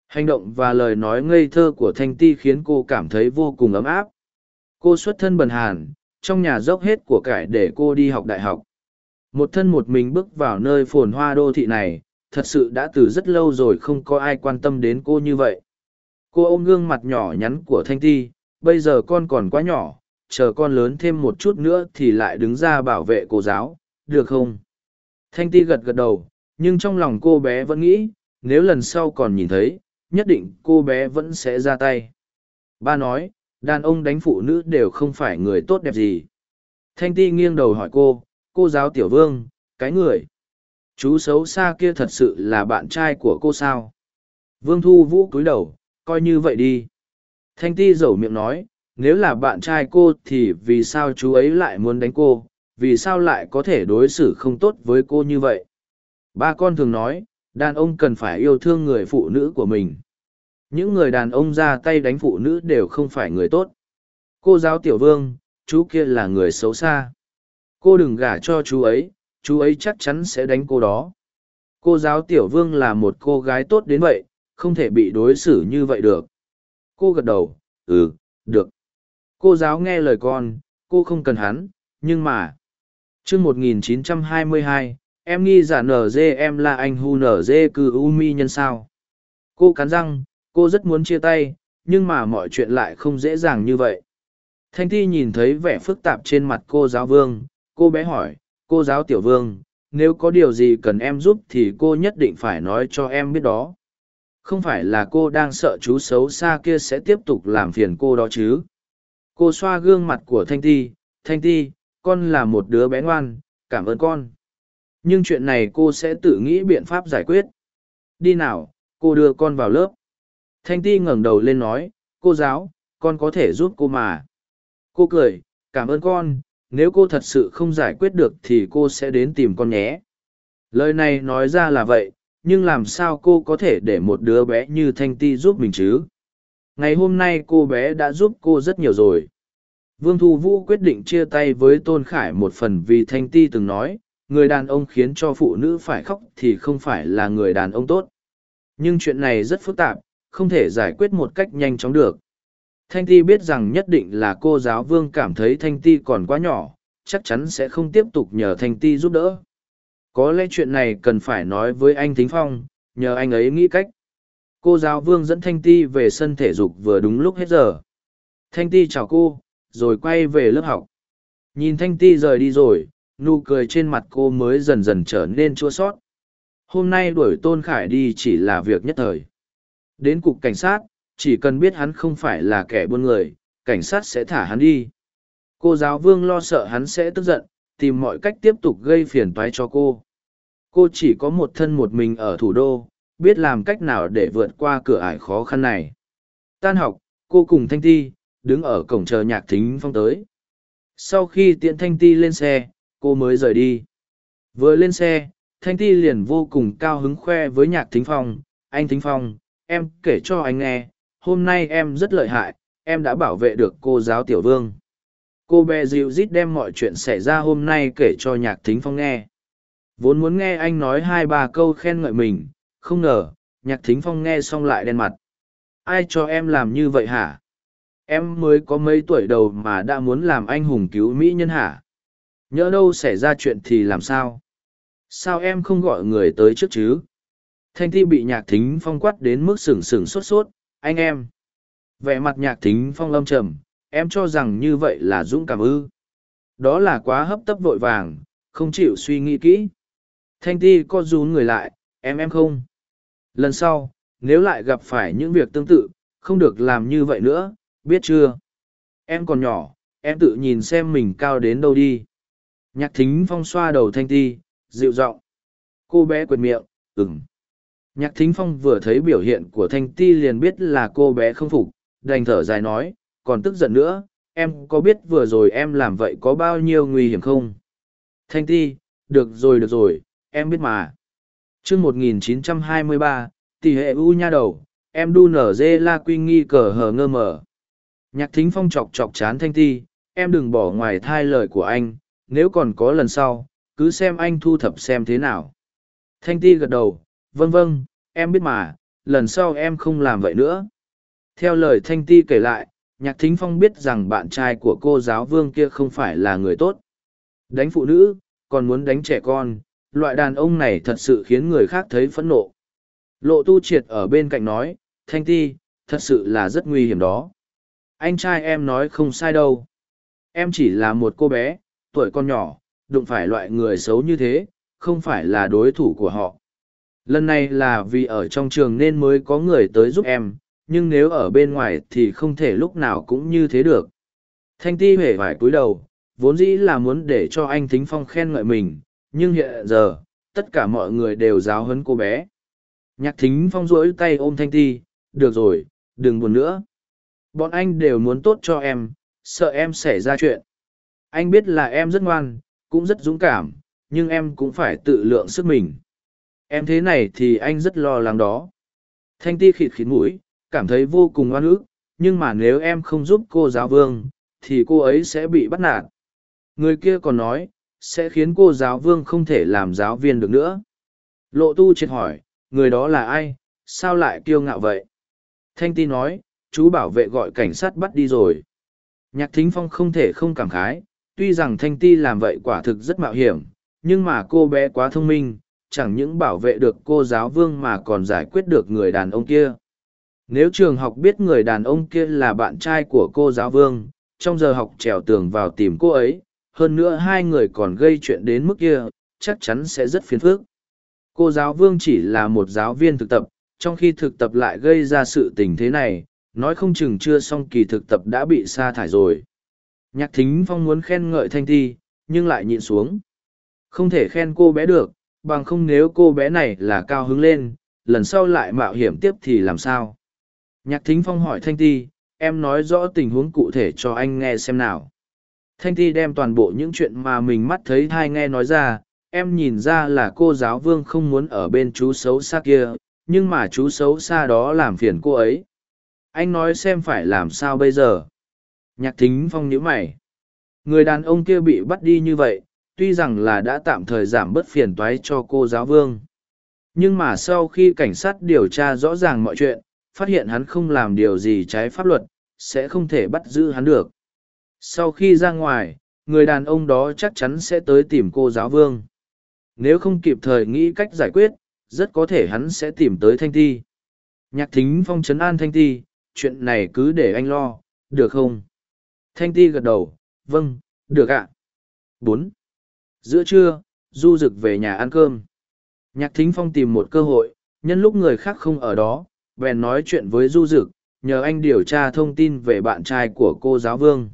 Hành động và lời nói ngây thơ của thanh ti khiến cô cảm thấy vô cùng ấm áp. Cô xuất thân bần hàn trong nhà dốc hết của cải để cô đi học đại học. Một thân một mình bước vào nơi phồn hoa đô thị này, thật sự đã từ rất lâu rồi không có ai quan tâm đến cô như vậy. Cô ôm gương mặt nhỏ nhắn của thanh ti, bây giờ con còn quá nhỏ, chờ con lớn thêm một chút nữa thì lại đứng ra bảo vệ cô giáo, được không? Thanh ti gật gật đầu, nhưng trong lòng cô bé vẫn nghĩ, nếu lần sau còn nhìn thấy, nhất định cô bé vẫn sẽ ra tay. Ba nói đàn ông đánh phụ nữ đều không phải người tốt đẹp gì. Thanh ti nghiêng đầu hỏi cô cô giáo tiểu vương, cái người? Chú xấu xa kia thật sự là bạn trai của cô sao? Vương thu vũ cúi đầu, coi như vậy đi. Thanh ti dầu miệng nói, nếu là bạn trai cô thì vì sao chú ấy lại muốn đánh cô? Vì sao lại có thể đối xử không tốt với cô như vậy? Ba con thường nói, đàn ông cần phải yêu thương người phụ nữ của mình những người đàn ông ra tay đánh phụ nữ đều không phải người tốt. Cô giáo tiểu vương, chú kia là người xấu xa. Cô đừng gả cho chú ấy chú ấy chắc chắn sẽ đánh cô đó. Cô giáo tiểu vương là một cô gái tốt đến vậy, không thể bị đối xử như vậy được. Cô gật đầu ừ được. Cô giáo nghe lời con, cô không cần hắn, nhưng mà. Chương một nghìn chín trăm hai mươi hai, em nghi giả nở dê em là anh hu nở dê cư u mi nhân sao? Cô cắn răng cô rất muốn chia tay, nhưng mà mọi chuyện lại không dễ dàng như vậy. Thanh thi nhìn thấy vẻ phức tạp trên mặt cô giáo vương, cô bé hỏi, cô giáo tiểu vương, nếu có điều gì cần em giúp thì cô nhất định phải nói cho em biết đó. Không phải là cô đang sợ chú xấu xa kia sẽ tiếp tục làm phiền cô đó chứ? Cô xoa gương mặt của thanh ti thanh ti, con là một đứa bé ngoan, cảm ơn con. Nhưng chuyện này cô sẽ tự nghĩ biện pháp giải quyết. Đi nào, cô đưa con vào lớp thanh ti ngẩng đầu lên nói, cô giáo, con có thể giúp cô mà. Cô cười, cảm ơn con, nếu cô thật sự không giải quyết được thì cô sẽ đến tìm con nhé. Lời này nói ra là vậy, nhưng làm sao cô có thể để một đứa bé như thanh ti giúp mình chứ? Ngày hôm nay cô bé đã giúp cô rất nhiều rồi. Vương thu vũ quyết định chia tay với tôn khải một phần vì thanh ti từng nói, người đàn ông khiến cho phụ nữ phải khóc thì không phải là người đàn ông tốt. Nhưng chuyện này rất phức tạp không thể giải quyết một cách nhanh chóng được. Thanh ti biết rằng nhất định là cô giáo vương cảm thấy thanh ti còn quá nhỏ, chắc chắn sẽ không tiếp tục nhờ thanh ti giúp đỡ. Có lẽ chuyện này cần phải nói với anh thính phong, nhờ anh ấy nghĩ cách. Cô giáo vương dẫn thanh ti về sân thể dục vừa đúng lúc hết giờ. Thanh ti chào cô, rồi quay về lớp học. Nhìn thanh ti rời đi rồi, nụ cười trên mặt cô mới dần dần trở nên chua xót. hôm nay đuổi tôn khải đi chỉ là việc nhất thời đến cục cảnh sát, chỉ cần biết hắn không phải là kẻ buôn người, cảnh sát sẽ thả hắn đi. Cô giáo vương lo sợ hắn sẽ tức giận, tìm mọi cách tiếp tục gây phiền toái cho cô. Cô chỉ có một thân một mình ở thủ đô, biết làm cách nào để vượt qua cửa ải khó khăn này. Tan học, cô cùng thanh ti, đứng ở cổng chờ nhạc thính phong tới. Sau khi tiện thanh ti lên xe, cô mới rời đi. Vừa lên xe, thanh ti liền vô cùng cao hứng khoe với nhạc thính phong, anh thính phong em kể cho anh nghe, hôm nay em rất lợi hại, em đã bảo vệ được cô giáo tiểu vương. Cô bé dịu rít đem mọi chuyện xảy ra hôm nay kể cho nhạc thính phong nghe. Vốn muốn nghe anh nói hai ba câu khen ngợi mình, không ngờ, nhạc thính phong nghe xong lại đen mặt. Ai cho em làm như vậy hả? Em mới có mấy tuổi đầu mà đã muốn làm anh hùng cứu mỹ nhân hả? Nhỡ đâu xảy ra chuyện thì làm sao? Sao em không gọi người tới trước chứ? Thanh ti bị nhạc thính phong quát đến mức sừng sừng sốt sốt, anh em. Vẻ mặt nhạc thính phong lâm trầm, em cho rằng như vậy là dũng cảm ư? Đó là quá hấp tấp vội vàng, không chịu suy nghĩ kỹ. Thanh ti co rún người lại, em em không. Lần sau, nếu lại gặp phải những việc tương tự, không được làm như vậy nữa, biết chưa? Em còn nhỏ, em tự nhìn xem mình cao đến đâu đi. Nhạc thính phong xoa đầu thanh ti dịu giọng. Cô bé quệt miệng ừng nhạc thính phong vừa thấy biểu hiện của thanh ti liền biết là cô bé không phục đành thở dài nói còn tức giận nữa em có biết vừa rồi em làm vậy có bao nhiêu nguy hiểm không? Thanh ti được rồi được rồi em biết mà. Trước 1923, tỷ hệ u nha đầu em đu nở dê la quy nghi cờ hờ ngơ mở. nhạc thính phong chọc chọc chán thanh ti em đừng bỏ ngoài thai lời của anh nếu còn có lần sau cứ xem anh thu thập xem thế nào. Thanh ti gật đầu vâng vâng em biết mà, lần sau em không làm vậy nữa. Theo lời thanh ti kể lại, nhạc thính phong biết rằng bạn trai của cô giáo vương kia không phải là người tốt. Đánh phụ nữ, còn muốn đánh trẻ con, loại đàn ông này thật sự khiến người khác thấy phẫn nộ. Lộ tu triệt ở bên cạnh nói, thanh ti, thật sự là rất nguy hiểm đó. Anh trai em nói không sai đâu. Em chỉ là một cô bé, tuổi con nhỏ, đụng phải loại người xấu như thế, không phải là đối thủ của họ lần này là vì ở trong trường nên mới có người tới giúp em, nhưng nếu ở bên ngoài thì không thể lúc nào cũng như thế được. Thanh ti huệ vải cúi đầu, vốn dĩ là muốn để cho anh thính phong khen ngợi mình, nhưng hiện giờ, tất cả mọi người đều giáo huấn cô bé. Nhạc thính phong rỗi tay ôm thanh ti, được rồi, đừng buồn nữa. Bọn anh đều muốn tốt cho em, sợ em xảy ra chuyện. Anh biết là em rất ngoan, cũng rất dũng cảm, nhưng em cũng phải tự lượng sức mình em thế này thì anh rất lo lắng đó thanh ti khịt khịt mũi cảm thấy vô cùng oan ức nhưng mà nếu em không giúp cô giáo vương thì cô ấy sẽ bị bắt nạt người kia còn nói sẽ khiến cô giáo vương không thể làm giáo viên được nữa. Lộ tu triệt hỏi, người đó là ai, sao lại kiêu ngạo vậy? Thanh ti nói, chú bảo vệ gọi cảnh sát bắt đi rồi. Nhạc thính phong không thể không cảm khái, tuy rằng thanh ti làm vậy quả thực rất mạo hiểm, nhưng mà cô bé quá thông minh, chẳng những bảo vệ được cô giáo vương mà còn giải quyết được người đàn ông kia. Nếu trường học biết người đàn ông kia là bạn trai của cô giáo vương, trong giờ học trèo tường vào tìm cô ấy, hơn nữa hai người còn gây chuyện đến mức kia, chắc chắn sẽ rất phiền phức. Cô giáo vương chỉ là một giáo viên thực tập, trong khi thực tập lại gây ra sự tình thế này, nói không chừng chưa xong kỳ thực tập đã bị sa thải rồi. Nhạc thính phong muốn khen ngợi thanh thi, nhưng lại nhịn xuống. Không thể khen cô bé được, bằng không nếu cô bé này là cao hứng lên, lần sau lại mạo hiểm tiếp thì làm sao? Nhạc thính phong hỏi Thanh Ti, em nói rõ tình huống cụ thể cho anh nghe xem nào. Thanh Ti đem toàn bộ những chuyện mà mình mắt thấy thai nghe nói ra, em nhìn ra là cô giáo vương không muốn ở bên chú xấu xa kia, nhưng mà chú xấu xa đó làm phiền cô ấy. Anh nói xem phải làm sao bây giờ. Nhạc thính phong nhíu mày. Người đàn ông kia bị bắt đi như vậy, tuy rằng là đã tạm thời giảm bớt phiền toái cho cô giáo vương. Nhưng mà sau khi cảnh sát điều tra rõ ràng mọi chuyện, phát hiện hắn không làm điều gì trái pháp luật, sẽ không thể bắt giữ hắn được. Sau khi ra ngoài, người đàn ông đó chắc chắn sẽ tới tìm cô giáo vương. Nếu không kịp thời nghĩ cách giải quyết, rất có thể hắn sẽ tìm tới Thanh Ti. Nhạc thính phong trấn an Thanh Ti, chuyện này cứ để anh lo, được không? Thanh Ti gật đầu, vâng, được ạ. Bốn. Giữa trưa, Du Dực về nhà ăn cơm. Nhạc thính phong tìm một cơ hội, nhân lúc người khác không ở đó, bèn nói chuyện với Du Dực, nhờ anh điều tra thông tin về bạn trai của cô giáo vương.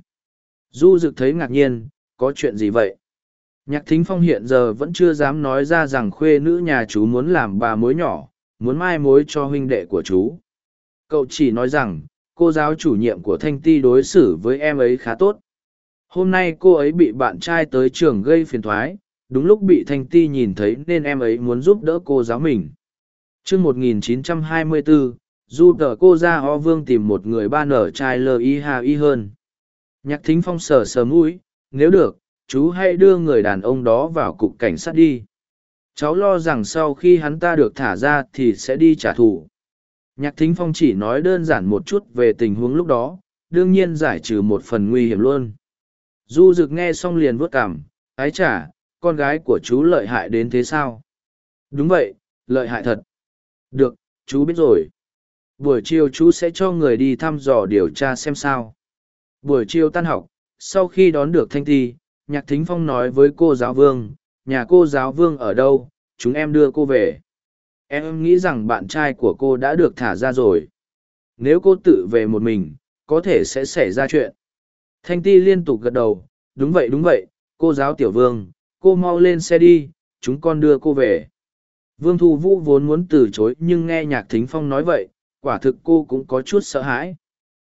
Du Dực thấy ngạc nhiên, có chuyện gì vậy? Nhạc thính phong hiện giờ vẫn chưa dám nói ra rằng khuê nữ nhà chú muốn làm bà mối nhỏ, muốn mai mối cho huynh đệ của chú. Cậu chỉ nói rằng, cô giáo chủ nhiệm của Thanh Ti đối xử với em ấy khá tốt. Hôm nay cô ấy bị bạn trai tới trường gây phiền thoái, đúng lúc bị Thanh Ti nhìn thấy nên em ấy muốn giúp đỡ cô giáo mình. Chương 1924, du tờ cô ra ho vương tìm một người ba nở trai lơ y ha y hơn. Nhạc thính phong sờ sờ mũi nếu được chú hãy đưa người đàn ông đó vào cục cảnh sát đi. Cháu lo rằng sau khi hắn ta được thả ra thì sẽ đi trả thù. Nhạc thính phong chỉ nói đơn giản một chút về tình huống lúc đó đương nhiên giải trừ một phần nguy hiểm luôn du rực nghe xong liền vuốt cảm ái chả con gái của chú lợi hại đến thế sao đúng vậy lợi hại thật được, chú biết rồi. Buổi chiều chú sẽ cho người đi thăm dò điều tra xem sao. Buổi chiều tan học, sau khi đón được Thanh Thi, Nhạc Thính Phong nói với cô giáo vương, nhà cô giáo vương ở đâu, chúng em đưa cô về. Em nghĩ rằng bạn trai của cô đã được thả ra rồi. Nếu cô tự về một mình, có thể sẽ xảy ra chuyện. Thanh Ti liên tục gật đầu, đúng vậy đúng vậy, cô giáo tiểu vương, cô mau lên xe đi, chúng con đưa cô về. Vương Thu Vũ vốn muốn từ chối nhưng nghe Nhạc Thính Phong nói vậy, quả thực cô cũng có chút sợ hãi.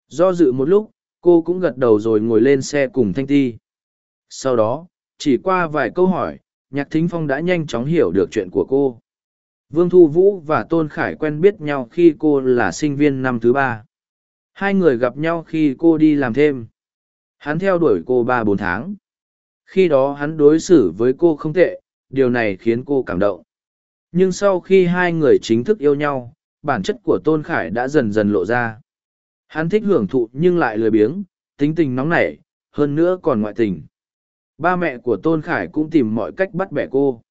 Do dự một lúc, cô cũng gật đầu rồi ngồi lên xe cùng Thanh Ti. Sau đó, chỉ qua vài câu hỏi, Nhạc Thính Phong đã nhanh chóng hiểu được chuyện của cô. Vương Thu Vũ và Tôn Khải quen biết nhau khi cô là sinh viên năm thứ ba. Hai người gặp nhau khi cô đi làm thêm. Hắn theo đuổi cô ba bốn tháng. Khi đó hắn đối xử với cô không tệ, điều này khiến cô cảm động. Nhưng sau khi hai người chính thức yêu nhau bản chất của tôn khải đã dần dần lộ ra. Hắn thích hưởng thụ nhưng lại lười biếng tính tình nóng nảy hơn nữa còn ngoại tình. Ba mẹ của tôn khải cũng tìm mọi cách bắt bẻ cô.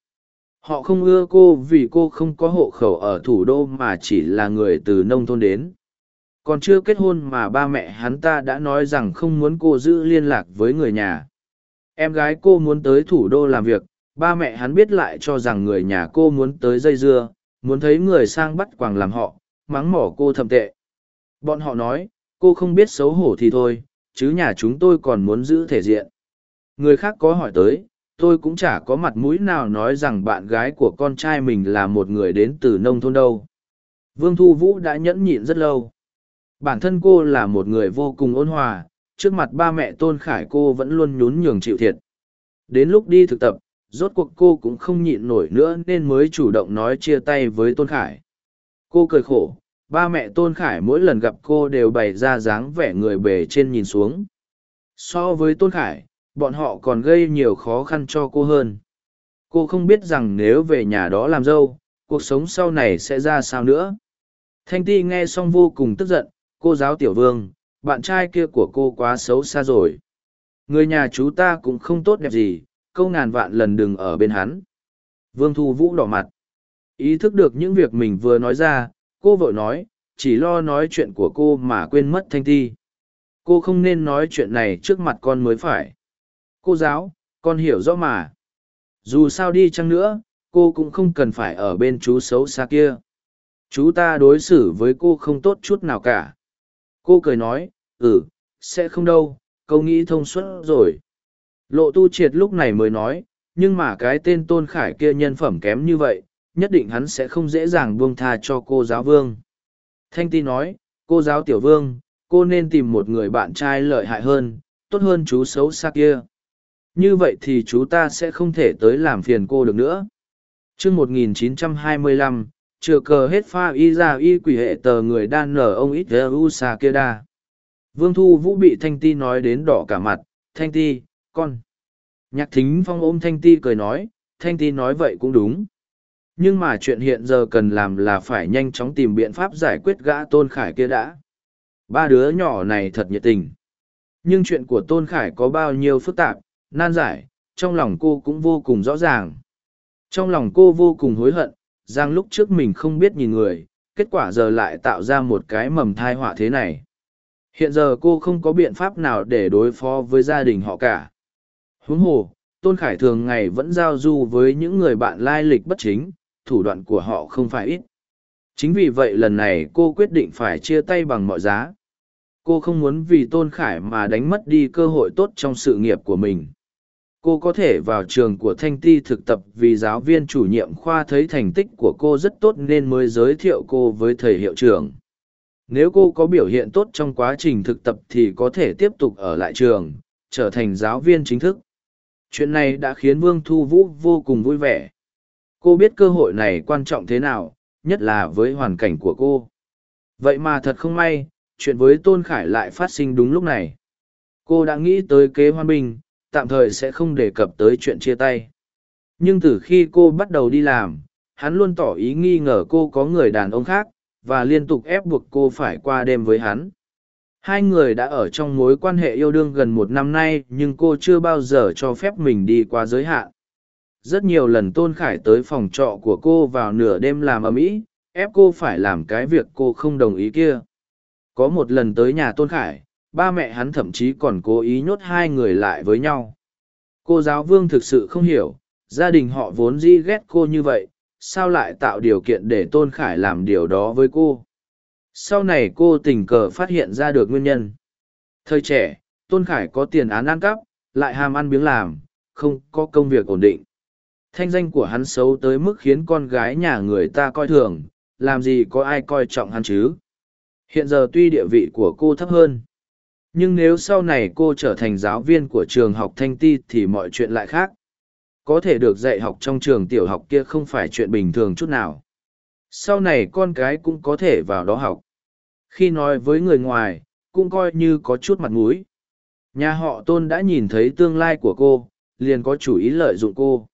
Họ không ưa cô vì cô không có hộ khẩu ở thủ đô mà chỉ là người từ nông thôn đến còn chưa kết hôn mà ba mẹ hắn ta đã nói rằng không muốn cô giữ liên lạc với người nhà em gái cô muốn tới thủ đô làm việc ba mẹ hắn biết lại cho rằng người nhà cô muốn tới dây dưa, muốn thấy người sang bắt quàng làm họ, mắng mỏ cô thầm tệ. Bọn họ nói, cô không biết xấu hổ thì thôi, chứ nhà chúng tôi còn muốn giữ thể diện. Người khác có hỏi tới, tôi cũng chả có mặt mũi nào nói rằng bạn gái của con trai mình là một người đến từ nông thôn đâu. Vương Thu Vũ đã nhẫn nhịn rất lâu. Bản thân cô là một người vô cùng ôn hòa, trước mặt ba mẹ Tôn Khải cô vẫn luôn nhún nhường chịu thiệt. Đến lúc đi thực tập, rốt cuộc cô cũng không nhịn nổi nữa nên mới chủ động nói chia tay với tôn khải. Cô cười khổ ba mẹ tôn khải mỗi lần gặp cô đều bày ra dáng vẻ người bề trên nhìn xuống. So với tôn khải bọn họ còn gây nhiều khó khăn cho cô hơn. Cô không biết rằng nếu về nhà đó làm dâu cuộc sống sau này sẽ ra sao nữa. Thanh ti nghe xong vô cùng tức giận cô giáo tiểu vương, bạn trai kia của cô quá xấu xa rồi. Người nhà chú ta cũng không tốt đẹp gì, câu ngàn vạn lần đừng ở bên hắn. Vương thu vũ đỏ mặt. Ý thức được những việc mình vừa nói ra, cô vội nói, chỉ lo nói chuyện của cô mà quên mất thanh ti. Cô không nên nói chuyện này trước mặt con mới phải. Cô giáo, con hiểu rõ mà. Dù sao đi chăng nữa, cô cũng không cần phải ở bên chú xấu xa kia. Chú ta đối xử với cô không tốt chút nào cả. Cô cười nói, ừ, sẽ không đâu, câu nghĩ thông suốt rồi. Lộ tu triệt lúc này mới nói, nhưng mà cái tên Tôn Khải kia nhân phẩm kém như vậy, nhất định hắn sẽ không dễ dàng buông tha cho cô giáo vương. Thanh ti nói, cô giáo tiểu vương, cô nên tìm một người bạn trai lợi hại hơn, tốt hơn chú xấu xa kia. Như vậy thì chú ta sẽ không thể tới làm phiền cô được nữa. Trước 1925, chưa cờ hết pha y ra y quỷ hệ tờ người đan nở ông ít u sa kia đa. Vương thu vũ bị thanh ti nói đến đỏ cả mặt, thanh ti, con. Nhạc thính phong ôm thanh ti cười nói, thanh ti nói vậy cũng đúng. Nhưng mà chuyện hiện giờ cần làm là phải nhanh chóng tìm biện pháp giải quyết gã tôn khải kia đã. Ba đứa nhỏ này thật nhiệt tình. Nhưng chuyện của tôn khải có bao nhiêu phức tạp, nan giải, trong lòng cô cũng vô cùng rõ ràng. Trong lòng cô vô cùng hối hận rằng lúc trước mình không biết nhìn người, kết quả giờ lại tạo ra một cái mầm thai họa thế này. Hiện giờ cô không có biện pháp nào để đối phó với gia đình họ cả. Huống hồ, tôn khải thường ngày vẫn giao du với những người bạn lai lịch bất chính, thủ đoạn của họ không phải ít. Chính vì vậy lần này cô quyết định phải chia tay bằng mọi giá. Cô không muốn vì tôn khải mà đánh mất đi cơ hội tốt trong sự nghiệp của mình cô có thể vào trường của thanh ti thực tập vì giáo viên chủ nhiệm khoa thấy thành tích của cô rất tốt nên mới giới thiệu cô với thầy hiệu trưởng. Nếu cô có biểu hiện tốt trong quá trình thực tập thì có thể tiếp tục ở lại trường, trở thành giáo viên chính thức. Chuyện này đã khiến vương thu vũ vô cùng vui vẻ. Cô biết cơ hội này quan trọng thế nào, nhất là với hoàn cảnh của cô. Vậy mà thật không may, chuyện với tôn khải lại phát sinh đúng lúc này. Cô đã nghĩ tới kế hoan binh tạm thời sẽ không đề cập tới chuyện chia tay. Nhưng từ khi cô bắt đầu đi làm, hắn luôn tỏ ý nghi ngờ cô có người đàn ông khác, và liên tục ép buộc cô phải qua đêm với hắn. Hai người đã ở trong mối quan hệ yêu đương gần một năm nay, nhưng cô chưa bao giờ cho phép mình đi qua giới hạn. Rất nhiều lần tôn khải tới phòng trọ của cô vào nửa đêm làm ở mỹ ép cô phải làm cái việc cô không đồng ý kia. Có một lần tới nhà tôn khải ba mẹ hắn thậm chí còn cố ý nhốt hai người lại với nhau. Cô giáo vương thực sự không hiểu, gia đình họ vốn dĩ ghét cô như vậy, sao lại tạo điều kiện để tôn khải làm điều đó với cô? Sau này cô tình cờ phát hiện ra được nguyên nhân. Thời trẻ, tôn khải có tiền án ăn cắp, lại ham ăn biếng làm, không có công việc ổn định. Thanh danh của hắn xấu tới mức khiến con gái nhà người ta coi thường, làm gì có ai coi trọng hắn chứ? Hiện giờ tuy địa vị của cô thấp hơn nhưng nếu sau này cô trở thành giáo viên của trường học thanh ti thì mọi chuyện lại khác. Có thể được dạy học trong trường tiểu học kia không phải chuyện bình thường chút nào. Sau này con cái cũng có thể vào đó học. Khi nói với người ngoài, cũng coi như có chút mặt mũi. Nhà họ tôn đã nhìn thấy tương lai của cô, liền có chủ ý lợi dụng cô.